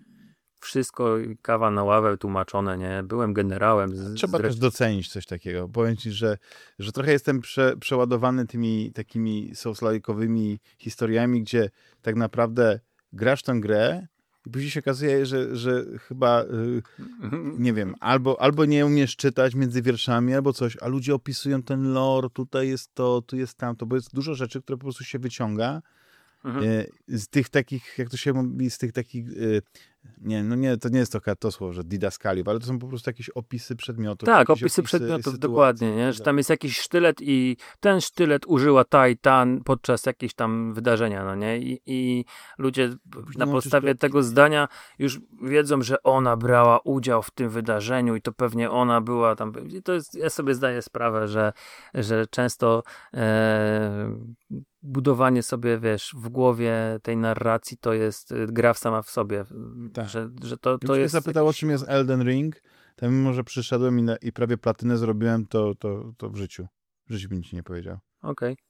wszystko, kawa na ławę tłumaczone, nie? Byłem generałem. Z, Trzeba też docenić coś takiego. Powiem ci, że, że trochę jestem prze, przeładowany tymi takimi souls-like'owymi historiami, gdzie tak naprawdę grasz tę grę i później się okazuje, że, że chyba, yy, nie wiem, albo, albo nie umiesz czytać między wierszami, albo coś, a ludzie opisują ten lore, tutaj jest to, tu jest tamto, bo jest dużo rzeczy, które po prostu się wyciąga Mhm. E, z tych takich, jak to się mówi, z tych takich e, nie, no nie, to nie jest to, to słowo, że didaskaliów, ale to są po prostu jakieś opisy przedmiotów. Tak, opisy, opisy przedmiotów, sytuacji. dokładnie, nie? że tak. tam jest jakiś sztylet i ten sztylet użyła ta i ta podczas jakiegoś tam wydarzenia, no nie? I, i ludzie na podstawie tego zdania już wiedzą, że ona brała udział w tym wydarzeniu i to pewnie ona była tam. I to jest, ja sobie zdaję sprawę, że, że często e, budowanie sobie, wiesz, w głowie tej narracji to jest y, gra sama w sobie. Tak. Że, że to, to jest... zapytał, o czym jest Elden Ring, to mimo, że przyszedłem i, na, i prawie platynę zrobiłem, to, to, to w życiu. W życiu bym ci nie powiedział. Okej. Okay.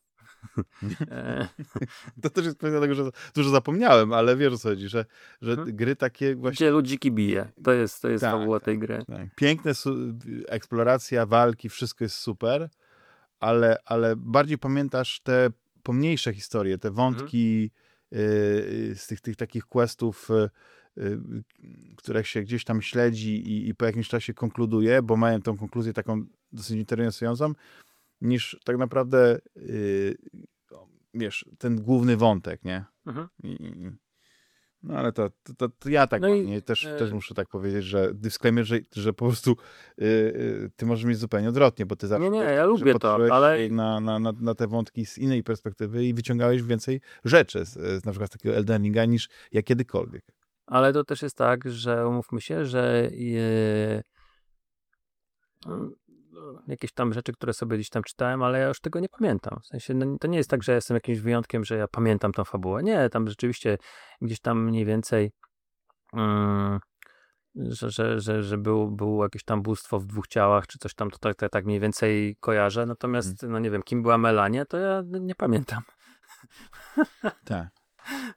E. to też jest kwestia tego, że dużo zapomniałem, ale wiesz o co chodzi, że, że hmm. gry takie właśnie... Gdzie ludziki bije. To jest, to jest tak, fabuła tej gry. Tak. Piękne eksploracja, walki, wszystko jest super, ale, ale bardziej pamiętasz te pomniejsze historie, te wątki mhm. z tych, tych takich questów, y, y, których się gdzieś tam śledzi i, i po jakimś czasie konkluduje, bo mają tą konkluzję taką dosyć interesującą, niż tak naprawdę y, wiesz, ten główny wątek, nie? Mhm. I, no ale to, to, to ja tak no i, też, e... też muszę tak powiedzieć, że disclaimer, że, że po prostu yy, ty możesz mieć zupełnie odwrotnie, bo ty zawsze no nie, ja lubię to, ale na, na, na, na te wątki z innej perspektywy i wyciągałeś więcej rzeczy z, z na przykład z takiego Eldeninga niż ja kiedykolwiek. Ale to też jest tak, że umówmy się, że yy, jakieś tam rzeczy, które sobie gdzieś tam czytałem, ale ja już tego nie pamiętam. W sensie, no, to nie jest tak, że jestem jakimś wyjątkiem, że ja pamiętam tą fabułę. Nie, tam rzeczywiście gdzieś tam mniej więcej mm, że, że, że, że był, było jakieś tam bóstwo w dwóch ciałach, czy coś tam, to tak, tak, tak mniej więcej kojarzę. Natomiast, hmm. no nie wiem, kim była Melania, to ja nie pamiętam. Tak.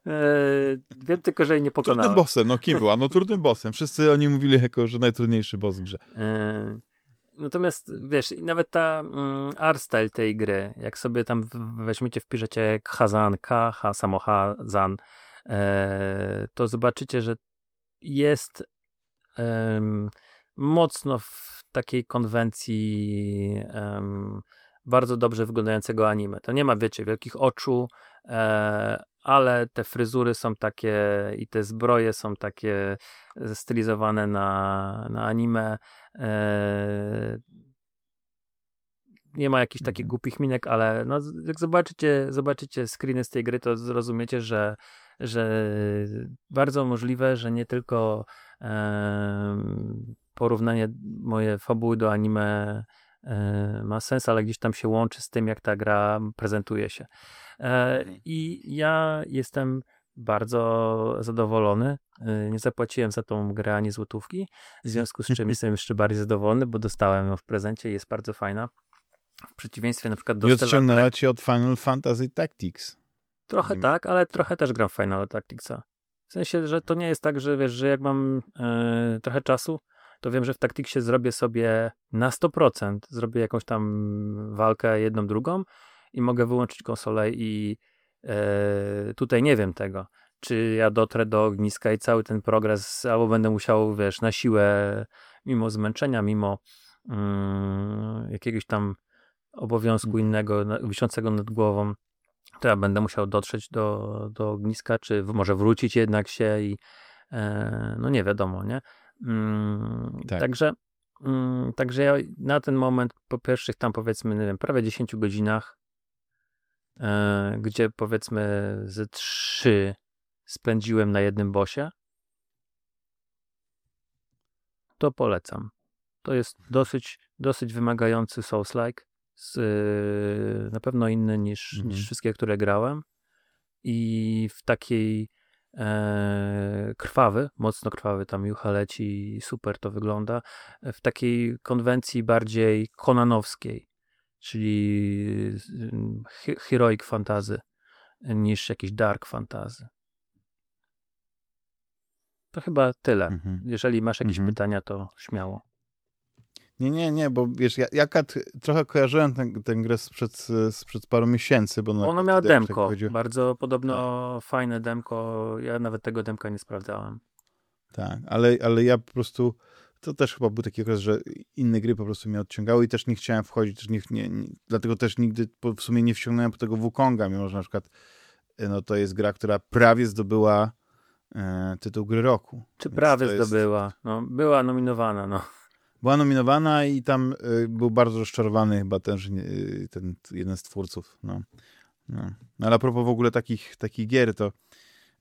Eee, wiem tylko, że jej nie pokonałem. Trudnym bossem, no kim była? No trudnym bossem. Wszyscy oni mówili jako, że najtrudniejszy boss w grze. Eee, Natomiast wiesz, nawet ta mm, art style tej gry, jak sobie tam weźmiecie, wpiszecie Khazan, K, H, samo Hazan, e, to zobaczycie, że jest e, mocno w takiej konwencji e, bardzo dobrze wyglądającego anime. To nie ma, wiecie, wielkich oczu, e, ale te fryzury są takie i te zbroje są takie stylizowane na, na anime. E, nie ma jakichś takich mhm. głupich minek, ale no, jak zobaczycie, zobaczycie screeny z tej gry, to zrozumiecie, że, że bardzo możliwe, że nie tylko e, porównanie moje fabuły do anime ma sens, ale gdzieś tam się łączy z tym, jak ta gra prezentuje się. E, mhm. I ja jestem bardzo zadowolony. E, nie zapłaciłem za tą grę ani złotówki, w związku z czym jestem jeszcze bardziej zadowolony, bo dostałem ją w prezencie i jest bardzo fajna. W przeciwieństwie na przykład do... I odciągnęła ci od Final Fantasy Tactics. Trochę tak, ale trochę też gram w Final Tacticsa. W sensie, że to nie jest tak, że wiesz, że jak mam e, trochę czasu, to wiem, że w Tacticsie zrobię sobie na 100%, zrobię jakąś tam walkę jedną, drugą, i mogę wyłączyć konsolę i e, tutaj nie wiem tego, czy ja dotrę do ogniska i cały ten progres, albo będę musiał, wiesz, na siłę, mimo zmęczenia, mimo mm, jakiegoś tam obowiązku mm. innego, wiszącego nad głową, to ja będę musiał dotrzeć do, do ogniska, czy może wrócić jednak się i e, no nie wiadomo, nie? Mm, tak. Także, mm, także ja na ten moment po pierwszych tam powiedzmy, nie wiem, prawie 10 godzinach E, gdzie powiedzmy ze trzy spędziłem na jednym bosie, to polecam. To jest dosyć, dosyć wymagający Souls-like, z, na pewno inny niż, mhm. niż wszystkie, które grałem i w takiej krwawy, mocno krwawy, tam jucha leci, super to wygląda, w takiej konwencji bardziej konanowskiej, czyli heroic fantazy niż jakiś dark fantazy. To chyba tyle. Mhm. Jeżeli masz jakieś mhm. pytania, to śmiało. Nie, nie, nie, bo wiesz, ja, ja trochę kojarzyłem tę, grę sprzed, sprzed paru miesięcy. Bo Ona miała demko, tak bardzo podobno tak. fajne demko. Ja nawet tego demka nie sprawdzałem. Tak, ale, ale ja po prostu to też chyba był taki okres, że inne gry po prostu mnie odciągały i też nie chciałem wchodzić, też nie, nie, nie, dlatego też nigdy w sumie nie wciągnąłem po tego Wukonga, mimo że na przykład no to jest gra, która prawie zdobyła e, tytuł gry roku. Czy prawie to jest- zdobyła? No, była nominowana, no. Była nominowana i tam y, był bardzo rozczarowany chyba ten, y, ten jeden z twórców. No. No. no ale a propos w ogóle takich, takich gier, to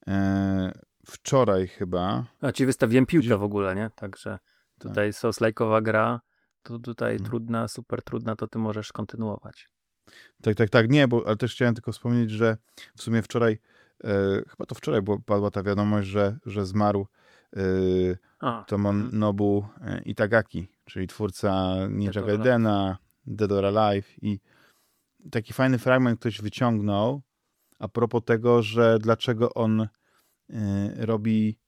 e, wczoraj chyba A ci wystawiłem piłkę w ogóle, nie? Także tutaj Souls-like'owa gra, to tutaj Mhm. trudna, super trudna, to ty możesz kontynuować. Tak, tak, tak, nie, bo ale też chciałem tylko wspomnieć, że w sumie wczoraj, e, chyba to wczoraj było, padła ta wiadomość, że, że zmarł e, A, Tomonobu e, Itagaki, czyli twórca Ninja Gaidena, Dead or Alive i taki fajny fragment ktoś wyciągnął a propos tego, że dlaczego on e, robi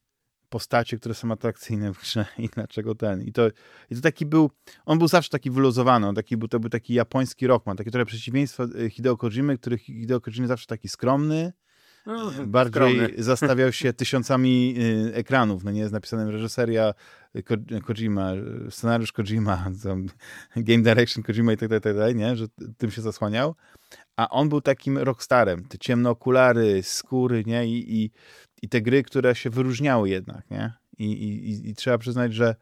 postacie, które są atrakcyjne w grze i dlaczego ten. I to, i to taki był, on był zawsze taki wyluzowany, on taki był, to był taki japoński rockman, takie trochę przeciwieństwo e, Hideo Kojimy, który Hideo Kojimy zawsze taki skromny, no, bardziej skromny. zastawiał się tysiącami y, ekranów, no nie jest napisane reżyseria Ko Kojima, scenariusz Kojima, game direction Kojima i tak dalej, tak dalej, nie, że tym się zasłaniał, a on był takim rockstarem, te ciemne okulary, skóry, nie, i, i, i te gry, które się wyróżniały jednak, nie, i, i, i- trzeba przyznać, że,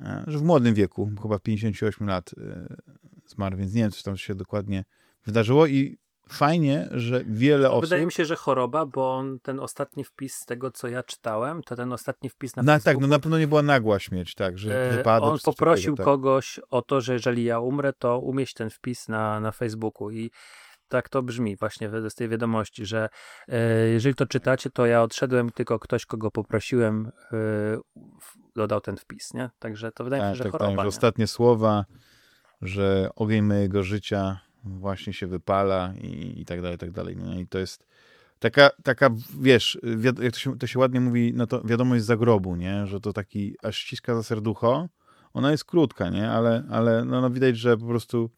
e, że w młodym wieku, chyba 58 lat y, zmarł, więc nie wiem, co tam się dokładnie wydarzyło. I fajnie, że wiele osób... Wydaje mi się, że choroba, bo on, ten ostatni wpis z tego, co ja czytałem, to ten ostatni wpis na No tak, Facebooku, no na pewno nie była nagła śmierć, tak, że e, wypadek. On poprosił takiego, tak. kogoś o to, że jeżeli ja umrę, to umieść ten wpis na, na Facebooku i tak to brzmi właśnie z tej wiadomości, że e, jeżeli to czytacie, to ja odszedłem, tylko ktoś, kogo poprosiłem, e, dodał ten wpis, nie? Także to wydaje mi się, Tak, że tak, tak, choroba, że nie? ostatnie słowa, że ogień mojego życia właśnie się wypala i, i tak dalej, i tak dalej. I to jest taka, taka wiesz, jak to się, to się ładnie mówi, no to wiadomość z zagrobu, nie? Że to taki aż ściska za serducho. Ona jest krótka, nie? Ale, ale no, no widać, że po prostu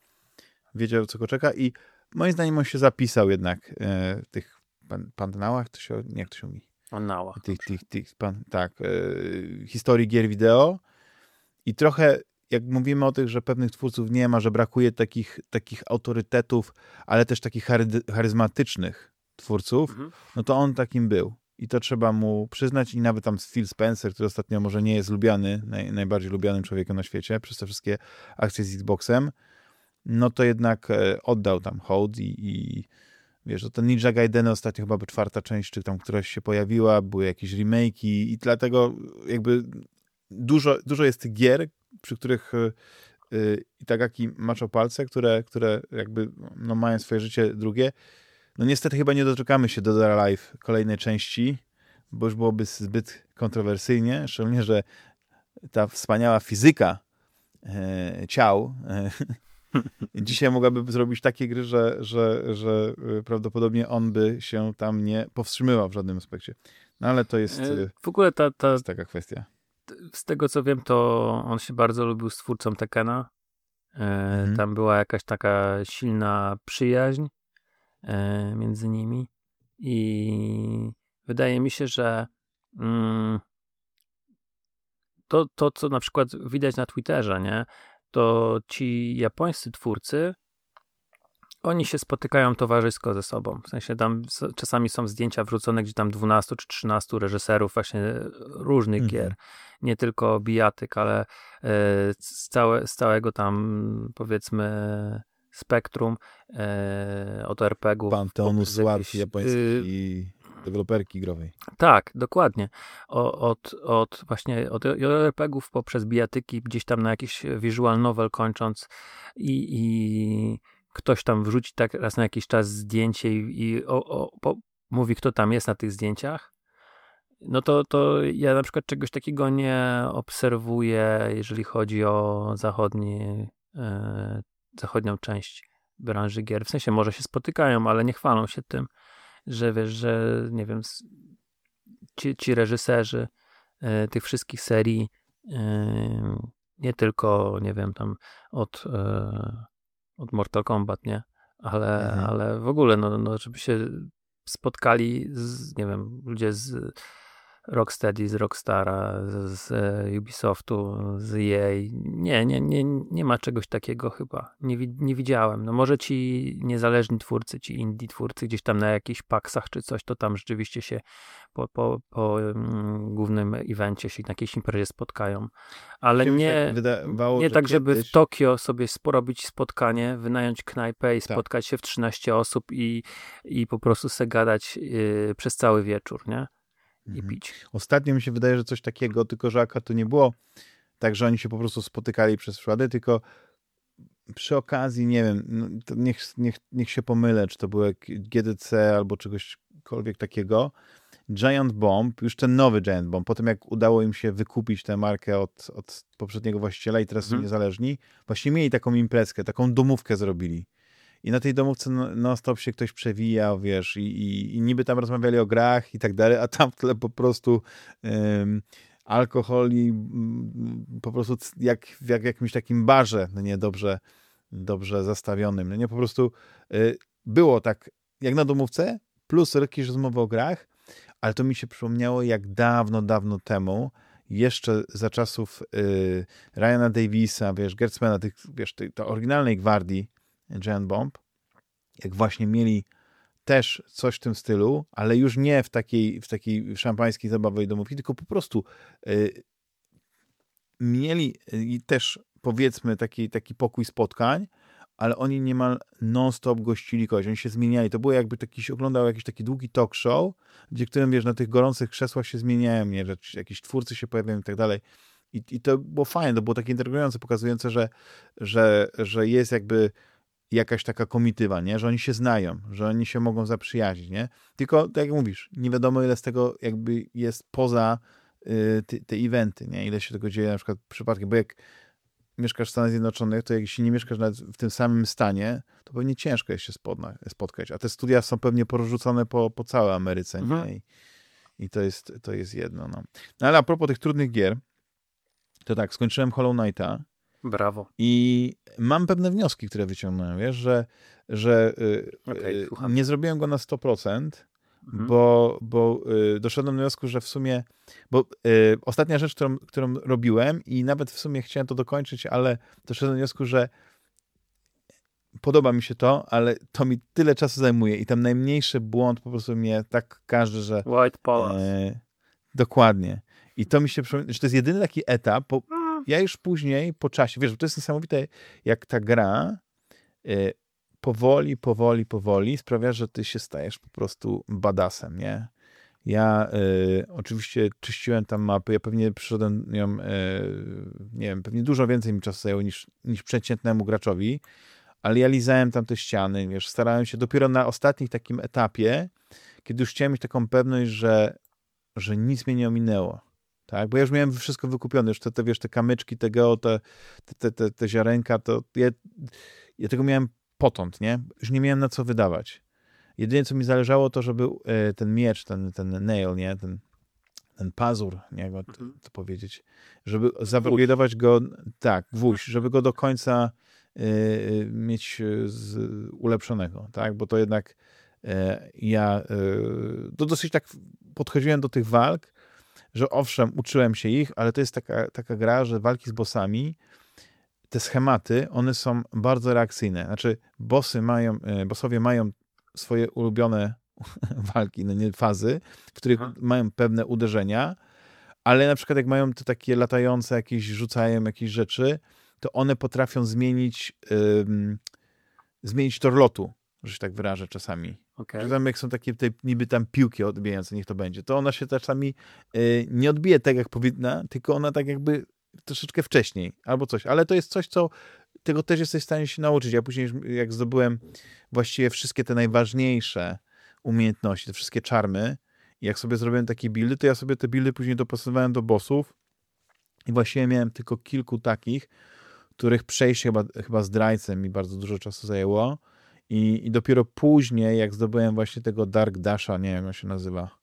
wiedział, co go czeka i moim zdaniem on się zapisał jednak e, w tych pan, pantanałach, to się, jak to się mówi? On nała. tych, tych, tych pan, tak, e, historii gier wideo i trochę jak mówimy o tych, że pewnych twórców nie ma, że brakuje takich, takich autorytetów, ale też takich chary- charyzmatycznych twórców, Mhm. no to on takim był. I to trzeba mu przyznać i nawet tam Phil Spencer, który ostatnio może nie jest lubiany, naj, najbardziej lubianym człowiekiem na świecie przez te wszystkie akcje z Xboxem, no to jednak e, oddał tam hołd i, i wiesz, to ten Ninja Gaiden ostatnio chyba by czwarta część, czy tam któraś się pojawiła, były jakieś remake'i i dlatego jakby dużo, dużo jest gier, przy których y, y, Itagaki maczał palce, które, które jakby no, mają swoje życie drugie. No niestety chyba nie doczekamy się do Dead or Alive kolejnej części, bo już byłoby zbyt kontrowersyjnie, szczególnie, że ta wspaniała fizyka e, ciał e, dzisiaj mogłaby zrobić takie gry, że, że, że y, prawdopodobnie on by się tam nie powstrzymywał w żadnym aspekcie. No ale to jest, E, W ogóle ta, ta, jest taka kwestia. Z tego co wiem, to on się bardzo lubił z twórcą Tekena. E, Mhm. Tam była jakaś taka silna przyjaźń e, między nimi i wydaje mi się, że mm, to, to, co na przykład widać na Twitterze, nie, to ci japońscy twórcy oni się spotykają towarzysko ze sobą. W sensie tam czasami są zdjęcia wrzucone, gdzie tam 12 czy 13 reżyserów właśnie różnych Mhm. gier. Nie tylko bijatyk, ale e, z, całe, z całego tam powiedzmy spektrum e, od RPG-ów. Panteonu sław jakieś, japońskiej y, i deweloperki growej. tak, dokładnie. O, od, od właśnie od JRPG-ów poprzez bijatyki, gdzieś tam na jakiś visual novel kończąc i, i ktoś tam wrzuci tak raz na jakiś czas zdjęcie i, i o, o, po, mówi, kto tam jest na tych zdjęciach, no to, to ja na przykład czegoś takiego nie obserwuję, jeżeli chodzi o zachodni, e, zachodnią część branży gier. W sensie może się spotykają, ale nie chwalą się tym, że wiesz, że nie wiem, ci, ci reżyserzy e, tych wszystkich serii, e, nie tylko, nie wiem, tam od, od Mortal Kombat, nie? Ale, Mhm. ale w ogóle, no, no, żeby się spotkali z, nie wiem, ludzie z Rocksteady, z Rockstara, z, z Ubisoftu, z EA. Nie, nie, nie, nie ma czegoś takiego chyba. Nie, nie widziałem. No może ci niezależni twórcy, ci indie twórcy gdzieś tam na jakichś paksach czy coś, to tam rzeczywiście się po, po, po um, głównym evencie się na jakiejś imprezie spotkają. Ale nie, tak, nie tak, żeby kiedyś... w Tokio sobie porobić spotkanie, wynająć knajpę i tak. spotkać tak. się w 13 osób i, i po prostu se gadać yy, przez cały wieczór, nie? I mhm. pić. Ostatnio mi się wydaje, że coś takiego, tylko że akurat to nie było tak, że oni się po prostu spotykali przez przypadek, tylko przy okazji, nie wiem, no, niech, niech, niech się pomylę, czy to było GDC albo czegośkolwiek takiego. Giant Bomb, już ten nowy Giant Bomb, po tym jak udało im się wykupić tę markę od, od poprzedniego właściciela i teraz są mhm. niezależni, właśnie mieli taką imprezkę, taką domówkę zrobili i na tej domówce non-stop się ktoś przewija, wiesz, i, i, i, niby tam rozmawiali o grach i tak dalej, a tam w tle po prostu um, alkohol i um, po prostu jak w jak, jakimś takim barze, no nie, dobrze, dobrze zastawionym, no nie, po prostu y, było tak jak na domówce, plus jakieś rozmowy o grach, ale to mi się przypomniało, jak dawno, dawno temu, jeszcze za czasów y, Ryana Davisa, wiesz, Gertzmana, tych, wiesz, tej, tej oryginalnej gwardii, Giant Bomb, jak właśnie mieli też coś w tym stylu, ale już nie w takiej, w takiej szampańskiej zabawej domówki, tylko po prostu y, mieli y, też powiedzmy taki, taki pokój spotkań, ale oni niemal non-stop gościli kogoś, oni się zmieniali. To było jakby taki, oglądał jakiś taki długi talk show, gdzie którym, wiesz, na tych gorących krzesłach się zmieniają, nie, że jakiś twórcy się pojawiają i tak dalej. I, to było fajne, to było takie integrujące, pokazujące, że, że, że jest jakby jakaś taka komitywa, nie? że oni się znają, że oni się mogą zaprzyjaźnić, nie? Tylko, tak jak mówisz, nie wiadomo ile z tego jakby jest poza y, te, te eventy, nie? Ile się tego dzieje na przykład przypadkiem, bo jak mieszkasz w Stanach Zjednoczonych, to jak jeśli nie mieszkasz nawet w tym samym stanie, to pewnie ciężko jest się spotkać, a te studia są pewnie porzucone po, po całej Ameryce, mhm. I, I, to, jest, to jest jedno, no. no. ale a propos tych trudnych gier, to tak, skończyłem Hollow Knighta, Brawo. I mam pewne wnioski, które wyciągnąłem, wiesz, że, że okay, nie zrobiłem go na 100%, mhm. bo, bo y, doszedłem do wniosku, że w sumie, bo y, ostatnia rzecz, którą, którą robiłem i nawet w sumie chciałem to dokończyć, ale doszedłem do wniosku, że podoba mi się to, ale to mi tyle czasu zajmuje i tam najmniejszy błąd po prostu mnie tak każe, że... White Palace. E, dokładnie. I to mi się przypomina, że to jest jedyny taki etap, ja już później, po czasie, wiesz, to jest niesamowite, jak ta gra y, powoli, powoli, powoli sprawia, że ty się stajesz po prostu badasem, nie? Ja y, oczywiście czyściłem tam mapy, ja pewnie przyszedłem ją, y, nie wiem, pewnie dużo więcej mi czasu zajęło niż, niż przeciętnemu graczowi, ale ja lizałem tam te ściany, wiesz, starałem się dopiero na ostatnim takim etapie, kiedy już chciałem mieć taką pewność, że, że nic mnie nie ominęło, tak? Bo ja już miałem wszystko wykupione, już te, te wiesz, te kamyczki, te geo, te, te, te, te ziarenka, to ja, ja tego miałem potąd, nie? Już nie miałem na co wydawać. Jedynie, co mi zależało, to żeby e, ten miecz, ten, ten nail, nie? Ten, ten pazur, nie? Go, to, mhm. to powiedzieć, żeby zaprogramować go, tak, gwóźdź, żeby go do końca y, mieć z, ulepszonego, tak? Bo to jednak y, ja to dosyć tak podchodziłem do tych walk, że owszem, uczyłem się ich, ale to jest taka, taka gra, że walki z bossami, te schematy, one są bardzo reakcyjne. Znaczy, bossy mają, e, bossowie mają swoje ulubione walki, no nie fazy, w których Aha. mają pewne uderzenia, ale na przykład jak mają te takie latające, jakieś rzucają jakieś rzeczy, to one potrafią zmienić ym, zmienić tor lotu, że się tak wyrażę czasami. Okay. Tam jak są takie te, niby tam piłki odbijające, niech to będzie, to ona się czasami y, nie odbije tak, jak powinna, tylko ona tak jakby troszeczkę wcześniej albo coś. Ale to jest coś, co tego też jesteś w stanie się nauczyć. Ja później, jak zdobyłem właściwie wszystkie te najważniejsze umiejętności, te wszystkie czarmy, jak sobie zrobiłem takie buildy, to ja sobie te buildy później dopasowałem do bossów i właściwie miałem tylko kilku takich, których przejście chyba, chyba z drajcem mi bardzo dużo czasu zajęło i, I dopiero później, jak zdobyłem właśnie tego Dark Dasha, nie wiem jak on się nazywa,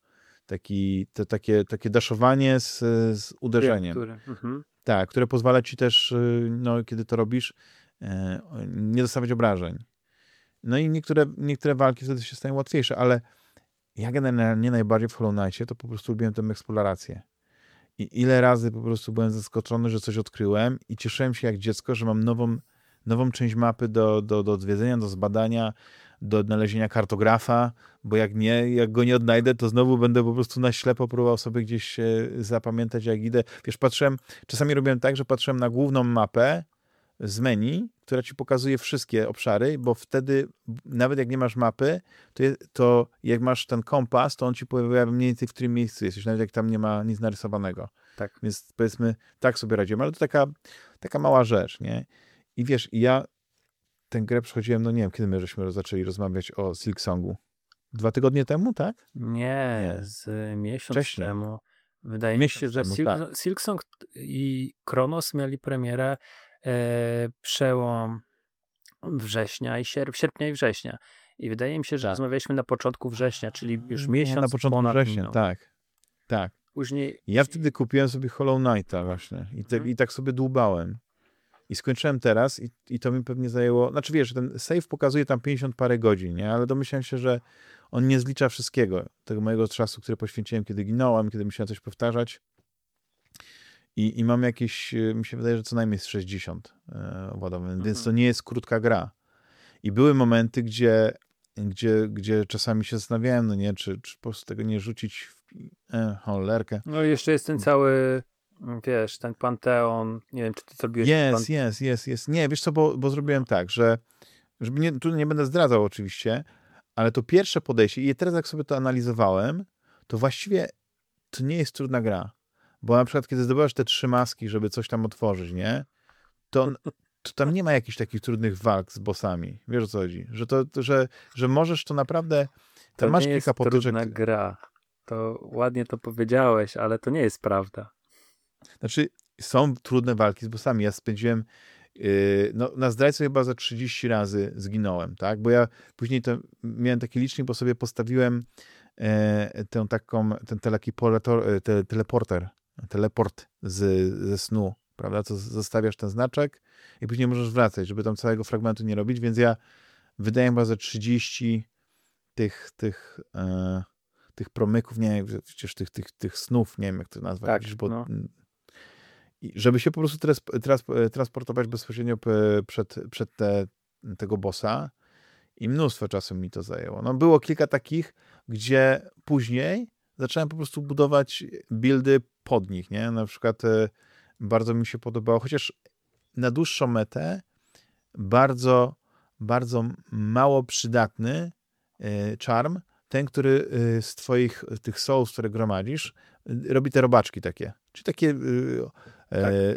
taki, to, takie, takie daszowanie z, z uderzeniem. Które, mhm. Tak, które pozwala ci też, y, no, kiedy to robisz, e, nie dostawać obrażeń. No i niektóre, niektóre walki wtedy się stają łatwiejsze, ale ja generalnie najbardziej w Hollow Knightie to po prostu lubiłem tę eksplorację. I ile razy po prostu byłem zaskoczony, że coś odkryłem i cieszyłem się jak dziecko, że mam nową, nową część mapy do, do, do odwiedzenia, do zbadania, do odnalezienia kartografa, bo jak nie, jak go nie odnajdę, to znowu będę po prostu na ślepo próbował sobie gdzieś zapamiętać, jak idę. Wiesz, patrzyłem, czasami robiłem tak, że patrzyłem na główną mapę z menu, która ci pokazuje wszystkie obszary, bo wtedy nawet jak nie masz mapy, to, je, to jak masz ten kompas, to on ci pojawia mniej więcej w którym miejscu jesteś, nawet jak tam nie ma nic narysowanego. Tak. Więc powiedzmy, tak sobie radziłem, ale to taka, taka mała rzecz, nie? I wiesz, ja tę grę przechodziłem, no nie wiem, kiedy my żeśmy zaczęli rozmawiać o Silk Songu. Dwa tygodnie temu, tak? Nie, nie. z miesiąc Wcześniej. temu. Wydaje mi się, że Silk, tak. Silk Song i Kronos mieli premierę e, przełom września i sierp, sierpnia i września. I wydaje mi się, że tak. rozmawialiśmy na początku września, czyli już miesiąc Na początku września, minął. tak. Tak. Później... Ja wtedy kupiłem sobie Hollow Knighta właśnie i, te, hmm. i tak sobie dłubałem. I skończyłem teraz i, i to mi pewnie zajęło, znaczy wiesz, ten save pokazuje tam 50 parę godzin, nie? Ale domyślam się, że on nie zlicza wszystkiego, tego mojego czasu, który poświęciłem, kiedy ginąłem, kiedy musiałem coś powtarzać. I, i mam jakieś, e, mi się wydaje, że co najmniej z 60 e, ładowań, mhm. więc to nie jest krótka gra. I były momenty, gdzie, gdzie, gdzie czasami się zastanawiałem, no nie, czy, czy po prostu tego nie rzucić w e, cholerkę. No i jeszcze jest ten cały wiesz, ten Panteon, nie wiem, czy ty zrobiłeś... Jest, jest, jest, jest. Nie, wiesz co, bo, bo zrobiłem tak, że żeby nie, tu nie będę zdradzał oczywiście, ale to pierwsze podejście i teraz jak sobie to analizowałem, to właściwie to nie jest trudna gra. Bo na przykład, kiedy zdobywasz te trzy maski, żeby coś tam otworzyć, nie? To, to tam nie ma jakichś takich trudnych walk z bossami. Wiesz o co chodzi? Że, to, że, że możesz to naprawdę... To masz nie kilka jest potyczek. trudna gra. To ładnie to powiedziałeś, ale to nie jest prawda. Znaczy, są trudne walki z bossami. Ja spędziłem yy, no, na zdrajce chyba za 30 razy zginąłem, tak? Bo ja później to, miałem taki licznik, bo sobie postawiłem e, tę taką, ten teleki e, te, teleporter, teleport z, ze snu, prawda? To zostawiasz ten znaczek i później możesz wracać, żeby tam całego fragmentu nie robić, więc ja wydaję chyba za 30 tych, tych, e, tych promyków, nie wiem, przecież tych, tych, tych snów, nie wiem jak to nazwać, tak, bo no żeby się po prostu trans, transportować bezpośrednio przed, przed te, tego bossa i mnóstwo czasu mi to zajęło. No było kilka takich, gdzie później zacząłem po prostu budować buildy pod nich, nie? Na przykład e, bardzo mi się podobało, chociaż na dłuższą metę bardzo, bardzo mało przydatny e, charm, ten, który e, z twoich tych souls, które gromadzisz, robi te robaczki takie. Czy takie tak. E,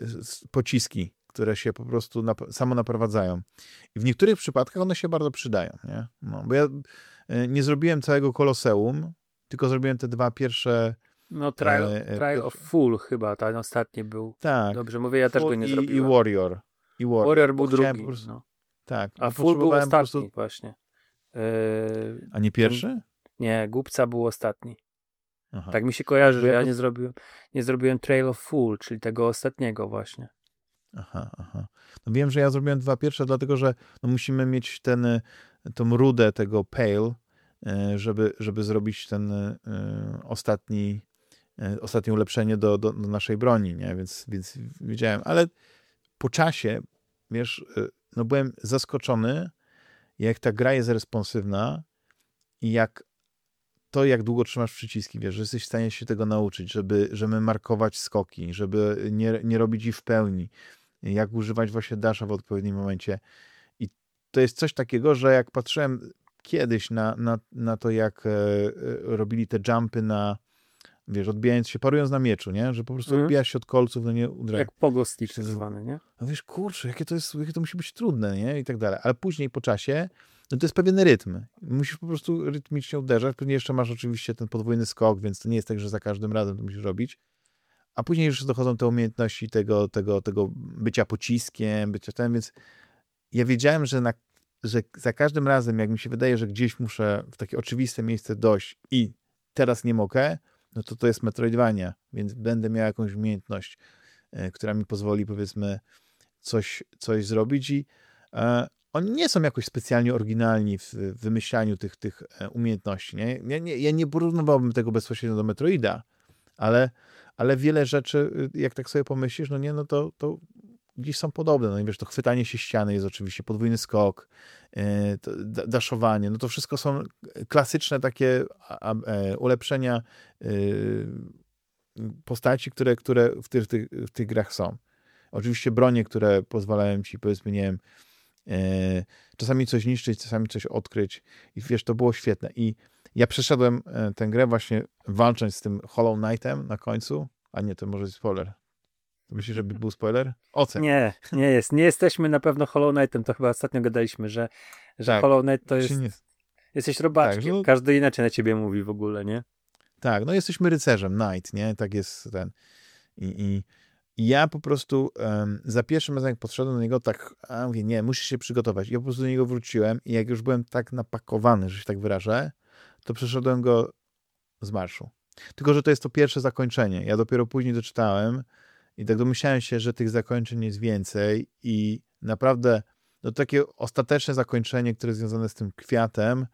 pociski, które się po prostu nap samo naprowadzają. I w niektórych przypadkach one się bardzo przydają, nie? No, bo ja e, nie zrobiłem całego koloseum, tylko zrobiłem te dwa pierwsze no, Trial, e, e trial of Full chyba, ten ostatni był. Tak. Dobrze mówię, ja też go nie i, zrobiłem. I Warrior. I Warrior, Warrior był drugi. Prostu, no. Tak. A Full był ostatni prostu... właśnie. A nie pierwszy? Nie, Głupca był ostatni. Aha. Tak mi się kojarzy, że ja nie zrobiłem, nie zrobiłem Trail of Fool, czyli tego ostatniego właśnie. Aha, aha. No wiem, że ja zrobiłem dwa pierwsze, dlatego że no musimy mieć ten, e, tą rudę tego pale, e, żeby, żeby zrobić ten e, ostatni, ostatnie ulepszenie do, do, do naszej broni, nie? Więc, więc wiedziałem, ale po czasie, wiesz, no byłem zaskoczony, jak ta gra jest responsywna i jak to, jak długo trzymasz przyciski, wiesz, że jesteś w stanie się tego nauczyć, żeby, żeby markować skoki, żeby nie, nie robić ich w pełni, jak używać właśnie dasha w odpowiednim momencie. I to jest coś takiego, że jak patrzyłem kiedyś na, na, na to, jak e, e robili te jumpy na, wiesz, odbijając się, parując na mieczu, nie? Że po prostu mm. odbijasz się od kolców, no nie udraj. Jak pogostik zwany, nie? No wiesz, kurczę, jakie to jest, jakie to musi być trudne, nie? I tak dalej. Ale później po czasie no to jest pewien rytm. Musisz po prostu rytmicznie uderzać. Później jeszcze masz oczywiście ten podwójny skok, więc to nie jest tak, że za każdym razem to musisz robić. A później już dochodzą te umiejętności tego, tego, tego bycia pociskiem, bycia ten, więc ja wiedziałem, że, na, że za każdym razem, jak mi się wydaje, że gdzieś muszę w takie oczywiste miejsce dojść i teraz nie mogę, no to to jest Metroidvania, więc będę miał jakąś umiejętność, e, która mi pozwoli powiedzmy coś, coś zrobić i e, oni nie są jakoś specjalnie oryginalni w wymyślaniu tych, tych e, umiejętności. Nie? Ja, nie, ja nie tego bezpośrednio do Metroida, ale, ale wiele rzeczy, y, jak tak sobie pomyślisz, no nie, no to, to gdzieś są podobne. No i wiesz, to chwytanie się ściany jest oczywiście, podwójny skok, e, daszowanie, no to wszystko są klasyczne takie e, ulepszenia postaci, które, które w, tych, w tych grach są. Oczywiście bronie, które pozwalają ci, powiedzmy, nie wiem, czasami coś niszczyć, czasami coś odkryć. I wiesz, to było świetne. I ja przeszedłem e, tę grę właśnie walcząc z tym Hollow Knightem na końcu. A nie, to może jest spoiler. Myślisz, że był spoiler? Ocen. Nie, nie jest. Nie jesteśmy na pewno Hollow Knightem. To chyba ostatnio gadaliśmy, że, że tak, Hollow Knight to jest... Nie... Jesteś robaczkiem. Tak, no... Każdy inaczej na ciebie mówi w ogóle, nie? Tak, no jesteśmy rycerzem, knight, nie? Tak jest ten. I, i ja po prostu um, za pierwszym razem, jak podszedłem do niego, tak, a mówię, nie, musisz się przygotować. Ja po prostu do niego wróciłem i jak już byłem tak napakowany, że się tak wyrażę, to przeszedłem go z marszu. Tylko, że to jest to pierwsze zakończenie. Ja dopiero później doczytałem i tak domyślałem się, że tych zakończeń jest więcej i naprawdę no, takie ostateczne zakończenie, które jest związane z tym kwiatem,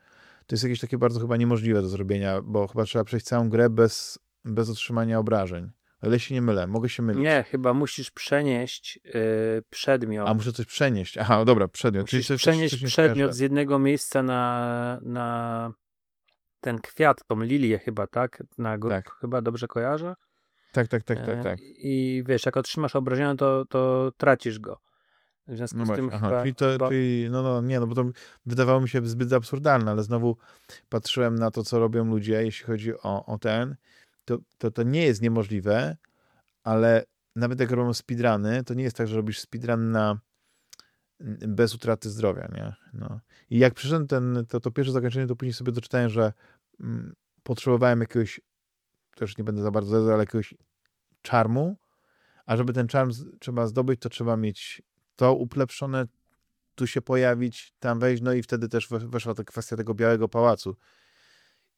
to jest jakieś takie bardzo chyba niemożliwe do zrobienia, bo chyba trzeba przejść całą grę bez, bez otrzymania obrażeń. Ale się nie mylę, mogę się mylić. Nie, chyba musisz przenieść yy, przedmiot. A muszę coś przenieść. Aha, dobra, przedmiot. Musisz Czyli przenieść coś, przedmiot z jednego miejsca na, na ten kwiat, tą lilię chyba, tak? Na go, tak. Chyba dobrze kojarzę? Tak, tak, tak, tak, tak. I wiesz, jak otrzymasz obrażenia, to, to tracisz go. W związku no z tym aha, chyba, czyli, to, chyba... czyli no, no nie, no bo to wydawało mi się zbyt absurdalne, ale znowu patrzyłem na to, co robią ludzie, jeśli chodzi o, o ten, to, to, to nie jest niemożliwe, ale nawet jak robią speedruny, to nie jest tak, że robisz speedrun na bez utraty zdrowia, nie? No. I jak przyszedłem ten, to, to pierwsze zakończenie, to później sobie doczytałem, że mm, potrzebowałem jakiegoś, też nie będę za bardzo ale jakiegoś czarmu, a żeby ten czarm z, trzeba zdobyć, to trzeba mieć to uplepszone, tu się pojawić, tam wejść, no i wtedy też weszła ta kwestia tego białego pałacu.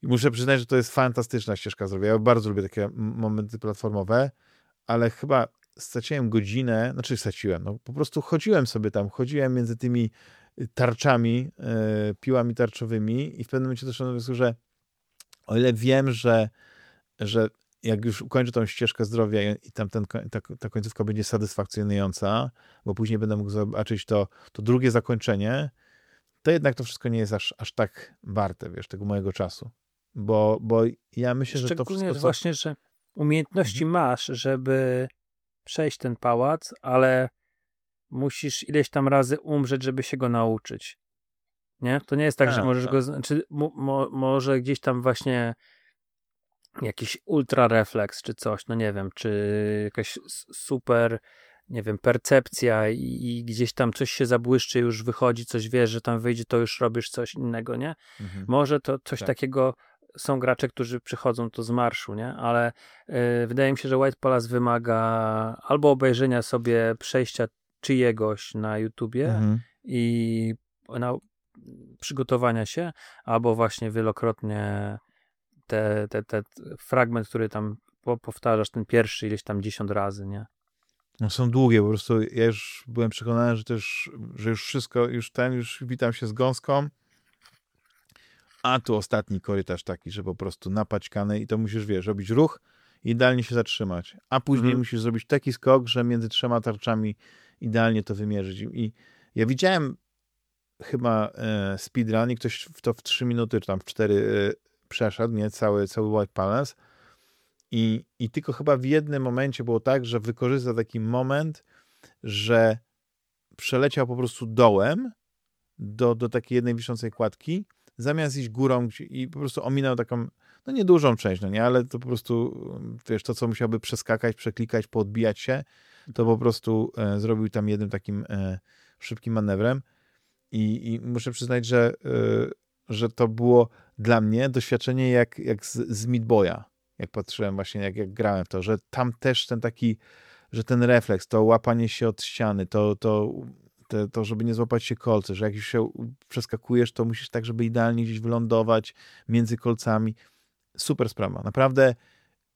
I muszę przyznać, że to jest fantastyczna ścieżka zrobienia. Ja bardzo lubię takie momenty platformowe, ale chyba straciłem godzinę, znaczy straciłem, no po prostu chodziłem sobie tam, chodziłem między tymi tarczami, yy, piłami tarczowymi i w pewnym momencie doszedłem do wniosku, że o ile wiem, że, że jak już ukończę tą ścieżkę zdrowia i tam ten, ta, ta końcówka będzie satysfakcjonująca, bo później będę mógł zobaczyć to, to drugie zakończenie, to jednak to wszystko nie jest aż, aż tak warte, wiesz, tego mojego czasu. Bo, bo ja myślę, że to wszystko... Co... właśnie, że umiejętności mhm. masz, żeby przejść ten pałac, ale musisz ileś tam razy umrzeć, żeby się go nauczyć. Nie? To nie jest tak, A, że możesz to... go... Znaczy, mo, może gdzieś tam właśnie jakiś ultra refleks czy coś, no nie wiem, czy jakaś super, nie wiem, percepcja i, i, gdzieś tam coś się zabłyszczy, już wychodzi, coś wiesz, że tam wyjdzie, to już robisz coś innego, nie? Mhm. Może to coś tak. takiego są gracze, którzy przychodzą to z marszu, nie? Ale y, wydaje mi się, że White Palace wymaga albo obejrzenia sobie przejścia czyjegoś na YouTubie mhm. i na przygotowania się, albo właśnie wielokrotnie te, te, te fragment, który tam powtarzasz, ten pierwszy ileś tam dziesiąt razy, nie? No są długie, po prostu ja już byłem przekonany, że też, że już wszystko, już ten, już witam się z gąską, a tu ostatni korytarz taki, że po prostu napaćkany i to musisz, wiesz, robić ruch i idealnie się zatrzymać, a później mhm. musisz zrobić taki skok, że między trzema tarczami idealnie to wymierzyć. I ja widziałem chyba e, speedrun i ktoś w to w 3 minuty, czy tam w 4 e, przeszedł, nie, cały, cały White Palace. I, i tylko chyba w jednym momencie było tak, że wykorzystał taki moment, że przeleciał po prostu dołem do, do takiej jednej wiszącej kładki, zamiast iść górą i po prostu ominął taką, no niedużą część, no nie, ale to po prostu, wiesz, to co musiałby przeskakać, przeklikać, poodbijać się, to po prostu e, zrobił tam jednym takim e, szybkim manewrem. I, i muszę przyznać, że, e, że to było dla mnie doświadczenie jak, jak z, z Meat Boya, jak patrzyłem właśnie, jak, jak grałem w to, że tam też ten taki, że ten refleks, to łapanie się od ściany, to, to, to, to żeby nie złapać się kolce, że jak już się przeskakujesz, to musisz tak, żeby idealnie gdzieś wylądować między kolcami. Super sprawa, naprawdę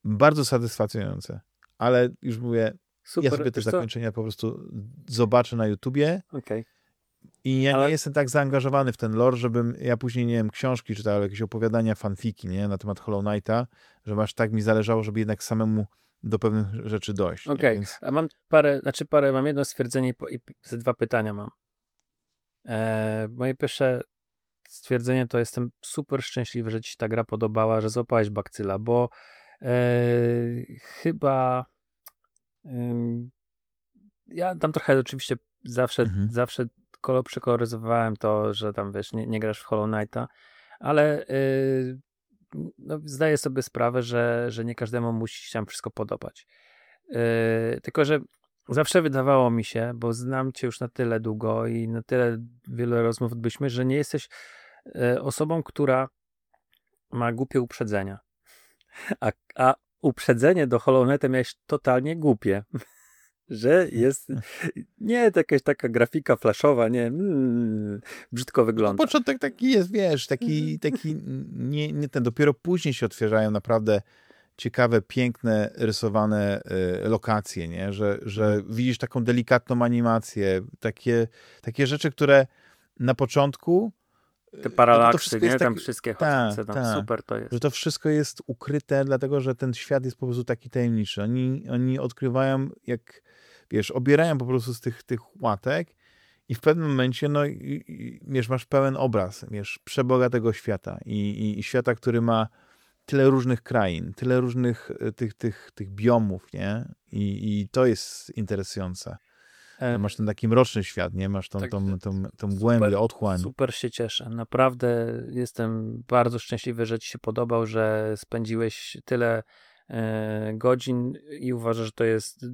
bardzo satysfakcjonujące, ale już mówię, Super. ja sobie te zakończenia po prostu zobaczę na YouTubie. Okay I ja Ale- nie jestem tak zaangażowany w ten lore, żebym ja później, nie wiem, książki czytał, jakieś opowiadania, fanfiki, nie, na temat Hollow Knighta, że aż tak mi zależało, żeby jednak samemu do pewnych rzeczy dojść. Okej, Więc a mam parę, znaczy parę, mam jedno stwierdzenie i ze dwa pytania mam. E, moje pierwsze stwierdzenie to jestem super szczęśliwy, że ci ta gra podobała, że złapałeś bakcyla, bo e, chyba ja tam trochę oczywiście zawsze, Mhm. zawsze kolo przekoloryzowałem to, że tam wiesz, nie, nie grasz w Hollow Knighta, ale y, no, zdaję sobie sprawę, że, że nie każdemu musi się tam wszystko podobać. Yy, tylko, że zawsze wydawało mi się, bo znam cię już na tyle długo i na tyle wiele rozmów odbyliśmy, że nie jesteś e, osobą, która ma głupie uprzedzenia. A, a uprzedzenie do Hollow Knighta miałeś totalnie głupie. Że jest nie to jakaś taka grafika flashowa, nie mm, brzydko wygląda. początek taki jest, wiesz, Mhm. taki, taki nie, nie ten, dopiero później się otwierają naprawdę ciekawe, piękne, rysowane y, lokacje, nie? Że, że Mhm. widzisz taką delikatną animację, takie, takie rzeczy, które na początku Te no to paralaksy, wszystko nie? Tam taki- wszystkie tak, chodzące, tam super to jest. że to wszystko jest ukryte, dlatego że ten świat jest po prostu taki tajemniczy. Oni, oni odkrywają, jak wiesz, obierają po prostu z tych, tych łatek i w pewnym momencie, no, i, i, wiesz, masz pełen obraz, wiesz, przebogatego świata i, i, świata, który ma tyle różnych krain, tyle różnych e, tych, tych, tych biomów, nie? I, to jest interesujące. E, Masz ten taki mroczny świat, nie? Masz tą, Tak, tą, tą, tą super, głębię, otchłań. Super się cieszę. Naprawdę jestem bardzo szczęśliwy, że ci się podobał, że spędziłeś tyle e, godzin i uważasz, że to jest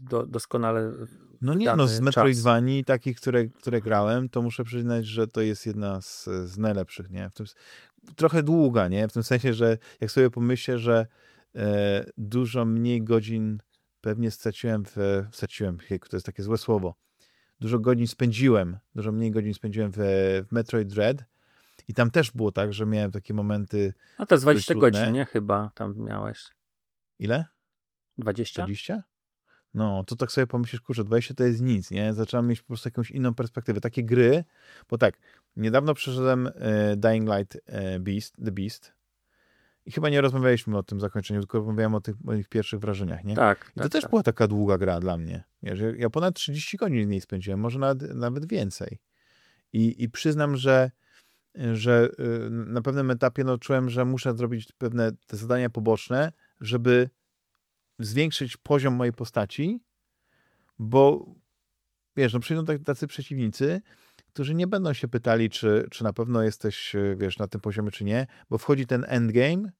do, doskonale No nie, no z. Metroidvanii takich, które, które grałem, to muszę przyznać, że to jest jedna z, z najlepszych, nie? W tym, trochę długa, nie? W tym sensie, że jak sobie pomyślę, że e, dużo mniej godzin pewnie straciłem w, straciłem, to jest takie złe słowo, dużo godzin spędziłem, dużo mniej godzin spędziłem w, w Metroid Dread i tam też było tak, że miałem takie momenty, No to jest 20 trudne. godzin, nie? Chyba tam miałeś. ile? 20? 20? No, to tak sobie pomyślisz, kurczę, 20 to jest nic, nie? Zacząłem mieć po prostu jakąś inną perspektywę. Takie gry, bo tak, niedawno przeszedłem e, Dying Light e, Beast, The Beast i chyba nie rozmawialiśmy o tym zakończeniu, tylko rozmawiałem o tych moich pierwszych wrażeniach, nie? Tak. I to tak, też tak. była taka długa gra dla mnie. Wiesz, ja- ja ponad 30 godzin w niej spędziłem, może nawet, nawet więcej. I, I przyznam, że, że y, na pewnym etapie no, czułem, że muszę zrobić pewne te zadania poboczne, żeby zwiększyć poziom mojej postaci, bo wiesz, no przyjdą tak- tacy przeciwnicy, którzy nie będą się pytali, czy, czy na pewno jesteś, y, wiesz, na tym poziomie, czy nie, bo wchodzi ten endgame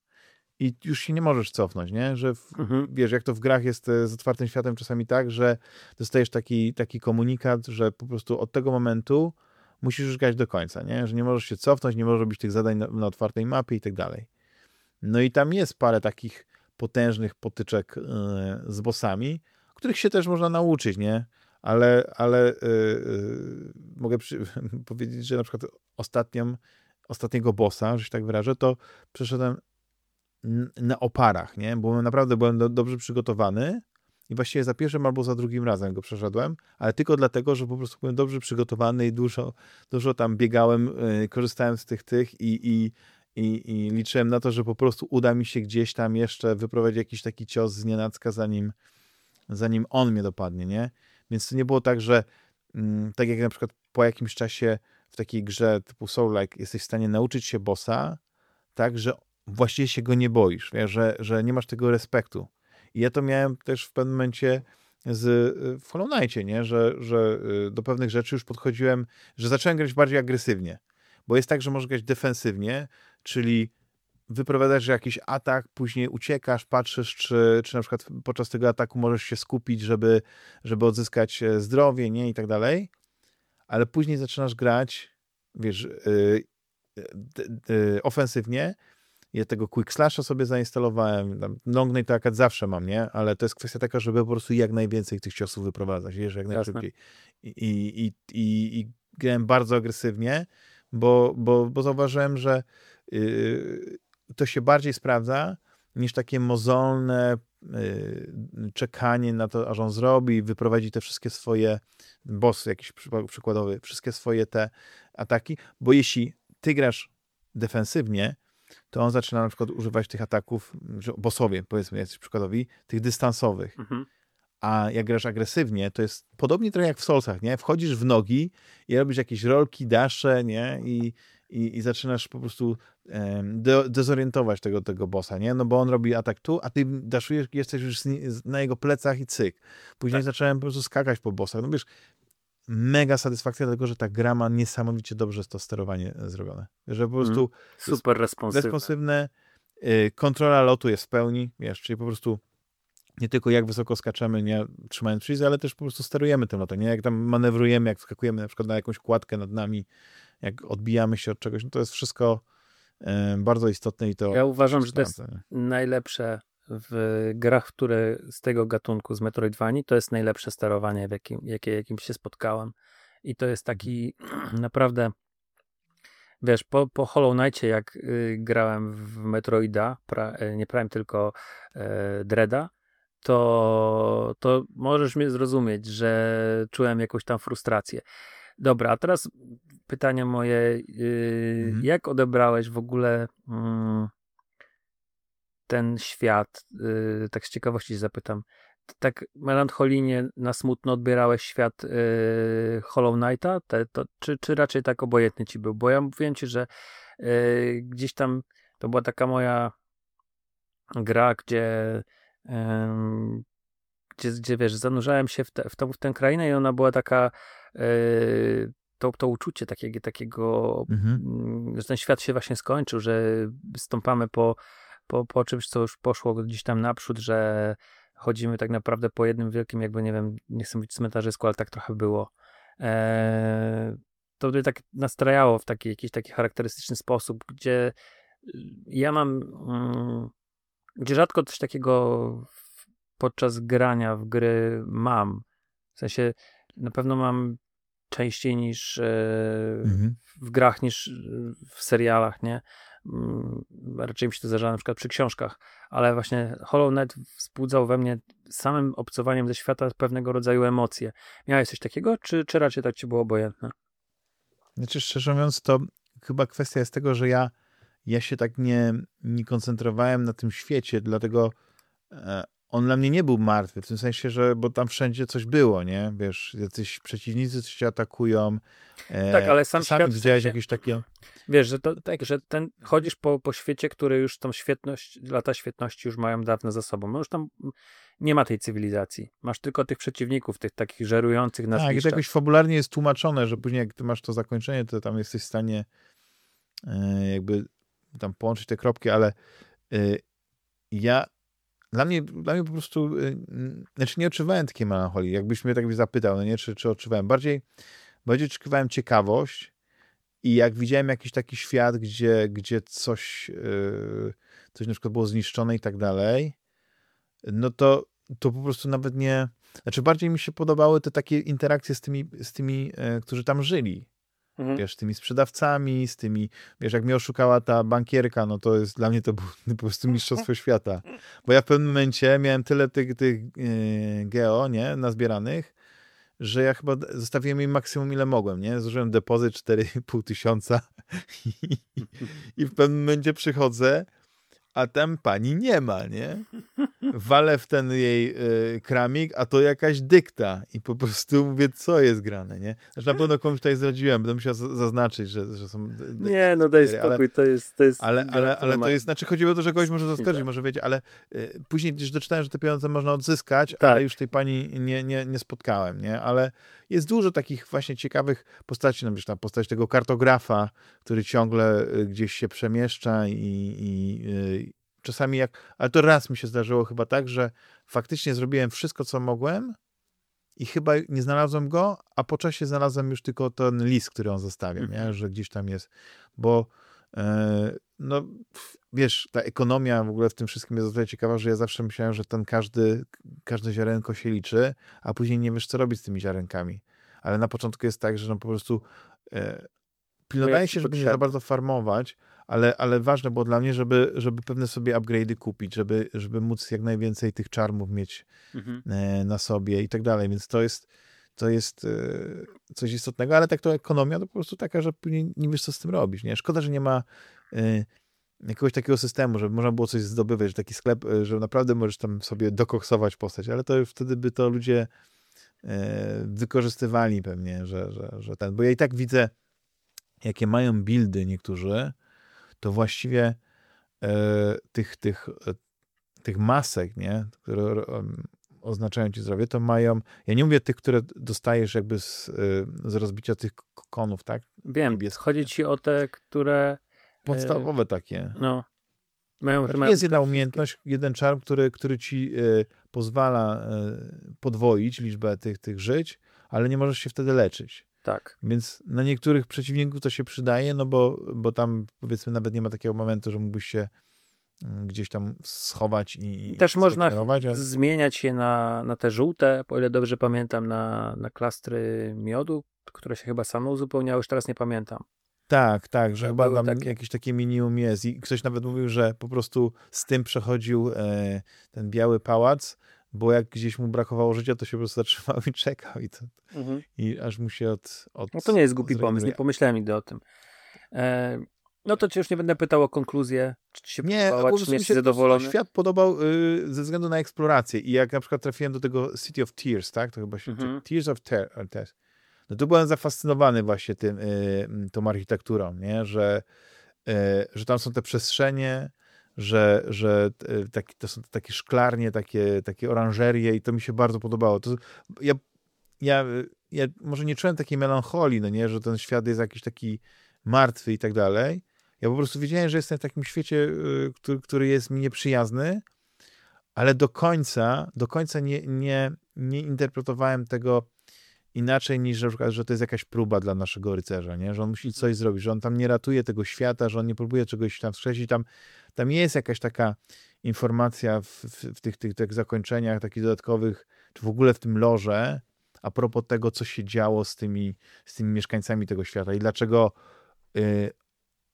i już się nie możesz cofnąć, nie? Że w, Mhm. wiesz, jak to w grach jest e, z otwartym światem czasami tak, że dostajesz taki, taki komunikat, że po prostu od tego momentu musisz już grać do końca, nie? Że nie możesz się cofnąć, nie możesz robić tych zadań na, na otwartej mapie i tak dalej. No i tam jest parę takich potężnych potyczek e, z bossami, których się też można nauczyć, nie? Ale, ale e, mogę przy, powiedzieć, że na przykład ostatnią, ostatniego bossa, że się tak wyrażę, to przeszedłem na oparach, nie? Bo naprawdę byłem do, dobrze przygotowany i właściwie za pierwszym albo za drugim razem go przeszedłem, ale tylko dlatego, że po prostu byłem dobrze przygotowany i dużo, dużo tam biegałem, yy, korzystałem z tych tych i, i, i, i liczyłem na to, że po prostu uda mi się gdzieś tam jeszcze wyprowadzić jakiś taki cios z nienacka, zanim, zanim on mnie dopadnie, nie? Więc to nie było tak, że mm, tak jak na przykład po jakimś czasie w takiej grze typu Soul-like jesteś w stanie nauczyć się bossa, tak, że właściwie się go nie boisz, wiesz, że, że nie masz tego respektu. I ja to miałem też w pewnym momencie z, y, w Hollow nie? Że, że y, do pewnych rzeczy już podchodziłem, że zacząłem grać bardziej agresywnie. Bo jest tak, że możesz grać defensywnie, czyli wyprowadzasz jakiś atak, później uciekasz, patrzysz, czy, czy na przykład podczas tego ataku możesz się skupić, żeby, żeby odzyskać e, zdrowie, nie? I tak dalej. Ale później zaczynasz grać, wiesz, y, d- d- ofensywnie. Ja tego Quick Slasha sobie zainstalowałem. Long Night Attack zawsze mam, nie? Ale to jest kwestia taka, żeby po prostu jak najwięcej tych ciosów wyprowadzać, wiesz, jak najszybciej. I, i, i, i, i grałem bardzo agresywnie, bo, bo, bo zauważyłem, że yy, to się bardziej sprawdza niż takie mozolne czekanie na to, aż on zrobi, wyprowadzi te wszystkie swoje bossy, jakiś przykładowy, wszystkie swoje te ataki, bo jeśli ty grasz defensywnie, to on zaczyna na przykład używać tych ataków, bossowie, powiedzmy, jacyś przykładowi, tych dystansowych. Mhm. A jak grasz agresywnie, to jest podobnie trochę jak w Soulsach, nie? Wchodzisz w nogi i robisz jakieś rolki, dasze, nie? I, i, i zaczynasz po prostu de, dezorientować tego, tego bossa, nie? No bo on robi atak tu, a ty daszujesz, jesteś już na jego plecach i cyk. Później tak. zacząłem po prostu skakać po bossach. No wiesz, mega satysfakcja, dlatego że ta gra ma niesamowicie dobrze to sterowanie zrobione. Że po prostu mm, super responsywne. responsywne. Y, kontrola lotu jest w pełni, wiesz, czyli po prostu nie tylko jak wysoko skaczemy, nie trzymając przycisk, ale też po prostu sterujemy tym lotem, nie? Jak tam manewrujemy, jak skakujemy na przykład na jakąś kładkę nad nami, jak odbijamy się od czegoś, no to jest wszystko y, bardzo istotne i to... Ja uważam, że to jest najlepsze w grach, które z tego gatunku, z Metroidvanii, to jest najlepsze sterowanie, w jakim, jakie, jakim się spotkałem. I to jest taki naprawdę, wiesz, po, po Hollow Knightie, jak y, grałem w Metroida, pra, y, nie Prime, tylko y, Dreada, to, to możesz mnie zrozumieć, że czułem jakąś tam frustrację. Dobra, a teraz pytanie moje, y, mhm. jak odebrałeś w ogóle mm, ten świat, yy, tak z ciekawości zapytam, tak melancholijnie na smutno odbierałeś świat yy, Hollow Knighta, te, to, czy, czy raczej tak obojętny ci był? Bo ja mówiłem ci, że yy, gdzieś tam to była taka moja gra, gdzie, yy, gdzie, gdzie wiesz, zanurzałem się w, te, w, tą, w tę krainę i ona była taka yy, to, to uczucie takiego, takiego mhm. Mm, że ten świat się właśnie skończył, że stąpamy po po, po czymś, co już poszło gdzieś tam naprzód, że chodzimy tak naprawdę po jednym wielkim, jakby nie wiem, nie chcę mówić cmentarzysku, ale tak trochę było. Eee, to by tak nastrajało w taki jakiś taki charakterystyczny sposób, gdzie ja mam, mm, gdzie rzadko coś takiego podczas grania w gry mam. W sensie na pewno mam częściej niż e, mhm. w grach, niż w serialach, nie? Mm, raczej mi się to zdarza na przykład przy książkach, ale właśnie Hollow Knight wzbudzał we mnie samym obcowaniem ze świata pewnego rodzaju emocje. Miałeś coś takiego, czy, czy raczej tak ci było obojętne? Znaczy, szczerze mówiąc, to chyba kwestia jest tego, że ja, ja się tak nie, nie koncentrowałem na tym świecie, dlatego e, on dla mnie nie był martwy, w tym sensie, że, bo tam wszędzie coś było, nie? Wiesz, jacyś przeciwnicy coś cię atakują. E, tak, ale sam świat... widziałeś jakieś takie... Wiesz, że to tak, że ten, chodzisz po, po świecie, który już tą świetność, lata świetności już mają dawno za sobą. No już tam nie ma tej cywilizacji. Masz tylko tych przeciwników, tych takich żerujących na Tak, i to jakoś fabularnie jest tłumaczone, że później jak ty masz to zakończenie, to tam jesteś w stanie e, jakby tam połączyć te kropki, ale e, ja dla mnie, dla mnie po prostu, y, znaczy nie odczuwałem takiej melancholii, jakbyś mnie tak zapytał, no nie, czy, czy odczuwałem. Bardziej, bardziej odczuwałem ciekawość i jak widziałem jakiś taki świat, gdzie, gdzie coś, yy, coś na przykład było zniszczone i tak dalej, no to, to po prostu nawet nie, znaczy bardziej mi się podobały te takie interakcje z tymi, z tymi yy, którzy tam żyli mhm. wiesz, z tymi sprzedawcami, z tymi, wiesz, jak mnie oszukała ta bankierka, no to jest, dla mnie to było po prostu mistrzostwo świata. Bo ja w pewnym momencie miałem tyle tych, tych yy, geo, nie, nazbieranych, że ja chyba zostawiłem im maksimum ile mogłem, nie? Zużyłem depozyt 4,5 tysiąca i, i w pewnym momencie przychodzę a tam pani nie ma, nie? Walę w ten jej y, kramik, a to jakaś dykta i po prostu mówię, co jest grane, nie? Znaczy na pewno komuś tutaj zdradziłem, będę musiał zaznaczyć, że, że są... Nie, no daj spokój, ale, to jest... To jest ale, ale, ale to jest, znaczy chodziło o to, że kogoś może zaskarżyć, może wiedzieć, ale y, później gdzieś doczytałem, że te pieniądze można odzyskać, tak. ale już tej pani nie, nie, nie spotkałem, nie? Ale jest dużo takich właśnie ciekawych postaci, no wiesz, ta postać tego kartografa, który ciągle y, gdzieś się przemieszcza i, i y, czasami jak, ale to raz mi się zdarzyło chyba tak, że faktycznie zrobiłem wszystko, co mogłem i chyba nie znalazłem go, a po czasie znalazłem już tylko ten list, który on zostawia, nie? Mhm. że gdzieś tam jest, bo e, no wiesz, ta ekonomia w ogóle w tym wszystkim jest o tyle ciekawa, że ja zawsze myślałem, że ten każdy, każde ziarenko się liczy, a później nie wiesz, co robić z tymi ziarenkami. Ale na początku jest tak, że no po prostu e, pilnowałem się, żeby nie za bardzo farmować, ale, ale ważne było dla mnie, żeby, żeby pewne sobie upgrade'y kupić, żeby, żeby móc jak najwięcej tych czarmów mieć mhm. E, na sobie i tak dalej, więc to jest to jest e, coś istotnego, ale tak to ekonomia to po prostu taka, że później nie wiesz, co z tym robić, nie? Szkoda, że nie ma e, jakiegoś takiego systemu, żeby można było coś zdobywać, że taki sklep, że naprawdę możesz tam sobie dokoksować postać, ale to już wtedy by to ludzie wykorzystywali pewnie, że, że, że ten, bo ja i tak widzę, jakie mają buildy niektórzy, to właściwie e, tych, tych, e, tych masek, nie, które oznaczają ci zdrowie, to mają, ja nie mówię tych, które dostajesz jakby z, z rozbicia tych konów, tak? Wiem, Niebieskie. chodzi ci o te, które... Podstawowe takie. No. Mają, mają... Jest jedna umiejętność, jeden czar, który, który ci pozwala podwoić liczbę tych, tych żyć, ale nie możesz się wtedy leczyć. Tak. Więc na niektórych przeciwników to się przydaje, no bo, bo tam powiedzmy nawet nie ma takiego momentu, że mógłbyś się mm, gdzieś tam schować i. Też można ale... zmieniać się na, na te żółte, o ile dobrze pamiętam, na, na klastry miodu, które się chyba samo uzupełniały, już teraz nie pamiętam. Tak, tak, że chyba tam takie... jakieś takie minimum jest. I ktoś nawet mówił, że po prostu z tym przechodził e, ten biały pałac, bo jak gdzieś mu brakowało życia, to się po prostu zatrzymał i czekał i, to, mhm. i aż mu się od, od... No to nie jest głupi pomysł, nie pomyślałem nigdy o tym. E, no to cię już nie będę pytał o konkluzję, czy ci się nie, podobała, czy jesteś zadowolony. Świat podobał y, ze względu na eksplorację i jak na przykład trafiłem do tego City of Tears, tak, to chyba się, mhm. Tears of Tears, no to byłem zafascynowany właśnie tym, y, tą architekturą, nie, że, y, że tam są te przestrzenie, że, że e, taki, to są takie szklarnie, takie, takie oranżerie i to mi się bardzo podobało. To, ja, ja, ja może nie czułem takiej melancholii, no nie, że ten świat jest jakiś taki martwy i tak dalej. Ja po prostu wiedziałem, że jestem w takim świecie, e, który, który jest mi nieprzyjazny, ale do końca, do końca nie, nie, nie interpretowałem tego inaczej niż na przykład, że to jest jakaś próba dla naszego rycerza, nie? że on musi coś zrobić, że on tam nie ratuje tego świata, że on nie próbuje czegoś tam wskrzesić, tam, tam jest jakaś taka informacja w, w, tych, tych, tych zakończeniach takich dodatkowych, czy w ogóle w tym loże, a propos tego, co się działo z tymi, z tymi mieszkańcami tego świata i dlaczego y,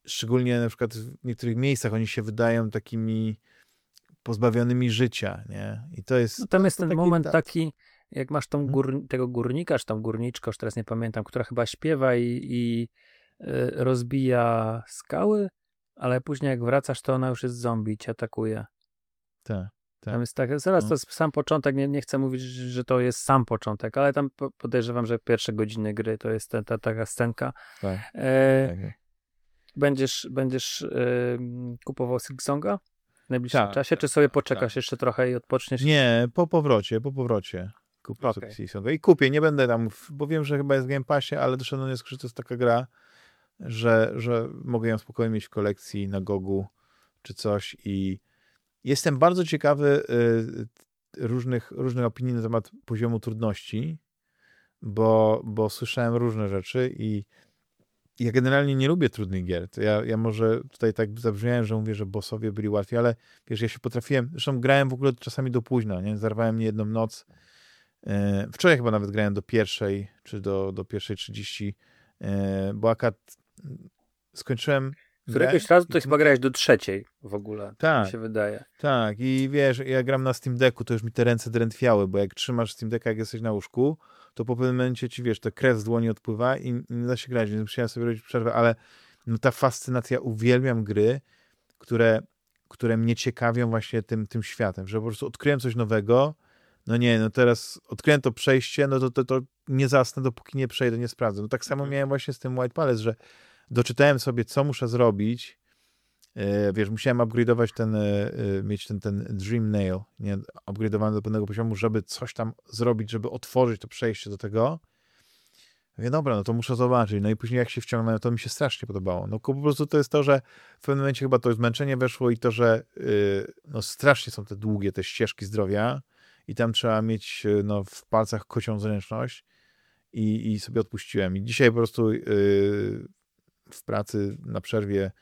szczególnie na przykład w niektórych miejscach oni się wydają takimi pozbawionymi życia, nie? I to jest... No tam jest ten taki, moment taki, jak masz tą mhm. gór, tego górnika, czy tą górniczkę, już teraz nie pamiętam, która chyba śpiewa i, i y, rozbija skały, ale później jak wracasz, to ona już jest zombie i cię atakuje. Tak. Tak. Tam jest tak, zaraz no. to jest sam początek, nie, nie chcę mówić, że to jest sam początek, ale tam podejrzewam, że pierwsze godziny gry to jest ta, ta taka scenka. Tak. E, tak. Będziesz, będziesz e, kupował Silksonga w najbliższym tak, czasie, czy sobie poczekasz tak. jeszcze trochę i odpoczniesz? Nie, po powrocie, po powrocie. Kupię okay. Silksonga i kupię, nie będę tam, bo wiem, że chyba jest w Game Passie, ale doszedłem do wniosku, że to jest taka gra, że, że mogę ją spokojnie mieć w kolekcji na Gogu czy coś i jestem bardzo ciekawy y, różnych, różnych opinii na temat poziomu trudności, bo, bo słyszałem różne rzeczy i ja generalnie nie lubię trudnych gier. To ja, ja może tutaj tak zabrzmiałem, że mówię, że bossowie byli łatwiej, ale wiesz, ja się potrafiłem, zresztą grałem w ogóle czasami do późna, nie? Zarwałem nie jedną noc. Y, wczoraj chyba nawet grałem do pierwszej, czy do, do pierwszej 30, y, bo akad skończyłem Któregoś razu to chyba grałeś do trzeciej w ogóle, tak się wydaje. Tak, i wiesz, ja gram na Steam Decku, to już mi te ręce drętwiały, bo jak trzymasz Steam Decka, jak jesteś na łóżku, to po pewnym momencie ci, wiesz, to krew z dłoni odpływa i nie da się grać, więc musiałem sobie robić przerwę, ale no ta fascynacja, uwielbiam gry, które, które mnie ciekawią właśnie tym, tym światem, że po prostu odkryłem coś nowego, no nie, no teraz odkryłem to przejście, no to, to, to nie zasnę, dopóki nie przejdę, nie sprawdzę. No tak samo mhm. miałem właśnie z tym White Palace, że doczytałem sobie, co muszę zrobić, e, wiesz, musiałem upgrade'ować ten, e, e, mieć ten, ten Dream Nail, nie, upgrade'owany do pewnego poziomu, żeby coś tam zrobić, żeby otworzyć to przejście do tego. Mówię, dobra, no to muszę zobaczyć. No i później jak się wciągnąłem, to mi się strasznie podobało. No po prostu to jest to, że w pewnym momencie chyba to zmęczenie weszło i to, że yy, no strasznie są te długie te ścieżki zdrowia, i tam trzeba mieć e, no, w palcach kocią zręczność i, i sobie odpuściłem. I dzisiaj po prostu yy, w pracy na przerwie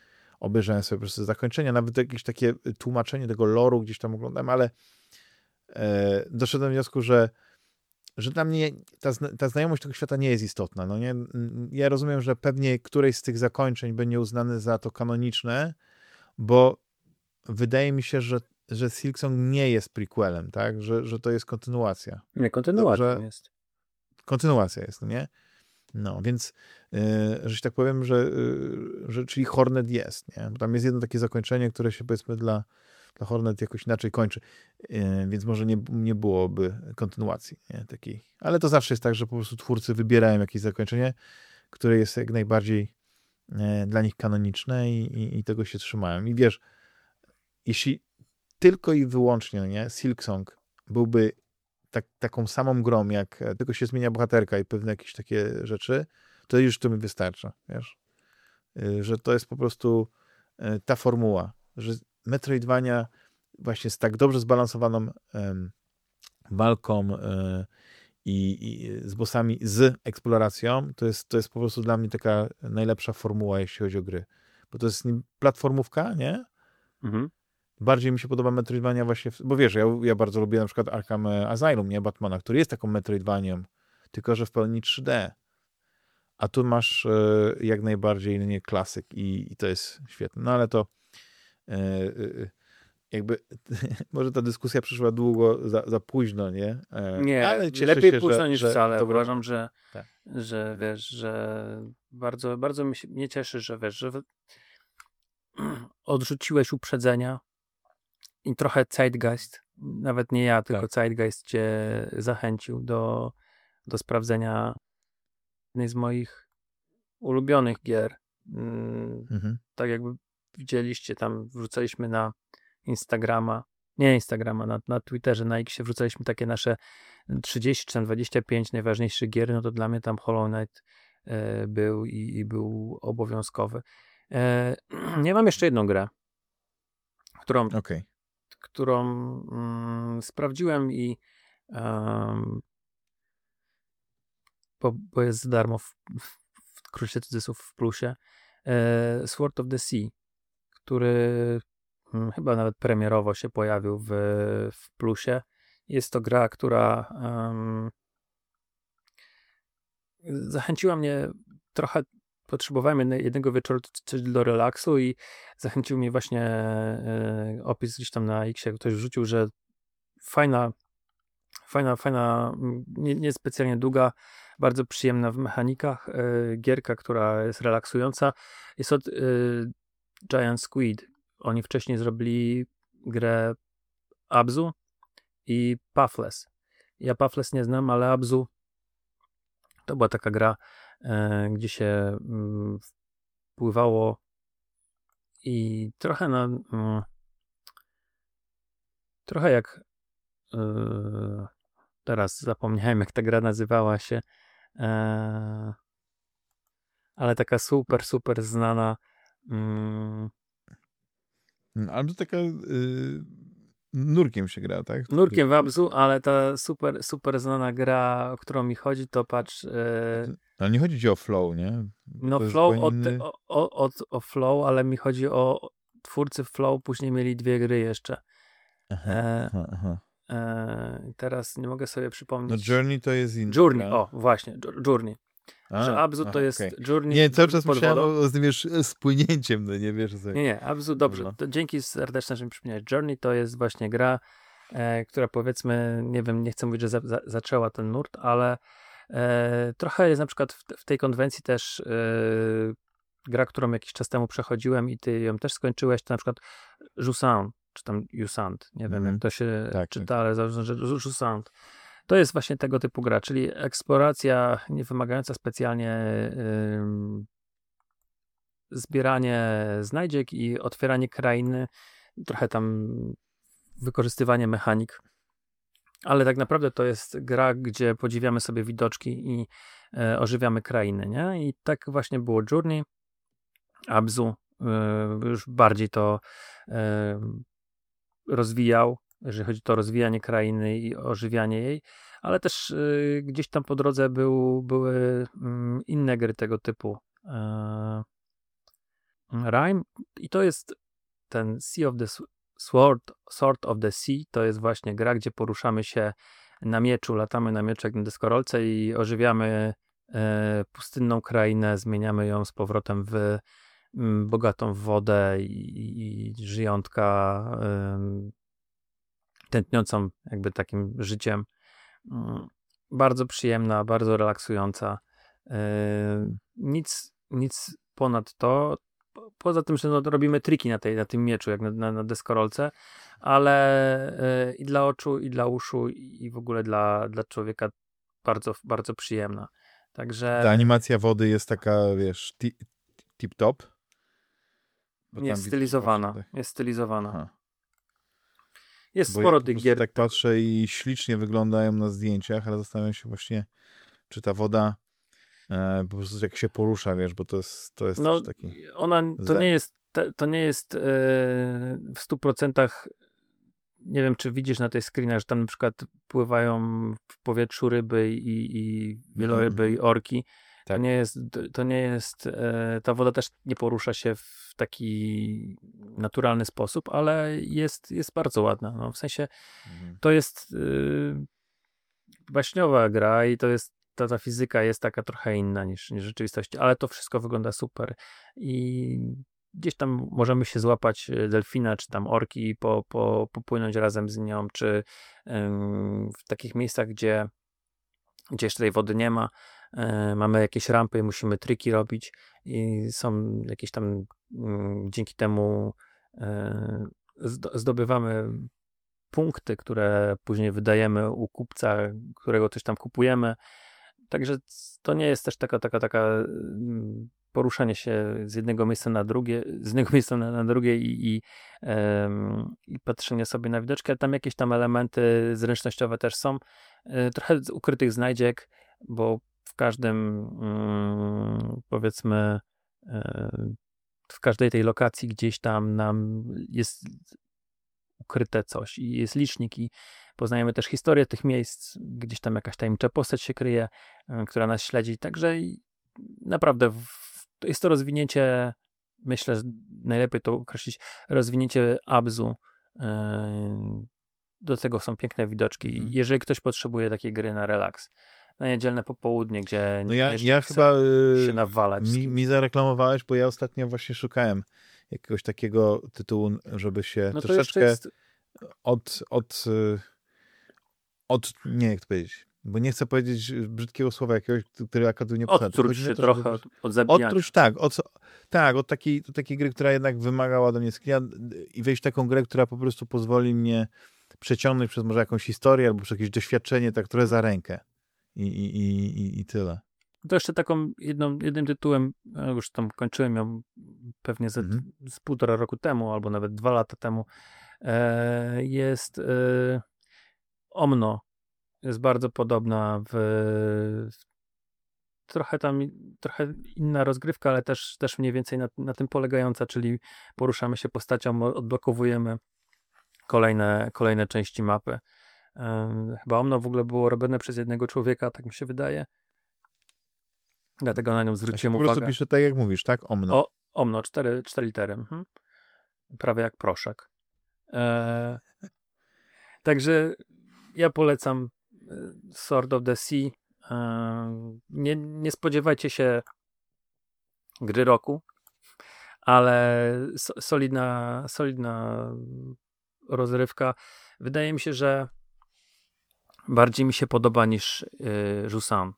obejrzałem sobie po prostu zakończenia, nawet jakieś takie tłumaczenie tego loru gdzieś tam oglądam, ale e, doszedłem do wniosku, że że dla mnie ta, ta znajomość tego świata nie jest istotna. No nie? Ja rozumiem, że pewnie któreś z tych zakończeń będzie uznane za to kanoniczne, bo wydaje mi się, że, że Silksong nie jest prequelem, tak? Że, że to jest kontynuacja. Nie, kontynuacja jest. Kontynuacja jest, nie? No, więc, yy, że tak powiem, że, yy, że czyli Hornet jest, nie? Bo tam jest jedno takie zakończenie, które się powiedzmy dla, dla Hornet jakoś inaczej kończy, yy, więc może nie, nie byłoby kontynuacji nie? takiej. Ale to zawsze jest tak, że po prostu twórcy wybierają jakieś zakończenie, które jest jak najbardziej yy, dla nich kanoniczne i, i, i, tego się trzymają. I wiesz, jeśli tylko i wyłącznie, nie, Silksong byłby tak, taką samą grą, jak e, tylko się zmienia bohaterka i pewne jakieś takie rzeczy, to już to mi wystarcza, wiesz? Y, że to jest po prostu e, ta formuła, że Metroidvania właśnie z tak dobrze zbalansowaną um, walką e, i, i, z bossami, z eksploracją, to jest, to jest po prostu dla mnie taka najlepsza formuła, jeśli chodzi o gry. Bo to jest platformówka, nie? Mhm bardziej mi się podoba Metroidvania właśnie, w, bo wiesz, ja, ja bardzo lubię na przykład Arkham Asylum, nie, Batmana, który jest taką Metroidvanią, tylko że w pełni 3D. A tu masz e, jak najbardziej nie klasyk i, i, to jest świetne. No ale to e, e, jakby może ta dyskusja przyszła długo, za, za późno, nie? Nie, ale lepiej się, późno że, niż że wcale. To Uważam, że, tak. że wiesz, że bardzo, bardzo mnie cieszy, że wiesz, że odrzuciłeś uprzedzenia, i trochę Zeitgeist, nawet nie ja, tylko tak. Zeitgeist cię zachęcił do, do sprawdzenia jednej z moich ulubionych gier. Mm, mhm. Tak jakby widzieliście, tam wrzucaliśmy na Instagrama, nie Instagrama, na, na Twitterze, na X wrzucaliśmy takie nasze 30 czy tam 25 najważniejszych gier, no to dla mnie tam Hollow Knight e, był i, i, był obowiązkowy. E, nie mam jeszcze jedną grę, którą okay którą mm, sprawdziłem i um, bo, bo, jest za darmo w, w krócie cudzysłów w plusie e, Sword of the Sea, który hmm, chyba nawet premierowo się pojawił w, w plusie. Jest to gra, która um, zachęciła mnie trochę potrzebowałem jednego wieczoru coś do relaksu i zachęcił mnie właśnie e, opis gdzieś tam na X, ktoś wrzucił, że fajna, fajna, fajna, niespecjalnie nie długa, bardzo przyjemna w mechanikach, e, gierka, która jest relaksująca. Jest od e, Giant Squid. Oni wcześniej zrobili grę Abzu i Puffless. Ja Puffless nie znam, ale Abzu to była taka gra gdzie się mm, wpływało i trochę na mm, trochę jak e, teraz zapomniałem jak ta gra nazywała się e, ale taka super, super znana mm, Albo taka y, nurkiem się gra, tak? Nurkiem w Abzu, ale ta super, super znana gra, o którą mi chodzi, to patrz... Ale nie chodzi ci o flow, nie? No to flow, o, o, o, o, flow, ale mi chodzi o twórcy flow, później mieli dwie gry jeszcze. Aha, e, aha. E, teraz nie mogę sobie przypomnieć. No Journey to jest inny. Journey, o właśnie, Journey. A, że Abzu to jest okay. Journey. Nie, cały czas myślałem o, z tym wiesz, spłynięciem, no nie wiesz. Nie, nie, Abzu, dobrze. No. Dzięki serdeczne, że mi przypomniałeś. Journey to jest właśnie gra, e, która powiedzmy, nie wiem, nie chcę mówić, że za, za, zaczęła ten nurt, ale E, trochę jest na przykład w, w tej konwencji też e, gra, którą jakiś czas temu przechodziłem i ty ją też skończyłeś, to na przykład Jusant, czy tam Jusant, nie wiem mm jak to się tak, czyta, tak. ale zauważyłem, że Jusant. To jest właśnie tego typu gra, czyli eksploracja nie wymagająca specjalnie zbieranie znajdziek i otwieranie krainy, trochę tam wykorzystywanie mechanik ale tak naprawdę to jest gra, gdzie podziwiamy sobie widoczki i e, ożywiamy krainy, nie? I tak właśnie było Journey, Abzu e, już bardziej to rozwijał, jeżeli chodzi o rozwijanie krainy i ożywianie jej, ale też e, gdzieś tam po drodze był, były mm, inne gry tego typu. E, Rime i to jest ten Sea of the Sword, Sword of the Sea to jest właśnie gra, gdzie poruszamy się na mieczu, latamy na mieczu jak na deskorolce i ożywiamy e, pustynną krainę, zmieniamy ją z powrotem w mm, bogatą w wodę i, i żyjątka tętniącą jakby takim życiem. Mm, bardzo przyjemna, bardzo relaksująca. E, nic, nic ponad to. Poza tym, że no, robimy triki na, tej, na tym mieczu, jak na, na, na deskorolce, ale y, i dla oczu, i dla uszu, i w ogóle dla, dla człowieka bardzo, bardzo przyjemna. Także... Ta animacja wody jest taka, wiesz, tip-top? Jest stylizowana. Jest stylizowana. Aha. Jest Bo sporo ja tych gier. Tak patrzę i ślicznie wyglądają na zdjęciach, ale zastanawiam się właśnie, czy ta woda e, po prostu jak się porusza, wiesz, bo to jest, to jest no, taki... Ona, to nie jest, to nie jest e, w stu procentach nie wiem, czy widzisz na tej screenach, że tam na przykład pływają w powietrzu ryby i, i wieloryby mm. i orki. Tak. To nie jest, to nie jest ta woda też nie porusza się w taki naturalny sposób, ale jest, jest bardzo ładna. No, w sensie mm. to jest y, baśniowa gra i to jest ta, ta fizyka jest taka trochę inna niż, niż w rzeczywistości, ale to wszystko wygląda super i gdzieś tam możemy się złapać e, delfina, czy tam orki i po, po, popłynąć razem z nią, czy w takich miejscach, gdzie, gdzie jeszcze tej wody nie ma, mamy jakieś rampy, musimy triki robić i są jakieś tam mm, dzięki temu e, zdobywamy punkty, które później wydajemy u kupca, którego coś tam kupujemy. Także to nie jest też taka, taka, taka mm, poruszanie się z jednego miejsca na drugie, z jednego miejsca na, na drugie i, i, i patrzenie sobie na widoczki, ale tam jakieś tam elementy zręcznościowe też są. E, trochę ukrytych znajdziek, bo w każdym um, powiedzmy e, w każdej tej lokacji gdzieś tam nam jest ukryte coś i jest licznik i poznajemy też historię tych miejsc, gdzieś tam jakaś tajemnicza postać się kryje, e, która nas śledzi, także naprawdę jest to rozwinięcie, myślę, że najlepiej to określić, rozwinięcie abzu. Yy, do tego są piękne widoczki. Mhm. Jeżeli ktoś potrzebuje takiej gry na relaks, na niedzielne popołudnie, gdzie no ja, ja chyba y, się nawalać. Mi, mi zareklamowałeś, bo ja ostatnio właśnie szukałem jakiegoś takiego tytułu, żeby się no troszeczkę jest... od, od, y, od, nie jak to powiedzieć, bo nie chcę powiedzieć brzydkiego słowa jakiegoś, który akurat nie. Odtruć się to, trochę żeby... od zabijania. Odtruć, tak. Od, tak, od takiej, od takiej gry, która jednak wymagała ode mnie skilla i wejść w taką grę, która po prostu pozwoli mnie przeciągnąć przez może jakąś historię albo przez jakieś doświadczenie, tak, które za rękę. I, i, i, i tyle. To jeszcze taką jedną, jednym tytułem, już tam kończyłem ją pewnie z, mhm. z półtora roku temu, albo nawet dwa lata temu, e, jest e, Omno jest bardzo podobna w, trochę tam, trochę inna rozgrywka, ale też, też mniej więcej na, na tym polegająca, czyli poruszamy się postacią, odblokowujemy kolejne, kolejne części mapy. Chyba ono w ogóle było robione przez jednego człowieka, tak mi się wydaje. Dlatego na nią zwróciłem uwagę. Po prostu pisze tak, jak mówisz, tak? Omno. O, omno, cztery, cztery litery. Mhm. Prawie jak proszek. E... Także ja polecam Sword of the Sea. Nie, nie spodziewajcie się gry roku, ale solidna, solidna rozrywka. Wydaje mi się, że bardziej mi się podoba niż Jusan,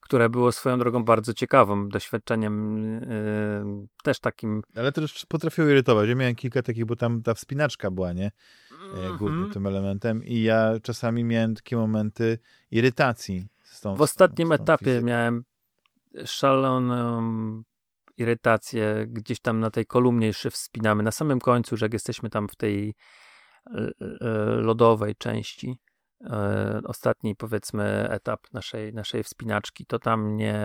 które było swoją drogą bardzo ciekawym doświadczeniem, yy, też takim. Ale też potrafiło irytować. Ja miałem kilka takich, bo tam ta wspinaczka była, nie? mm-hmm. głównym tym elementem i ja czasami miałem takie momenty irytacji. Z tą, w ostatnim tą etapie fizyką. miałem szaloną irytację gdzieś tam na tej kolumnie jeszcze wspinamy. Na samym końcu, że jak jesteśmy tam w tej lodowej części, ostatni powiedzmy etap naszej, naszej wspinaczki, to tam mnie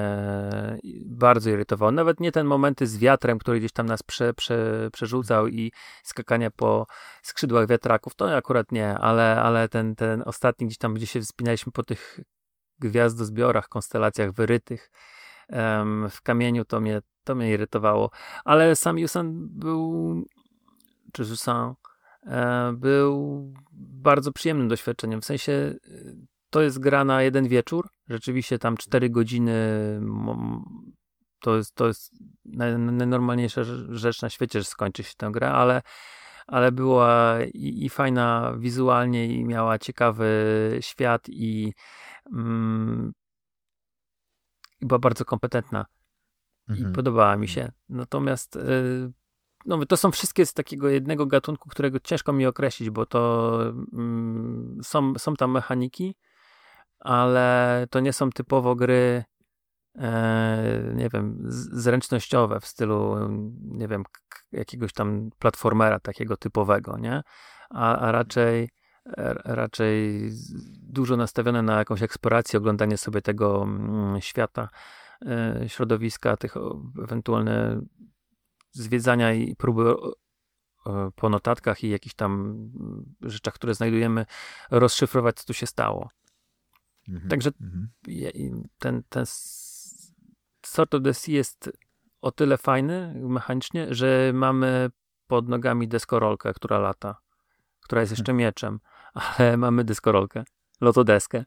bardzo irytowało. Nawet nie ten momenty z wiatrem, który gdzieś tam nas prze, prze, przerzucał i skakanie po skrzydłach wiatraków, to akurat nie, ale, ale ten, ten ostatni gdzieś tam, gdzie się wspinaliśmy po tych gwiazdozbiorach, konstelacjach wyrytych w kamieniu, to mnie, to mnie irytowało. Ale sam Yusan był, czy Yusan e, był bardzo przyjemnym doświadczeniem. W sensie e, to jest gra na jeden wieczór. Rzeczywiście tam 4 godziny to jest, to jest najnormalniejsza rzecz na świecie, że skończy się tę grę, ale, ale była i, i fajna wizualnie, i miała ciekawy świat, i, mm, była bardzo kompetentna. Mhm. I podobała mi się. Natomiast y, no, to są wszystkie z takiego jednego gatunku, którego ciężko mi określić, bo to mm, są, są tam mechaniki, ale to nie są typowo gry e, nie wiem, zręcznościowe w stylu, nie wiem, jakiegoś tam platformera takiego typowego, nie? A, a raczej raczej dużo nastawione na jakąś eksplorację, oglądanie sobie tego mm, świata, e, środowiska, tych ewentualne zwiedzania i próby po notatkach i jakichś tam mm, rzeczach, które znajdujemy, rozszyfrować, co tu się stało. Mhm, Także mhm. ten, ten Sort of the Sea jest o tyle fajny mechanicznie, że mamy pod nogami deskorolkę, która lata, która jest jeszcze mieczem, ale mamy deskorolkę, lotodeskę.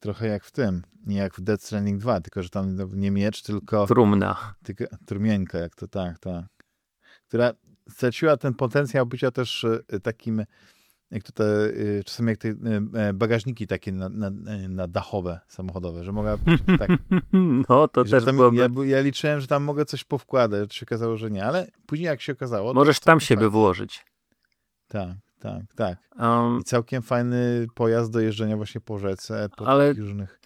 Trochę jak w tym, nie jak w Death Stranding 2, tylko że tam nie miecz, tylko... Trumna. Tylko, trumienka, jak to tak, tak. Która straciła ten potencjał bycia też e, takim jak te, y, czasami jak te e, bagażniki takie na, na, na dachowe samochodowe, że mogę tak... No, to też tam, byłoby... ja, ja, liczyłem, że tam mogę coś powkładać, się okazało, że nie, ale później jak się okazało... Możesz tam siebie fajnie. włożyć. Tak, tak, tak. Um, I całkiem fajny pojazd do jeżdżenia właśnie po rzece, po ale różnych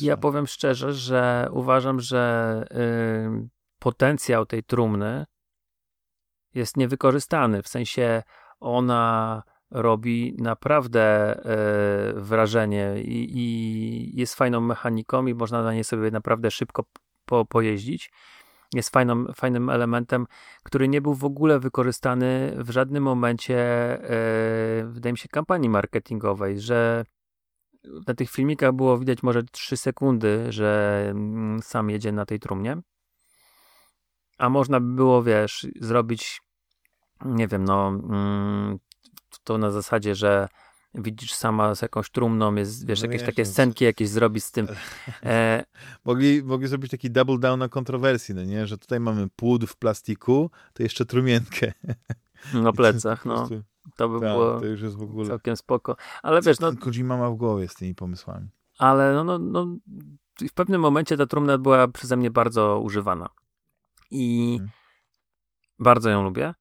Ja powiem szczerze, że uważam, że y, potencjał tej trumny jest niewykorzystany, w sensie ona robi naprawdę e, wrażenie i, i, jest fajną mechaniką i można na niej sobie naprawdę szybko po, pojeździć. Jest fajną, fajnym elementem, który nie był w ogóle wykorzystany w żadnym momencie, e, wydaje mi się, kampanii marketingowej, że na tych filmikach było widać może 3 sekundy, że mm, sam jedzie na tej trumnie. A można by było, wiesz, zrobić, nie wiem, no, mm, to na zasadzie, że widzisz sama z jakąś trumną, jest, wiesz, no jakieś takie scenki jakieś zrobić z tym. E... mogli, mogli zrobić taki double down na kontrowersji, no nie? Że tutaj mamy płód w plastiku, to jeszcze trumienkę. Na plecach, no. To by tak, było to już jest w ogóle... całkiem spoko. Ale wiesz, no... Kojima ma w głowie z tymi pomysłami. Ale no, no, no, w pewnym momencie ta trumna była przeze mnie bardzo używana. I hmm. bardzo ją lubię.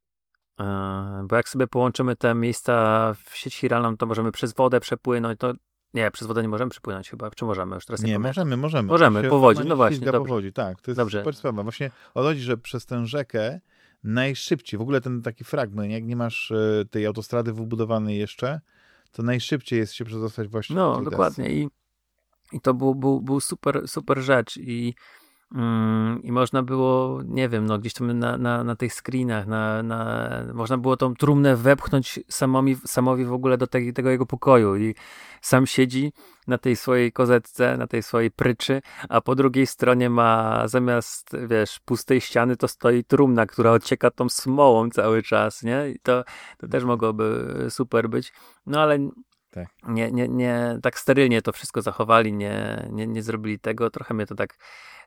E, bo jak sobie połączymy te miejsca w sieć chiralną, to możemy przez wodę przepłynąć. To nie, przez wodę nie możemy przepłynąć chyba. Czy możemy? Już teraz nie, nie możemy, możemy. Możemy, po wodzie, no właśnie. Po wodzie, tak. To jest dobrze. super sprawa. Właśnie o chodzi, że przez tę rzekę najszybciej, w ogóle ten taki fragment, jak nie masz e, tej autostrady wybudowanej jeszcze, to najszybciej jest się przedostać właśnie No, dokładnie. I, I to był, był, był super, super rzecz. I I można było, nie wiem, no gdzieś tam na, na, na tych screenach, na, na, można było tą trumnę wepchnąć samowi, samowi w ogóle do te, tego jego pokoju i sam siedzi na tej swojej kozetce, na tej swojej pryczy, a po drugiej stronie ma zamiast, wiesz, pustej ściany to stoi trumna, która ocieka tą smołą cały czas, nie? I to, to też mogłoby super być. No ale tak. Nie, nie, nie, tak sterylnie to wszystko zachowali, nie, nie, nie zrobili tego. Trochę mnie to tak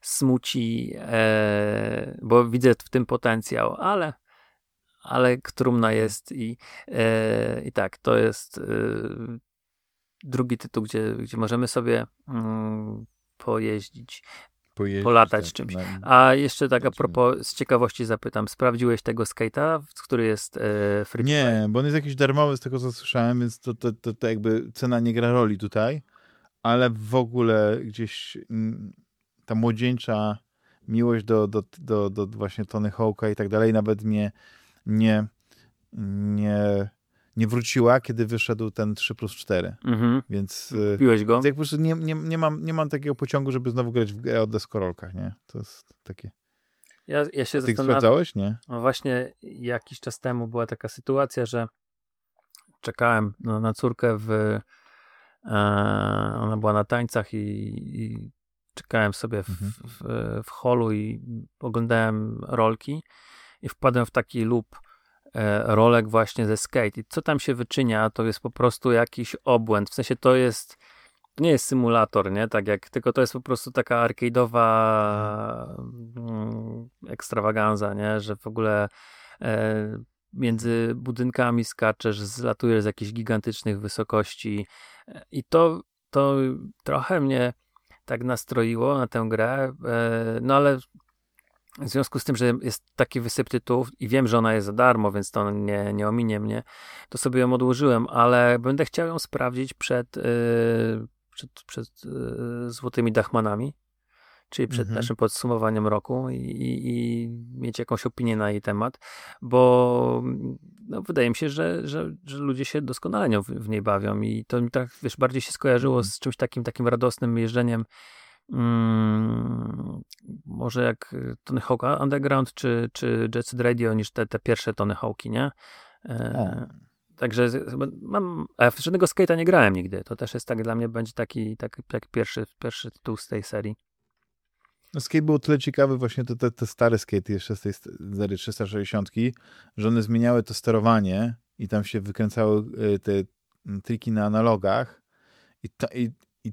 smuci, e, bo widzę w tym potencjał, ale, ale trumna jest i, e, i tak, to jest e, drugi tytuł, gdzie, gdzie możemy sobie mm, pojeździć. Pojeździć, polatać tak, czymś. A jeszcze tak a propos, z ciekawości zapytam, sprawdziłeś tego skate'a, który jest e, free Nie, bo on jest jakiś darmowy z tego co słyszałem, więc to, to, to, to jakby cena nie gra roli tutaj, ale w ogóle gdzieś ta młodzieńcza miłość do, do, do, do właśnie Tony Hawk'a i tak dalej nawet mnie nie, nie, nie wróciła, kiedy wyszedł ten 3 plus 4. Mhm. Więc y, Piłeś go? Jak po prostu nie, nie, nie, mam, nie mam takiego pociągu, żeby znowu grać w grę o deskorolkach, nie? To jest takie... Ja, ja się Ty sprawdzałeś, nie? No właśnie jakiś czas temu była taka sytuacja, że czekałem no, na córkę w... E, ona była na tańcach i, i czekałem sobie w, mhm. w, w holu i oglądałem rolki i wpadłem w taki loop e, rolek właśnie ze Skate. I co tam się wyczynia, to jest po prostu jakiś obłęd. W sensie to jest nie jest symulator, nie? Tak jak, tylko to jest po prostu taka arcade'owa mm, ekstrawaganza, nie? Że w ogóle e, między budynkami skaczesz, zlatujesz z jakichś gigantycznych wysokości e, i to, to trochę mnie tak nastroiło na tę grę, e, no ale w związku z tym, że jest taki wysyp tytułów i wiem, że ona jest za darmo, więc to nie, nie ominie mnie, to sobie ją odłożyłem, ale będę chciał ją sprawdzić przed, yy, przed, przed yy, Złotymi Dachmanami, czyli przed mhm. naszym podsumowaniem roku i, i, i, mieć jakąś opinię na jej temat, bo no, wydaje mi się, że, że, że ludzie się doskonale w, w niej bawią i to mi tak, wiesz, bardziej się skojarzyło mhm. z czymś takim, takim radosnym jeżdżeniem mm, może jak Tony Hawk Underground czy, czy Jet Radio niż te, te pierwsze Tony Hawki, nie? E, także mam, a żadnego skate'a nie grałem nigdy. To też jest tak dla mnie będzie taki, taki, taki pierwszy, pierwszy tytuł z tej serii. No skate był tyle ciekawy, właśnie te, te, te stare skate jeszcze z tej serii 360, że one zmieniały to sterowanie i tam się wykręcały y, te triki na analogach i, ta, i, i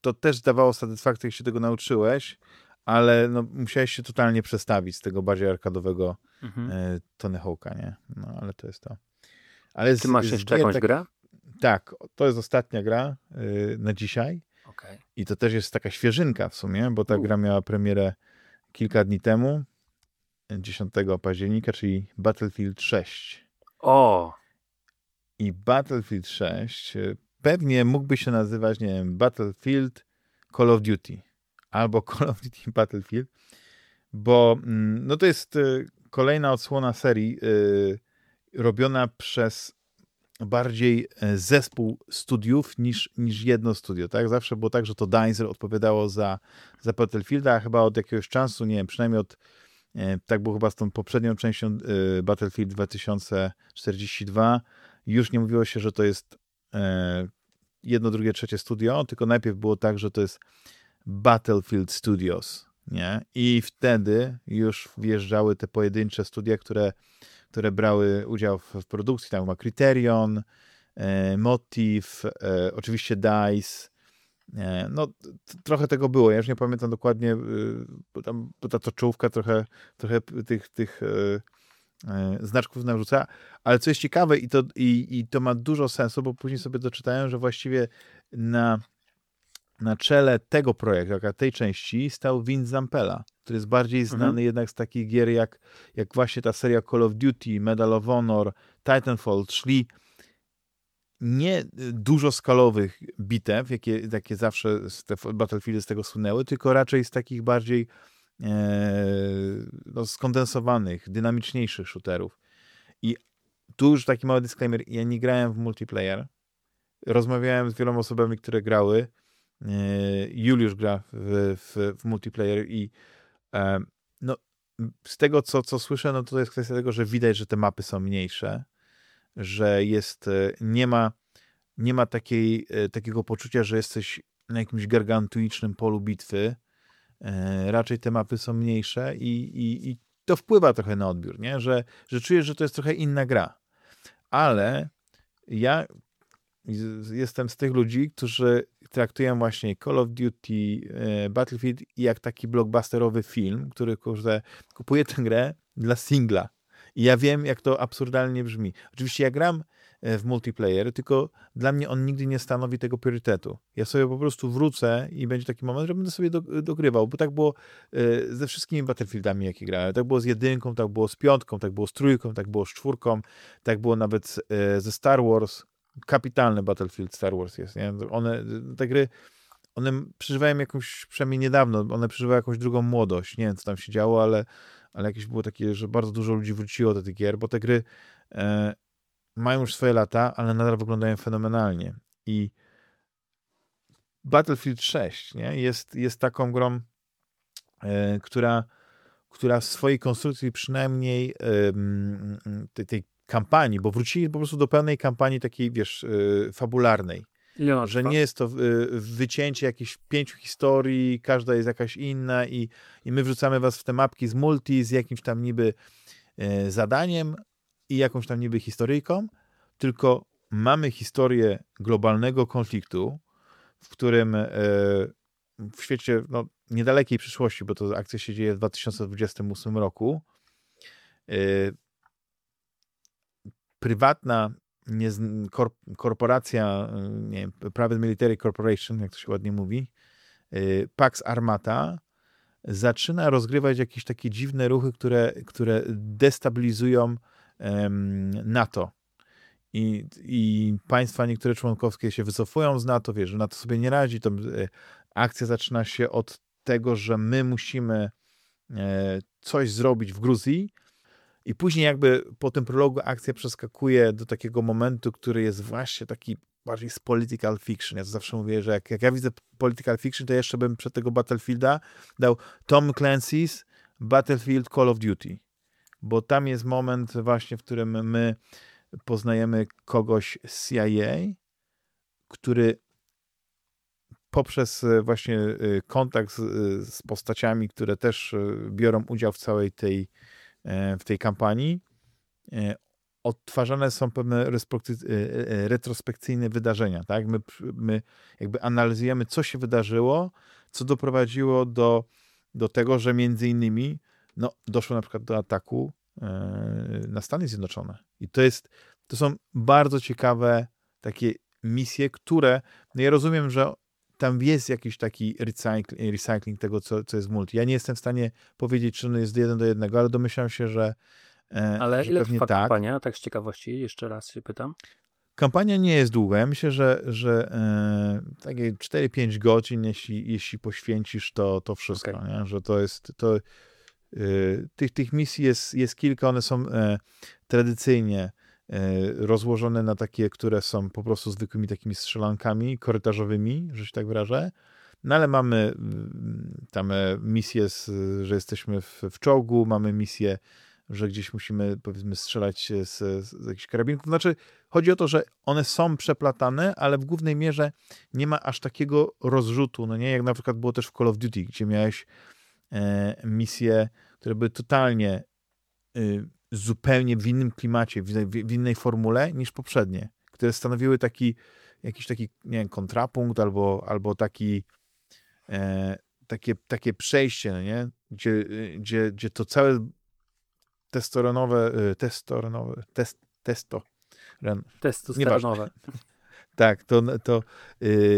to też dawało satysfakcję, jak się tego nauczyłeś, ale no, musiałeś się totalnie przestawić z tego bardziej arkadowego mhm. y, Tony Hawk'a, nie? No, ale to jest to. Ale Ty masz jeszcze jakąś tak, grę? Tak, to jest ostatnia gra y, na dzisiaj. Okay. I to też jest taka świeżynka w sumie, bo ta U. gra miała premierę kilka dni temu, 10 października, czyli Battlefield 6. O! I Battlefield 6 e, pewnie mógłby się nazywać, nie wiem, Battlefield Call of Duty albo Call of Duty Battlefield, bo mm, no to jest e, kolejna odsłona serii yy, robiona przez bardziej e, zespół studiów niż, niż jedno studio, tak? Zawsze było tak, że to Deinzer odpowiadało za, za Battlefielda, a chyba od jakiegoś czasu, nie wiem, przynajmniej od e, tak było chyba z tą poprzednią częścią e, Battlefield 2042, już nie mówiło się, że to jest jedno, drugie, trzecie studio, tylko najpierw było tak, że to jest Battlefield Studios, nie? I wtedy już wjeżdżały te pojedyncze studia, które które brały udział w, w produkcji. Tam ma Criterion, e, Motiv, e, oczywiście DICE. E, no, trochę tego było. Ja już nie pamiętam dokładnie, e, bo, tam, bo ta toczówka trochę, trochę tych, tych e, e, znaczków narzuca, ale co jest ciekawe i to, i, i to ma dużo sensu, bo później sobie doczytałem, że właściwie na na czele tego projektu, tej części, stał Vince Zampella, który jest bardziej mhm. znany mhm. jednak z takich gier jak, jak właśnie ta seria Call of Duty, Medal of Honor, Titanfall, czyli nie dużo skalowych bitew, jakie, jakie zawsze te Battlefieldy z tego słynęły, tylko raczej z takich bardziej e, no, skondensowanych, dynamiczniejszych shooterów. I tu już taki mały disclaimer, ja nie grałem w multiplayer, rozmawiałem z wieloma osobami, które grały, Juliusz gra w, w, w multiplayer i e, no, z tego, co, co słyszę, no to jest kwestia tego, że widać, że te mapy są mniejsze, że jest, e, nie ma, nie ma takiej, takiego poczucia, że jesteś na jakimś gargantuicznym polu bitwy. Raczej te mapy są mniejsze i, i, i to wpływa trochę na odbiór, nie? Że, że czujesz, że to jest trochę inna gra. Ale ja jestem z tych ludzi, którzy traktują właśnie Call of Duty, e, Battlefield jak taki blockbusterowy film, który kurde, kupuje tę grę dla singla. I ja wiem, jak to absurdalnie brzmi. Oczywiście ja gram e, w multiplayer, tylko dla mnie on nigdy nie stanowi tego priorytetu. Ja sobie po prostu wrócę i będzie taki moment, że będę sobie do, dogrywał, bo tak było e, ze wszystkimi Battlefieldami, jakie grałem. Tak było z jedynką, tak było z piątką, tak było z trójką, tak było z czwórką, tak było nawet ze Star Wars, kapitalny Battlefield Star Wars jest, nie? One, te gry, one przeżywają jakąś, przynajmniej niedawno, one przeżywają jakąś drugą młodość. Nie wiem, co tam się działo, ale, ale jakieś było takie, że bardzo dużo ludzi wróciło do tych gier, bo te gry e, mają już swoje lata, ale nadal wyglądają fenomenalnie. I Battlefield 6 nie? Jest, jest taką grą, e, która, która w swojej konstrukcji przynajmniej tej, tej kampanii, bo wrócili po prostu do pełnej kampanii takiej, wiesz, yy, fabularnej. Ja, że nie jest to yy, wycięcie jakichś pięciu historii, każda jest jakaś inna i, i my wrzucamy was w te mapki z multi, z jakimś tam niby yy, zadaniem, i jakąś tam niby historyjką, tylko mamy historię globalnego konfliktu, w którym w świecie no, niedalekiej przyszłości, bo to akcja się dzieje w 2028 roku, prywatna nie, korporacja, nie wiem, Private Military Corporation, jak to się ładnie mówi, Pax Armata, zaczyna rozgrywać jakieś takie dziwne ruchy, które, które destabilizują NATO. I, I państwa niektóre członkowskie się wycofują z NATO, wiesz, że NATO sobie nie radzi. To e, akcja zaczyna się od tego, że my musimy e, coś zrobić w Gruzji, i później jakby po tym prologu akcja przeskakuje do takiego momentu, który jest właśnie taki bardziej z political fiction. Ja zawsze mówię, że jak, jak ja widzę political fiction, to jeszcze bym przed tego Battlefielda dał Tom Clancy's Battlefield Call of Duty. Bo tam jest moment właśnie, w którym my poznajemy kogoś z CIA, który poprzez e, właśnie e, kontakt z, e, z postaciami, które też biorą udział w całej tej, w tej kampanii, odtwarzane są pewne retrospekcyjne wydarzenia. Tak? My, my jakby analizujemy, co się wydarzyło, co doprowadziło do, do tego, że między innymi no, doszło na przykład do ataku na Stany Zjednoczone. I to jest, to są bardzo ciekawe takie misje, które, no ja rozumiem, że tam jest jakiś taki recycling, recycling tego, co, co jest w multi. Ja nie jestem w stanie powiedzieć, czy on jest jeden do jednego, ale domyślam się, że e, Ale że ile pewnie trwa tak. kampania? Tak z ciekawości, jeszcze raz się pytam. Kampania nie jest długa. Ja myślę, że, że e, takie 4-5 godzin, jeśli, jeśli poświęcisz to, to wszystko, okay. że to jest, to, Y, tych, tych misji jest, jest kilka, one są e, tradycyjnie e, rozłożone na takie, które są po prostu zwykłymi takimi strzelankami korytarzowymi, że się tak wyrażę. No ale mamy mm, tam e, misję, że jesteśmy w, w czołgu, mamy misję, że gdzieś musimy powiedzmy strzelać z, z jakichś karabinków. Znaczy, chodzi o to, że one są przeplatane, ale w głównej mierze nie ma aż takiego rozrzutu, no nie, jak na przykład było też w Call of Duty, gdzie miałeś e, misje które były totalnie y, zupełnie w innym klimacie, w, innej formule niż poprzednie, które stanowiły taki jakiś taki, nie wiem, kontrapunkt albo, albo taki e, takie, takie przejście, no nie? Gdzie, gdzie, gdzie to całe testosteronowe, y, testosteronowe, test, testo, testosteronowe. Tak, to, to,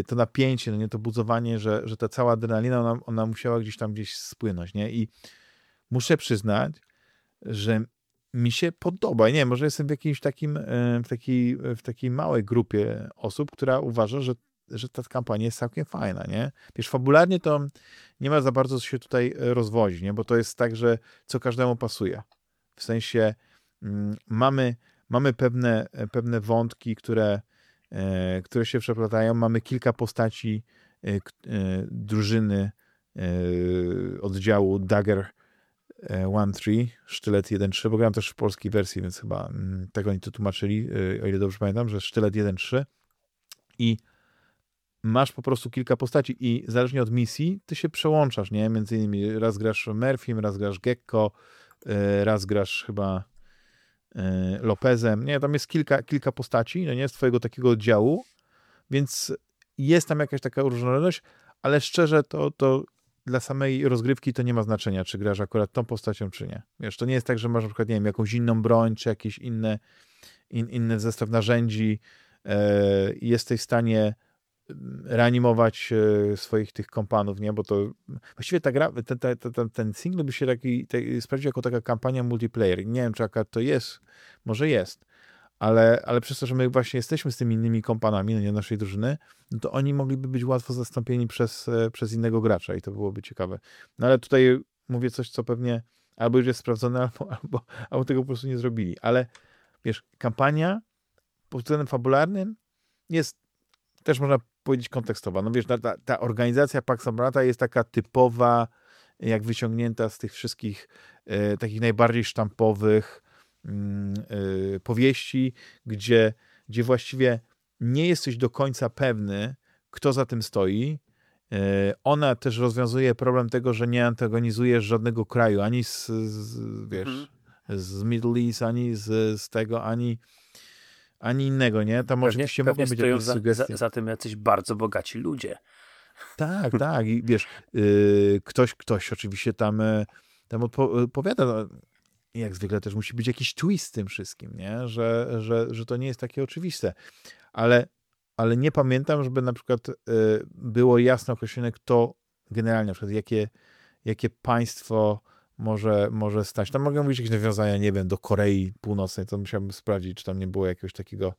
to napięcie, no nie, to buzowanie, że, że ta cała adrenalina, ona, ona musiała gdzieś tam gdzieś spłynąć, nie? I muszę przyznać, że mi się podoba. Nie, może jestem w jakimś takim, e, w takiej, w takiej małej grupie osób, która uważa, że, że ta kampania jest całkiem fajna, nie? Wiesz, fabularnie to nie ma za bardzo się tutaj e, rozwodzić, nie? Bo to jest tak, że co każdemu pasuje. W sensie mm, mamy, mamy pewne, e, pewne wątki, które, które się przeplatają. Mamy kilka postaci drużyny oddziału Dagger E, One 3, Sztylet 1.3, bo grałem też w polskiej wersji, więc chyba mm, tego oni to tłumaczyli, e, o ile dobrze pamiętam, że Sztylet 1.3 i masz po prostu kilka postaci i zależnie od misji, ty się przełączasz, nie? Między innymi raz grasz Murphym, raz grasz Gekko, e, raz grasz chyba Lopezem, nie? Tam jest kilka, kilka postaci, no nie? Z twojego takiego oddziału, więc jest tam jakaś taka różnorodność, ale szczerze to, to dla samej rozgrywki to nie ma znaczenia, czy grasz akurat tą postacią, czy nie. Wiesz, to nie jest tak, że masz na przykład, nie wiem, jakąś inną broń, czy jakiś inny, in, inny zestaw narzędzi e, i jesteś w stanie mm, reanimować e, swoich tych kompanów, nie? Bo to właściwie ta gra, ten, ten, ten, ten single by się taki, taki sprawdził jako taka kampania multiplayer. Nie wiem, czy akurat to jest, może jest, ale, ale przez to, że my właśnie jesteśmy z tymi innymi kompanami no nie naszej drużyny, no to oni mogliby być łatwo zastąpieni przez, e, przez innego gracza i to byłoby ciekawe. No ale tutaj mówię coś, co pewnie albo już jest sprawdzone, albo, albo, albo tego po prostu nie zrobili. Ale wiesz, kampania pod względem fabularnym jest też można powiedzieć kontekstowa. No wiesz, ta, ta organizacja Pax Amrata jest taka typowa, jak wyciągnięta z tych wszystkich e, takich najbardziej sztampowych powieści, gdzie, gdzie właściwie nie jesteś do końca pewny, kto za tym stoi. Y, ona też rozwiązuje problem tego, że nie antagonizujesz żadnego kraju, ani z, z wiesz, mhm. z Middle East, ani z, z tego, ani ani innego, nie? Tam pewnie, oczywiście pewnie mogą być jakieś za, sugestie. Za, za tym jacyś bardzo bogaci ludzie. Tak, tak. I wiesz, yy, ktoś, ktoś oczywiście tam, tam odpowiada. Jak zwykle też musi być jakiś twist w tym wszystkim, nie? Że, że, że to nie jest takie oczywiste. Ale, ale nie pamiętam, żeby na przykład yy, było jasno określone, kto generalnie, na przykład jakie, jakie państwo może, może stać. Tam mogę mówić jakieś nawiązania, nie wiem, do Korei Północnej, to musiałbym sprawdzić, czy tam nie było jakiegoś takiego,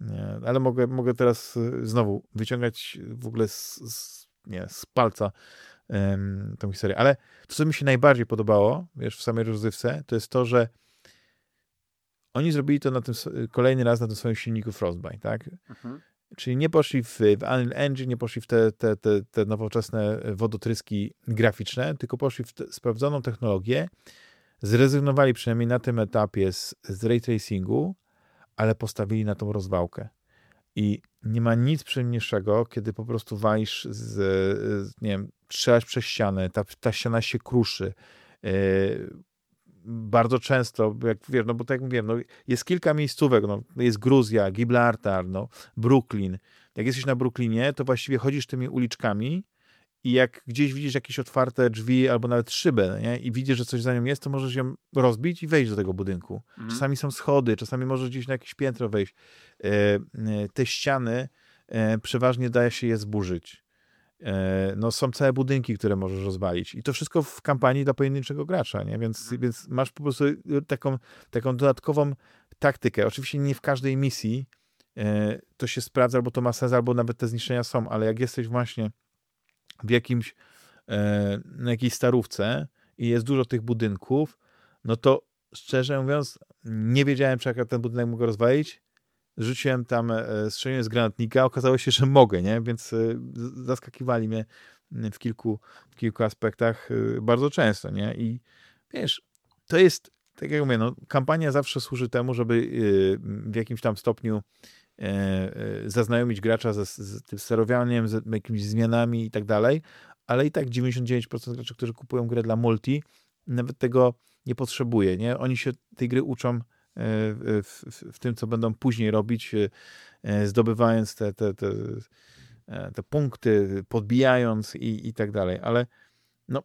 nie, ale mogę, mogę teraz y, znowu wyciągać w ogóle z, z nie, z palca um, tą historię. Ale to, co mi się najbardziej podobało, wiesz, w samej rozrywce, to jest to, że oni zrobili to na tym, kolejny raz na tym swoim silniku Frostbite, tak? Mhm. Czyli nie poszli w, w Unreal Engine, nie poszli w te, te, te, te nowoczesne wodotryski graficzne, tylko poszli w te, sprawdzoną technologię, zrezygnowali przynajmniej na tym etapie z, z ray tracingu, ale postawili na tą rozwałkę. I nie ma nic przyjemniejszego, kiedy po prostu walisz z, z nie wiem, strzelasz przez ścianę, ta, ta ściana się kruszy. Yy, bardzo często, jak wiesz, no bo tak jak mówiłem, no, jest kilka miejscówek, no, jest Gruzja, Gibraltar, no, Brooklyn. Jak jesteś na Brooklynie, to właściwie chodzisz tymi uliczkami i jak gdzieś widzisz jakieś otwarte drzwi albo nawet szybę nie? i widzisz, że coś za nią jest, to możesz ją rozbić i wejść do tego budynku. Mhm. Czasami są schody, czasami możesz gdzieś na jakieś piętro wejść. E, e, te ściany e, przeważnie daje się je zburzyć. No są całe budynki, które możesz rozwalić. I to wszystko w kampanii dla pojedynczego gracza, nie? Więc, mhm. więc masz po prostu taką, taką dodatkową taktykę. Oczywiście nie w każdej misji to się sprawdza, albo to ma sens, albo nawet te zniszczenia są, ale jak jesteś właśnie w jakimś, e, na jakiejś starówce i jest dużo tych budynków, no to szczerze mówiąc, nie wiedziałem, czy jak ten budynek mógł rozwalić, rzuciłem tam, e, strzeliłem z granatnika, okazało się, że mogę, nie? Więc e, zaskakiwali mnie w kilku, w kilku aspektach bardzo często, nie? I wiesz, to jest, tak jak mówię, no, kampania zawsze służy temu, żeby w jakimś tam stopniu zaznajomić gracza ze, z tym sterowaniem, z jakimiś zmianami i tak dalej, ale i tak 99% graczy, którzy kupują grę dla multi, nawet tego nie potrzebuje, nie? Oni się tej gry uczą w, w, w tym, co będą później robić, e, zdobywając te, te, te, e, te punkty, podbijając i, i tak dalej. Ale no,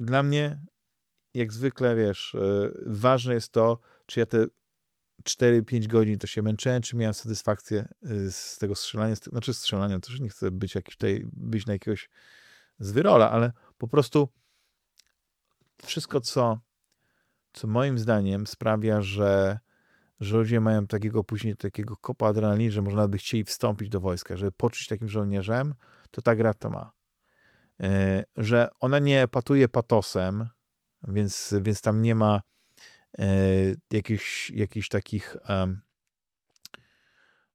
dla mnie, jak zwykle, wiesz, e, ważne jest to, czy ja te 4-5 godzin to się męczyłem, czy miałem satysfakcję z tego strzelania, znaczy strzelania, też nie chcę być jakiś tutaj, być na jakiegoś zwyrola, ale po prostu wszystko, co co moim zdaniem sprawia, że, że ludzie mają takiego później takiego kopa adrenaliny, że można by chcieli wstąpić do wojska, żeby poczuć takim żołnierzem, to ta gra to ma. E, że ona nie patuje patosem, więc, więc tam nie ma e, jakichś, jakichś takich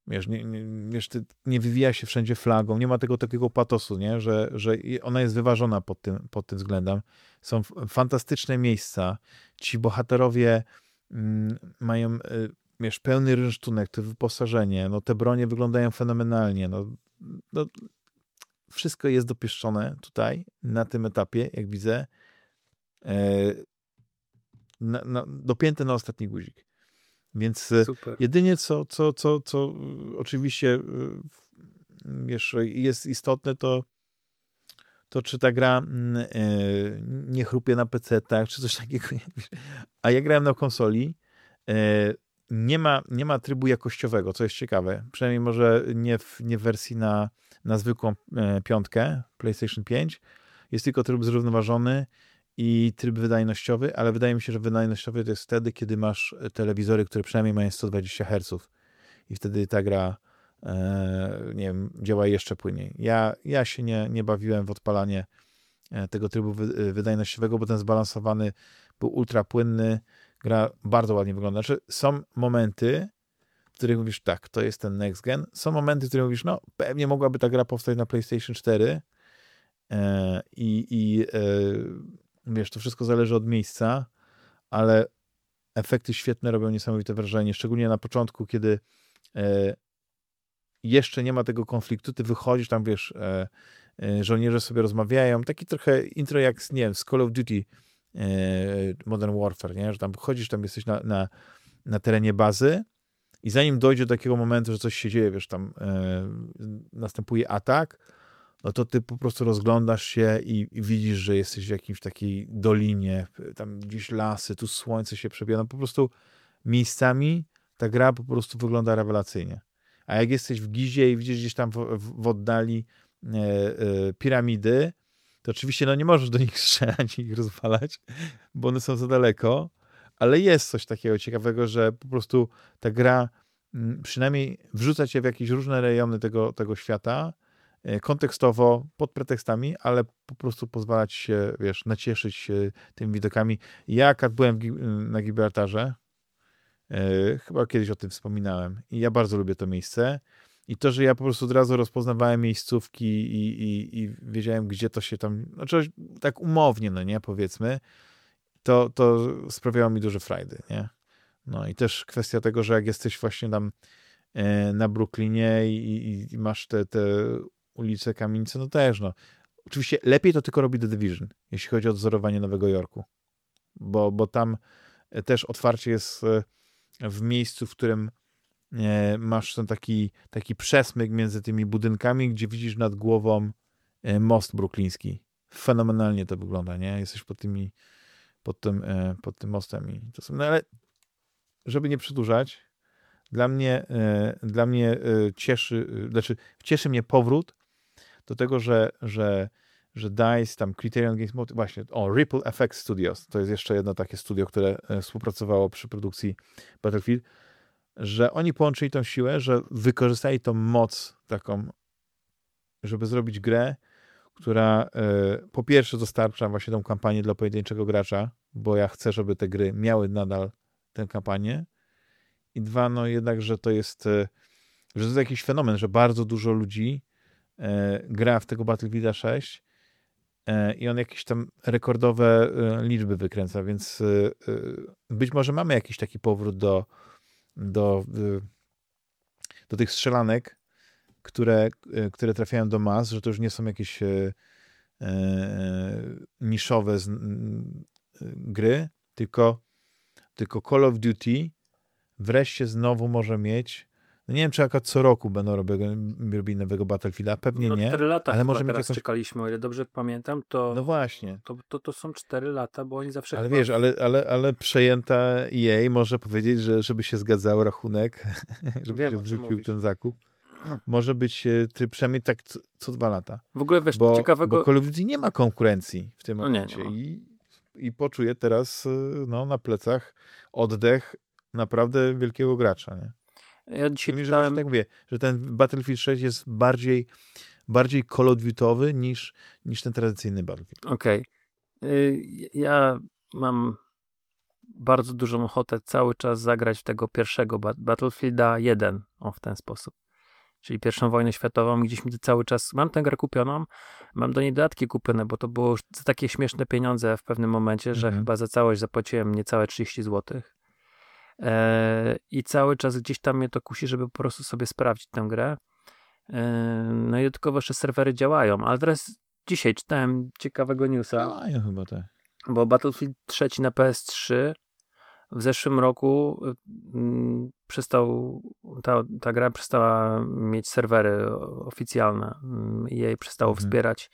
wiesz, nie, nie, wiesz, nie wywija się wszędzie flagą, nie ma tego takiego patosu, nie? Że, że ona jest wyważona pod tym, pod tym względem. Są fantastyczne miejsca. Ci bohaterowie mm, mają y, wiesz, pełny rynsztunek, to wyposażenie, no te bronie wyglądają fenomenalnie, no, no wszystko jest dopieszczone tutaj, na tym etapie, jak widzę, e, na, na, dopięte na ostatni guzik. Więc e, Super. jedynie co, co, co, co oczywiście e, wiesz, jest istotne, to to czy ta gra e, nie chrupie na PC, tak, czy coś takiego. A ja grałem na konsoli. Nie ma, nie ma trybu jakościowego, co jest ciekawe. Przynajmniej może nie w, nie w wersji na, na zwykłą piątkę PlayStation 5. Jest tylko tryb zrównoważony i tryb wydajnościowy, ale wydaje mi się, że wydajnościowy to jest wtedy, kiedy masz telewizory, które przynajmniej mają 120 Hz i wtedy ta gra e, nie wiem, działa jeszcze płynniej. Ja, ja się nie, nie bawiłem w odpalanie e, tego trybu wy, wydajnościowego, bo ten zbalansowany był ultra płynny, gra bardzo ładnie wygląda. Znaczy, są momenty, w których mówisz, tak, to jest ten next gen. Są momenty, w których mówisz, no, pewnie mogłaby ta gra powstać na PlayStation 4 e, i, i e, wiesz, to wszystko zależy od miejsca, ale efekty świetne robią niesamowite wrażenie, szczególnie na początku, kiedy e, jeszcze nie ma tego konfliktu, ty wychodzisz tam, wiesz, e, e, żołnierze sobie rozmawiają, taki trochę intro jak, nie wiem, z Call of Duty Modern Warfare, nie? że tam chodzisz, tam jesteś na, na, na terenie bazy i zanim dojdzie do takiego momentu, że coś się dzieje, wiesz, tam e, następuje atak, no to ty po prostu rozglądasz się i, i, widzisz, że jesteś w jakimś takiej dolinie, tam gdzieś lasy, tu słońce się przebija, no po prostu miejscami ta gra po prostu wygląda rewelacyjnie. A jak jesteś w Gizie i widzisz gdzieś tam w, w, w oddali e, e, piramidy, to oczywiście no nie możesz do nich strzelać i ich rozwalać, bo one są za daleko, ale jest coś takiego ciekawego, że po prostu ta gra mm, przynajmniej wrzuca cię w jakieś różne rejony tego, tego świata, kontekstowo, pod pretekstami, ale po prostu pozwala ci się, wiesz, nacieszyć się tymi widokami. Ja jak byłem na Gibraltarze, e, chyba kiedyś o tym wspominałem i ja bardzo lubię to miejsce i to, że ja po prostu od razu rozpoznawałem miejscówki i, i, i wiedziałem, gdzie to się tam, znaczy tak umownie, no nie, powiedzmy, to, to sprawiało mi duże frajdy, nie? No i też kwestia tego, że jak jesteś właśnie tam e, na Brooklynie i, i, masz te, te ulice, kamienice, no też, no. Oczywiście lepiej to tylko robi The Division, jeśli chodzi o odzorowanie Nowego Jorku, bo, bo tam też otwarcie jest e, w miejscu, w którym e, masz ten taki, taki przesmyk między tymi budynkami, gdzie widzisz nad głową most brukliński. Fenomenalnie to wygląda, nie? Jesteś pod tymi pod tym, e, pod tym mostem. I to są, no ale żeby nie przedłużać, dla mnie, e, dla mnie e, cieszy, znaczy cieszy mnie powrót do tego, że, że, że DICE, tam Criterion Games, właśnie, o, Ripple Effects Studios, to jest jeszcze jedno takie studio, które współpracowało przy produkcji Battlefield, że oni połączyli tą siłę, że wykorzystali tą moc taką, żeby zrobić grę, która e, po pierwsze dostarcza właśnie tą kampanię dla pojedynczego gracza, bo ja chcę, żeby te gry miały nadal tę kampanię. I dwa, no jednak, że to jest, e, że to jest jakiś fenomen, że bardzo dużo ludzi e, gra w tego Battlefield 6 i on jakieś tam rekordowe liczby wykręca, więc być może mamy jakiś taki powrót do, do, do tych strzelanek, które, e, które trafiają do mas, że to już nie są jakieś e, e niszowe gry, tylko, tylko Call of Duty wreszcie znowu może mieć no nie wiem, czy akurat co roku będą robili, nowego Battlefielda, pewnie no, nie. 4 lata ale może teraz czekaliśmy, o ile dobrze pamiętam, to... No właśnie. To, to, to są 4 lata, bo oni zawsze... Ale chyba... wiesz, ale, ale, ale przejęta EA może powiedzieć, że żeby się zgadzał rachunek, żeby Wiem, się wrzucił ten zakup może być e, przynajmniej tak co, co, dwa lata. W ogóle wiesz, bo, ciekawego... Bo Call of Duty nie ma konkurencji w tym no momencie nie, I, i poczuje teraz e, no, na plecach oddech naprawdę wielkiego gracza. Nie? Ja dzisiaj czytałem... tak mówię, że ten Battlefield 6 jest bardziej, bardziej Call of Duty'owy niż, niż ten tradycyjny Battlefield. Okej. Okay. Ja mam bardzo dużą ochotę cały czas zagrać w tego pierwszego Battlefielda 1, o w ten sposób czyli pierwszą wojnę światową, gdzieś mi cały czas, mam tę grę kupioną, mam do niej dodatki kupione, bo to było już za takie śmieszne pieniądze w pewnym momencie, że mhm. chyba za całość zapłaciłem niecałe 30 zł. E, I cały czas gdzieś tam mnie to kusi, żeby po prostu sobie sprawdzić tę grę. E, no i dodatkowo jeszcze serwery działają, ale teraz dzisiaj czytałem ciekawego newsa. Działają chyba tak. Bo Battlefield 3 na PS3 w zeszłym roku mm, przestał, ta, ta gra przestała mieć serwery oficjalne. Mm, jej przestało mhm. wspierać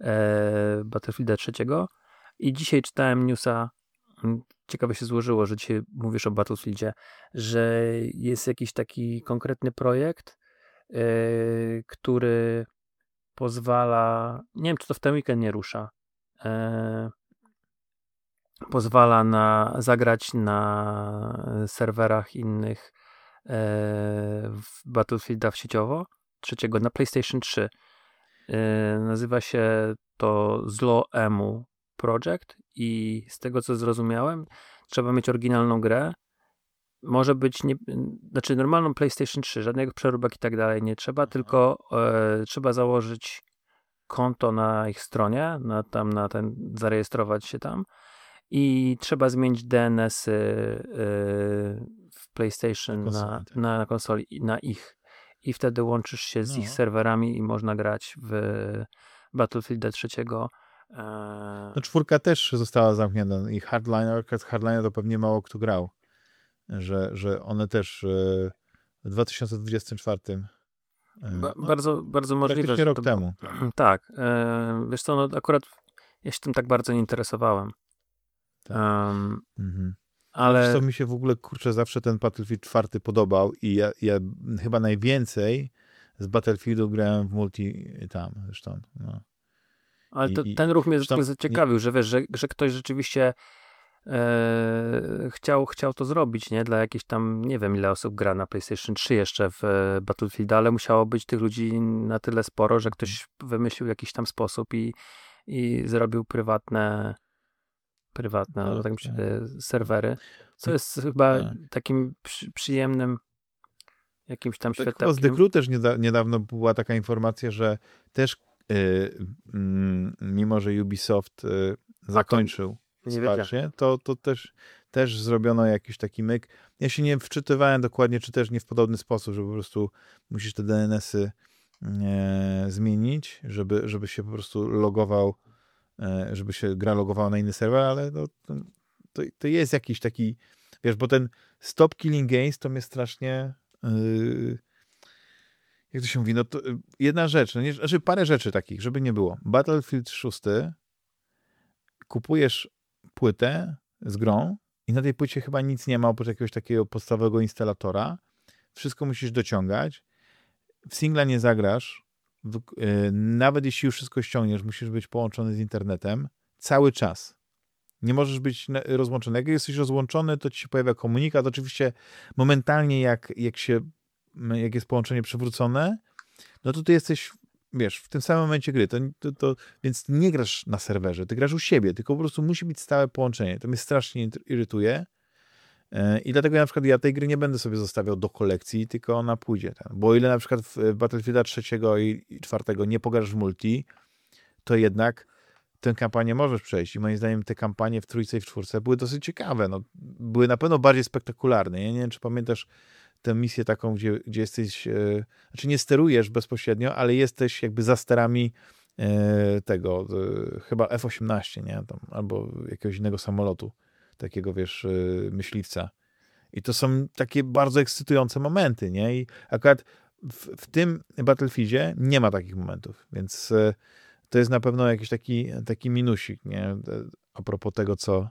e, Battlefielda trzeciego. I dzisiaj czytałem newsa, ciekawe się złożyło, że dzisiaj mówisz o Battlefieldzie, że jest jakiś taki konkretny projekt, e, który pozwala, nie wiem czy to w ten weekend nie rusza, e, pozwala na zagrać na serwerach innych e, w Battlefielda w sieciowo, trzeciego na PlayStation 3. E, nazywa się to Zlo Emu Project i z tego co zrozumiałem, trzeba mieć oryginalną grę. Może być, nie, znaczy normalną PlayStation 3, żadnego przeróbek i tak dalej nie trzeba, mhm. tylko e, trzeba założyć konto na ich stronie, na, tam na ten, zarejestrować się tam i trzeba zmienić DNS y, w PlayStation na, na, tak. na, konsoli, na ich. I wtedy łączysz się z no. ich serwerami i można grać w Battlefield 3 No czwórka też została zamknięta i Hardliner, Hardliner to pewnie mało kto grał, że, że one też w 2024 ba no, bardzo, bardzo możliwe. Że rok to, temu. Tak. E, wiesz co, no akurat ja się tym tak bardzo nie interesowałem. Tak. Um, mhm. Ale... To mi się w ogóle, kurczę, zawsze ten Battlefield 4 podobał i ja, ja chyba najwięcej z Battlefieldu grałem w multi tam zresztą. No. Ale to, I, ten ruch mnie zresztą zaciekawił, nie... że wiesz, że, że ktoś rzeczywiście e, chciał, chciał to zrobić, nie? Dla jakiejś tam, nie wiem ile osób gra na PlayStation 3 jeszcze w e, Battlefield, ale musiało być tych ludzi na tyle sporo, że ktoś wymyślił jakiś tam sposób i, i zrobił prywatne prywatne, no, tak myślę, serwery, co jest chyba tak. takim przy, przyjemnym jakimś tam tak, światełkiem. Z Dekru też niedawno była taka informacja, że też mimo, że Ubisoft yy, zakończył wsparcie, to, to też, też zrobiono jakiś taki myk. Ja się nie wczytywałem dokładnie, czy też nie w podobny sposób, że po prostu musisz te DNS-y e, zmienić, żeby, żeby się po prostu logował E, żeby się gra logowała na inny serwer, ale no, to, to jest jakiś taki, wiesz, bo ten Stop Killing Games to mnie strasznie yy, jak to się mówi, no to y, jedna rzecz, no nie, znaczy parę rzeczy takich, żeby nie było. Battlefield 6 kupujesz płytę z grą i na tej płycie chyba nic nie ma oprócz jakiegoś takiego podstawowego instalatora. Wszystko musisz dociągać. W singla nie zagrasz, Y, nawet jeśli już wszystko ściągniesz, musisz być połączony z internetem cały czas. Nie możesz być rozłączony. Jak jesteś rozłączony, to ci się pojawia komunikat. Oczywiście momentalnie, jak, jak, się, jak jest połączenie przywrócone, no to ty jesteś, wiesz, w tym samym momencie gry. To, to, to, więc nie grasz na serwerze, ty grasz u siebie, tylko po prostu musi być stałe połączenie. To mnie strasznie irytuje. E, I dlatego na przykład ja tej gry nie będę sobie zostawiał do kolekcji, tylko ona pójdzie. Tam. Bo ile na przykład w Battlefielda trzeciego i czwartego nie pograsz w multi, to jednak tę kampanię możesz przejść. I moim zdaniem te kampanie w trójce i w czwórce były dosyć ciekawe. No, były na pewno bardziej spektakularne. Ja nie wiem, czy pamiętasz tę misję taką, gdzie, gdzie jesteś, e, znaczy nie sterujesz bezpośrednio, ale jesteś jakby za sterami e, tego, e, chyba F-18, nie? Tam, albo jakiegoś innego samolotu takiego, wiesz, y, myśliwca. I to są takie bardzo ekscytujące momenty, nie? I akurat w, w tym Battlefieldzie nie ma takich momentów, więc y, to jest na pewno jakiś taki, taki minusik, nie? A propos tego, co,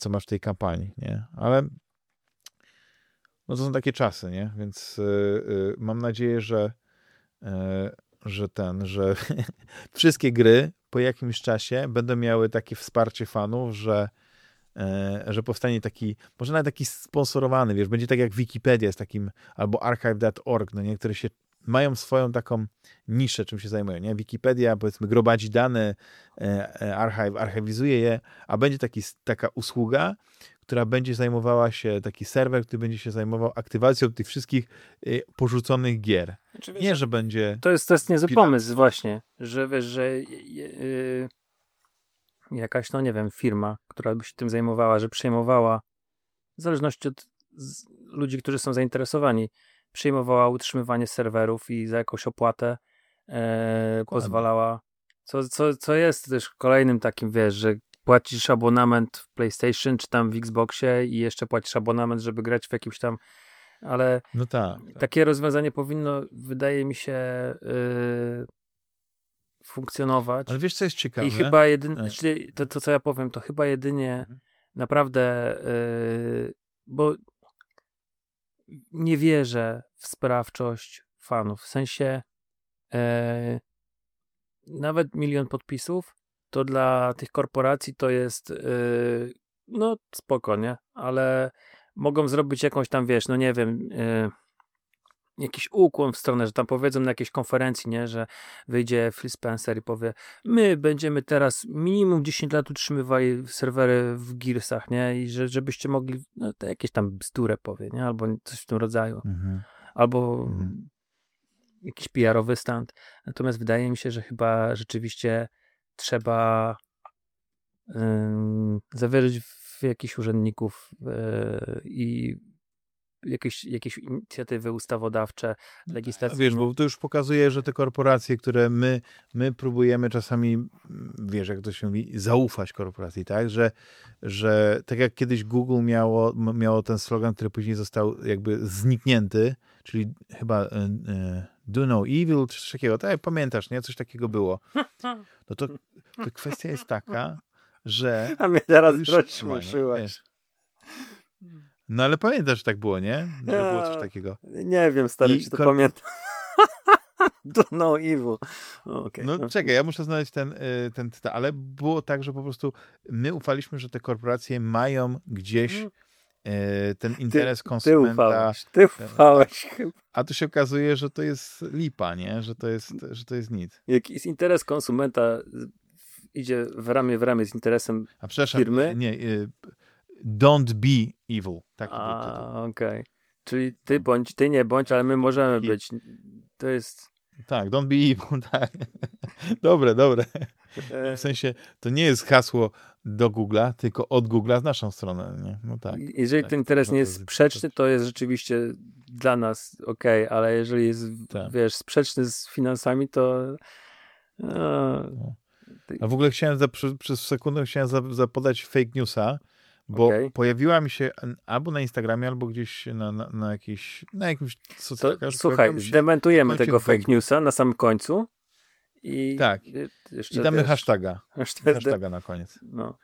co masz w tej kampanii, nie? Ale no to są takie czasy, nie? Więc mam nadzieję, że że ten, że wszystkie gry po jakimś czasie będą miały takie wsparcie fanów, że E, że powstanie taki, może nawet taki sponsorowany, wiesz, będzie tak jak Wikipedia z takim, albo archive.org, no niektóre się mają swoją taką niszę, czym się zajmują, nie? Wikipedia, powiedzmy, gromadzi dane, e, e, archive, archiwizuje je, a będzie taki, taka usługa, która będzie zajmowała się, taki serwer, który będzie się zajmował aktywacją tych wszystkich porzuconych gier. Znaczy, wiesz, nie, że będzie... To jest, to jest niezły pomysł właśnie, że wiesz, że yy, jakaś, no nie wiem, firma, która by się tym zajmowała, że przejmowała, w zależności od ludzi, którzy są zainteresowani, przejmowała utrzymywanie serwerów i za jakąś opłatę e, pozwalała, co, co, co jest też kolejnym takim, wiesz, że płacisz abonament w PlayStation czy tam w Xboxie i jeszcze płacisz abonament, żeby grać w jakimś tam ale no tak, tak. takie rozwiązanie powinno, wydaje mi się, yy, funkcjonować. Ale wiesz, co jest ciekawe? I chyba jedynie, to, to, co ja powiem, to chyba jedynie mhm. naprawdę, yy, bo nie wierzę w sprawczość fanów. W sensie yy, nawet milion podpisów to dla tych korporacji to jest yy, no spoko, nie? Ale mogą zrobić jakąś tam, wiesz, no nie wiem, yy, jakiś ukłon w stronę, że tam powiedzą na jakiejś konferencji, nie, że wyjdzie Phil Spencer i powie, my będziemy teraz minimum 10 lat utrzymywali serwery w Gearsach, nie, i że, żebyście mogli, no to jakieś tam bzdurę powie, nie, albo coś w tym rodzaju. Mhm. Albo mhm. jakiś PR-owy stand. Natomiast wydaje mi się, że chyba rzeczywiście trzeba zawierzyć w jakichś urzędników yy, i jakieś, jakieś inicjatywy ustawodawcze, legislacyjne. Wiesz, bo to już pokazuje, że te korporacje, które my, my próbujemy czasami, wiesz, jak to się mówi, zaufać korporacji, tak? Że, że tak jak kiedyś Google miało, miało ten slogan, który później został jakby zniknięty, czyli chyba e, do no evil, czy coś takiego, tak? Pamiętasz, nie? Coś takiego było. No to, to kwestia jest taka, że... A mnie teraz rozśmieszyłeś. No ale pamiętasz, że tak było, nie? Że było coś takiego. Nie wiem, stary, I czy to kor... pamiętam. Do no evil. Okay. No czekaj, ja muszę znaleźć ten, y, ten, ten, ale było tak, że po prostu my ufaliśmy, że te korporacje mają gdzieś mm. Ten interes ty, konsumenta. Ty ufałeś, ty ufałeś A tu się okazuje, że to jest lipa, nie? Że to jest, że to jest nic. Jaki jest interes konsumenta idzie w ramię w ramię z interesem A firmy? Nie, y, Don't be evil. Tak A, okej. Okay. Czyli ty bądź, ty nie bądź, ale my możemy być. To jest... Tak, don't be evil, tak. Dobre, dobre. E. W sensie, to nie jest hasło do Google'a, tylko od Google'a w naszą stronę. Nie? No tak. Jeżeli tak, ten interes nie jest sprzeczny, to jest rzeczywiście dla nas ok, ale jeżeli jest, tak. wiesz, sprzeczny z finansami, to... No. A w ogóle chciałem, za, przez, sekundę chciałem zapodać fake newsa, bo okay. pojawiła mi się albo na Instagramie, albo gdzieś na, na, na jakiejś, na jakimś socjalach. Słuchaj, zdementujemy tego fake newsa na samym końcu. I tak. I damy wiesz, hashtaga. Hashtag hashtaga na koniec. No.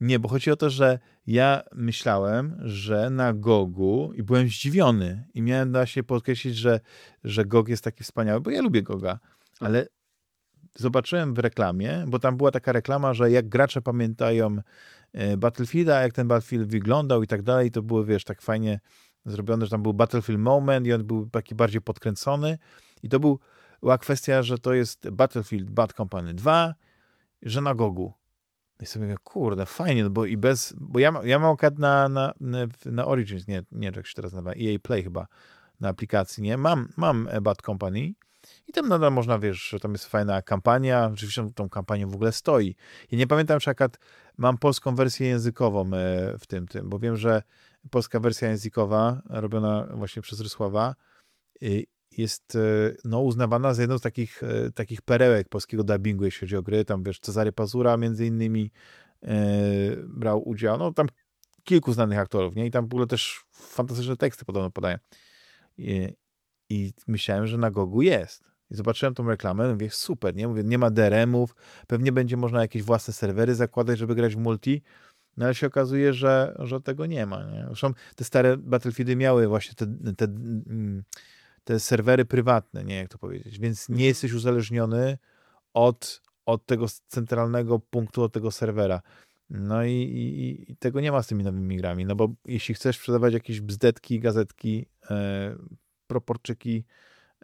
Nie, bo chodzi o to, że ja myślałem, że na Gogu i byłem zdziwiony i miałem da się podkreślić, że, że Gog jest taki wspaniały, bo ja lubię Goga, ale zobaczyłem w reklamie, bo tam była taka reklama, że jak gracze pamiętają E, Battlefielda, jak ten Battlefield wyglądał i tak dalej, to było, wiesz, tak fajnie zrobione, że tam był Battlefield Moment i on był taki bardziej podkręcony i to był, była kwestia, że to jest Battlefield Bad Company 2, że na Gogu. I sobie mówię, kurde, fajnie, no bo i bez, bo ja, ja mam okad na, na, na Origins, nie, nie, jak się teraz nazywa, EA Play chyba, na aplikacji, nie? Mam, mam Bad Company i tam nadal można, wiesz, że tam jest fajna kampania, oczywiście tą kampanią w ogóle stoi. I nie pamiętam, czy akad mam polską wersję językową e, w tym, tym, bo wiem, że polska wersja językowa, robiona właśnie przez Rysława, jest e, no, uznawana za jedną z takich, e, takich perełek polskiego dubbingu, jeśli chodzi o gry. Tam, wiesz, Cezary Pazura między innymi brał udział. No, tam kilku znanych aktorów, nie? I tam w ogóle też fantastyczne teksty podobno podają. I, i myślałem, że na Gogu jest. I zobaczyłem tą reklamę, mówię, super, nie? Mówię, nie ma DRM-ów, pewnie będzie można jakieś własne serwery zakładać, żeby grać w multi, no ale się okazuje, że, że tego nie ma, nie? Zresztą te stare Battlefieldy miały właśnie te, te, mm, te serwery prywatne, nie jak to powiedzieć, więc nie mhm. jesteś uzależniony od, od tego centralnego punktu, od tego serwera. No i, i, i, tego nie ma z tymi nowymi grami, no bo jeśli chcesz sprzedawać jakieś bzdetki, gazetki, e, proporczyki,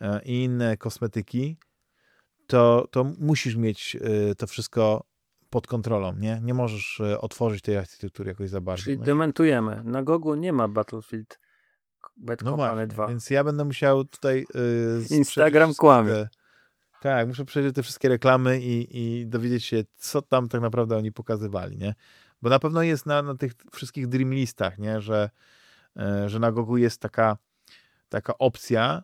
E, i inne kosmetyki, to, to musisz mieć e, to wszystko pod kontrolą, nie? Nie możesz e, otworzyć tej architektury jakoś za bardzo. Czyli dementujemy. Na Gogu nie ma Battlefield Bad no właśnie, 2. Więc ja będę musiał tutaj... Yy, Instagram kłamie. Te, tak, muszę przejrzeć te wszystkie reklamy i, i dowiedzieć się, co tam tak naprawdę oni pokazywali, nie? Bo na pewno jest na, na tych wszystkich dream listach, nie? Że, że na Gogu jest taka, taka opcja,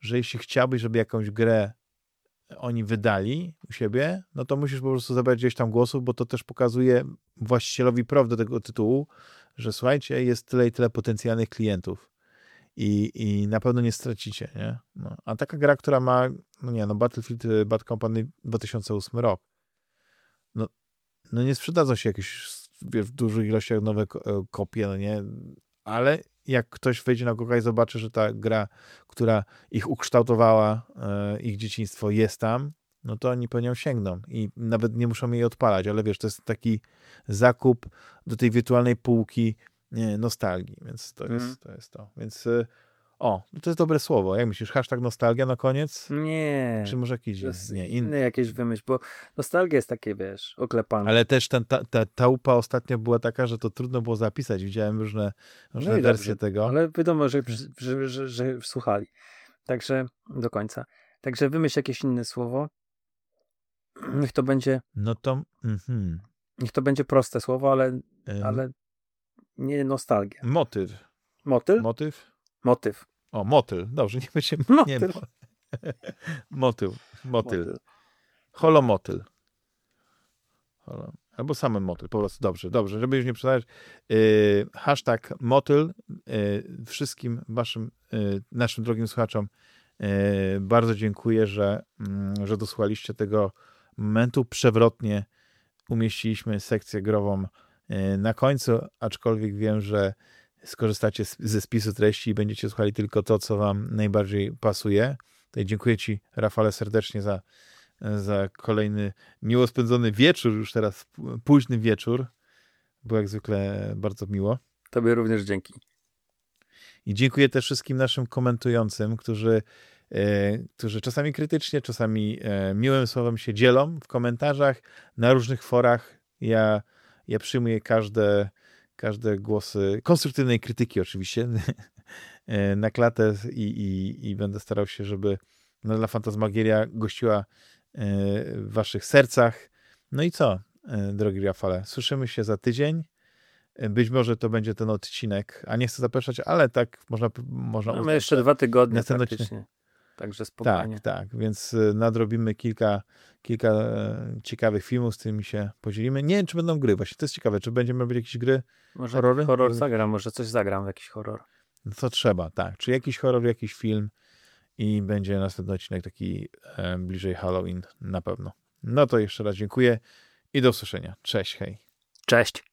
że jeśli chciałbyś, żeby jakąś grę oni wydali u siebie, no to musisz po prostu zabrać gdzieś tam głosów, bo to też pokazuje właścicielowi praw do tego tytułu, że słuchajcie, jest tyle i tyle potencjalnych klientów i, i na pewno nie stracicie, nie? No, a taka gra, która ma, no nie, no Battlefield Bad Company 2008 rok, no, no nie sprzedadzą się jakieś w dużych ilościach nowe kopie, no nie, ale jak ktoś wejdzie na Google i zobaczy, że ta gra, która ich ukształtowała, e, ich dzieciństwo jest tam, no to oni po nią sięgną i nawet nie muszą jej odpalać, ale wiesz, to jest taki zakup do tej wirtualnej półki nostalgii, więc to, jest, mm. to jest to. Więc e, o, to jest dobre słowo. Jak myślisz, hashtag nostalgia na koniec? Nie. Czy może jakiś nie, inny? jakieś wymyśl, bo nostalgia jest takie, wiesz, oklepane. Ale też ten, ta, ta, ta upa ostatnio była taka, że to trudno było zapisać. Widziałem różne, różne no wersje dobrze, tego. Ale wiadomo, że, że, że, że, słuchali. Także do końca. Także wymyśl jakieś inne słowo. Niech to będzie... No to... Mm-hmm. Niech to będzie proste słowo, ale, ale nie nostalgia. Motyw. Motyl? Motyw? Motyw. O, motyl. Dobrze, nie będzie... Motyl. Nie, mo- motyl. Motyl. Holomotyl. Holo. Albo samym motyl, po prostu. Dobrze, dobrze. Żeby już nie przesadać. Yy, hashtag motyl. Yy, wszystkim waszym, yy, naszym drogim słuchaczom yy, bardzo dziękuję, że, mm, że dosłuchaliście tego momentu. Przewrotnie umieściliśmy sekcję grową na końcu, aczkolwiek wiem, że skorzystacie ze spisu treści i będziecie słuchali tylko to, co wam najbardziej pasuje. Tutaj dziękuję ci, Rafale, serdecznie za, za kolejny miło spędzony wieczór, już teraz późny wieczór. Było jak zwykle bardzo miło. Tobie również dzięki. I dziękuję też wszystkim naszym komentującym, którzy, e, którzy czasami krytycznie, czasami e, miłym słowem się dzielą w komentarzach, na różnych forach. Ja, ja przyjmuję każde, każde głosy konstruktywnej krytyki oczywiście e, na klatę i, i, i będę starał się, żeby Nadal Fantasmagieria gościła e, w waszych sercach. No i co, e, drogi Rafale, słyszymy się za tydzień. Być może to będzie ten odcinek, a nie chcę zapraszać, ale tak można, można Mamy uznać, jeszcze dwa tygodnie Następny. Także spokojnie. tak, tak, więc y, nadrobimy kilka, kilka e, ciekawych filmów, z którymi się podzielimy. Nie wiem, czy będą gry, właśnie to jest ciekawe, czy będziemy robić jakieś gry, Może Horrory? horror zagram, może coś zagram w jakiś horror. no to trzeba, tak, czy jakiś horror, jakiś film i będzie następny odcinek taki e, bliżej Halloween na pewno. No to jeszcze raz dziękuję i do usłyszenia. Cześć, hej. Cześć!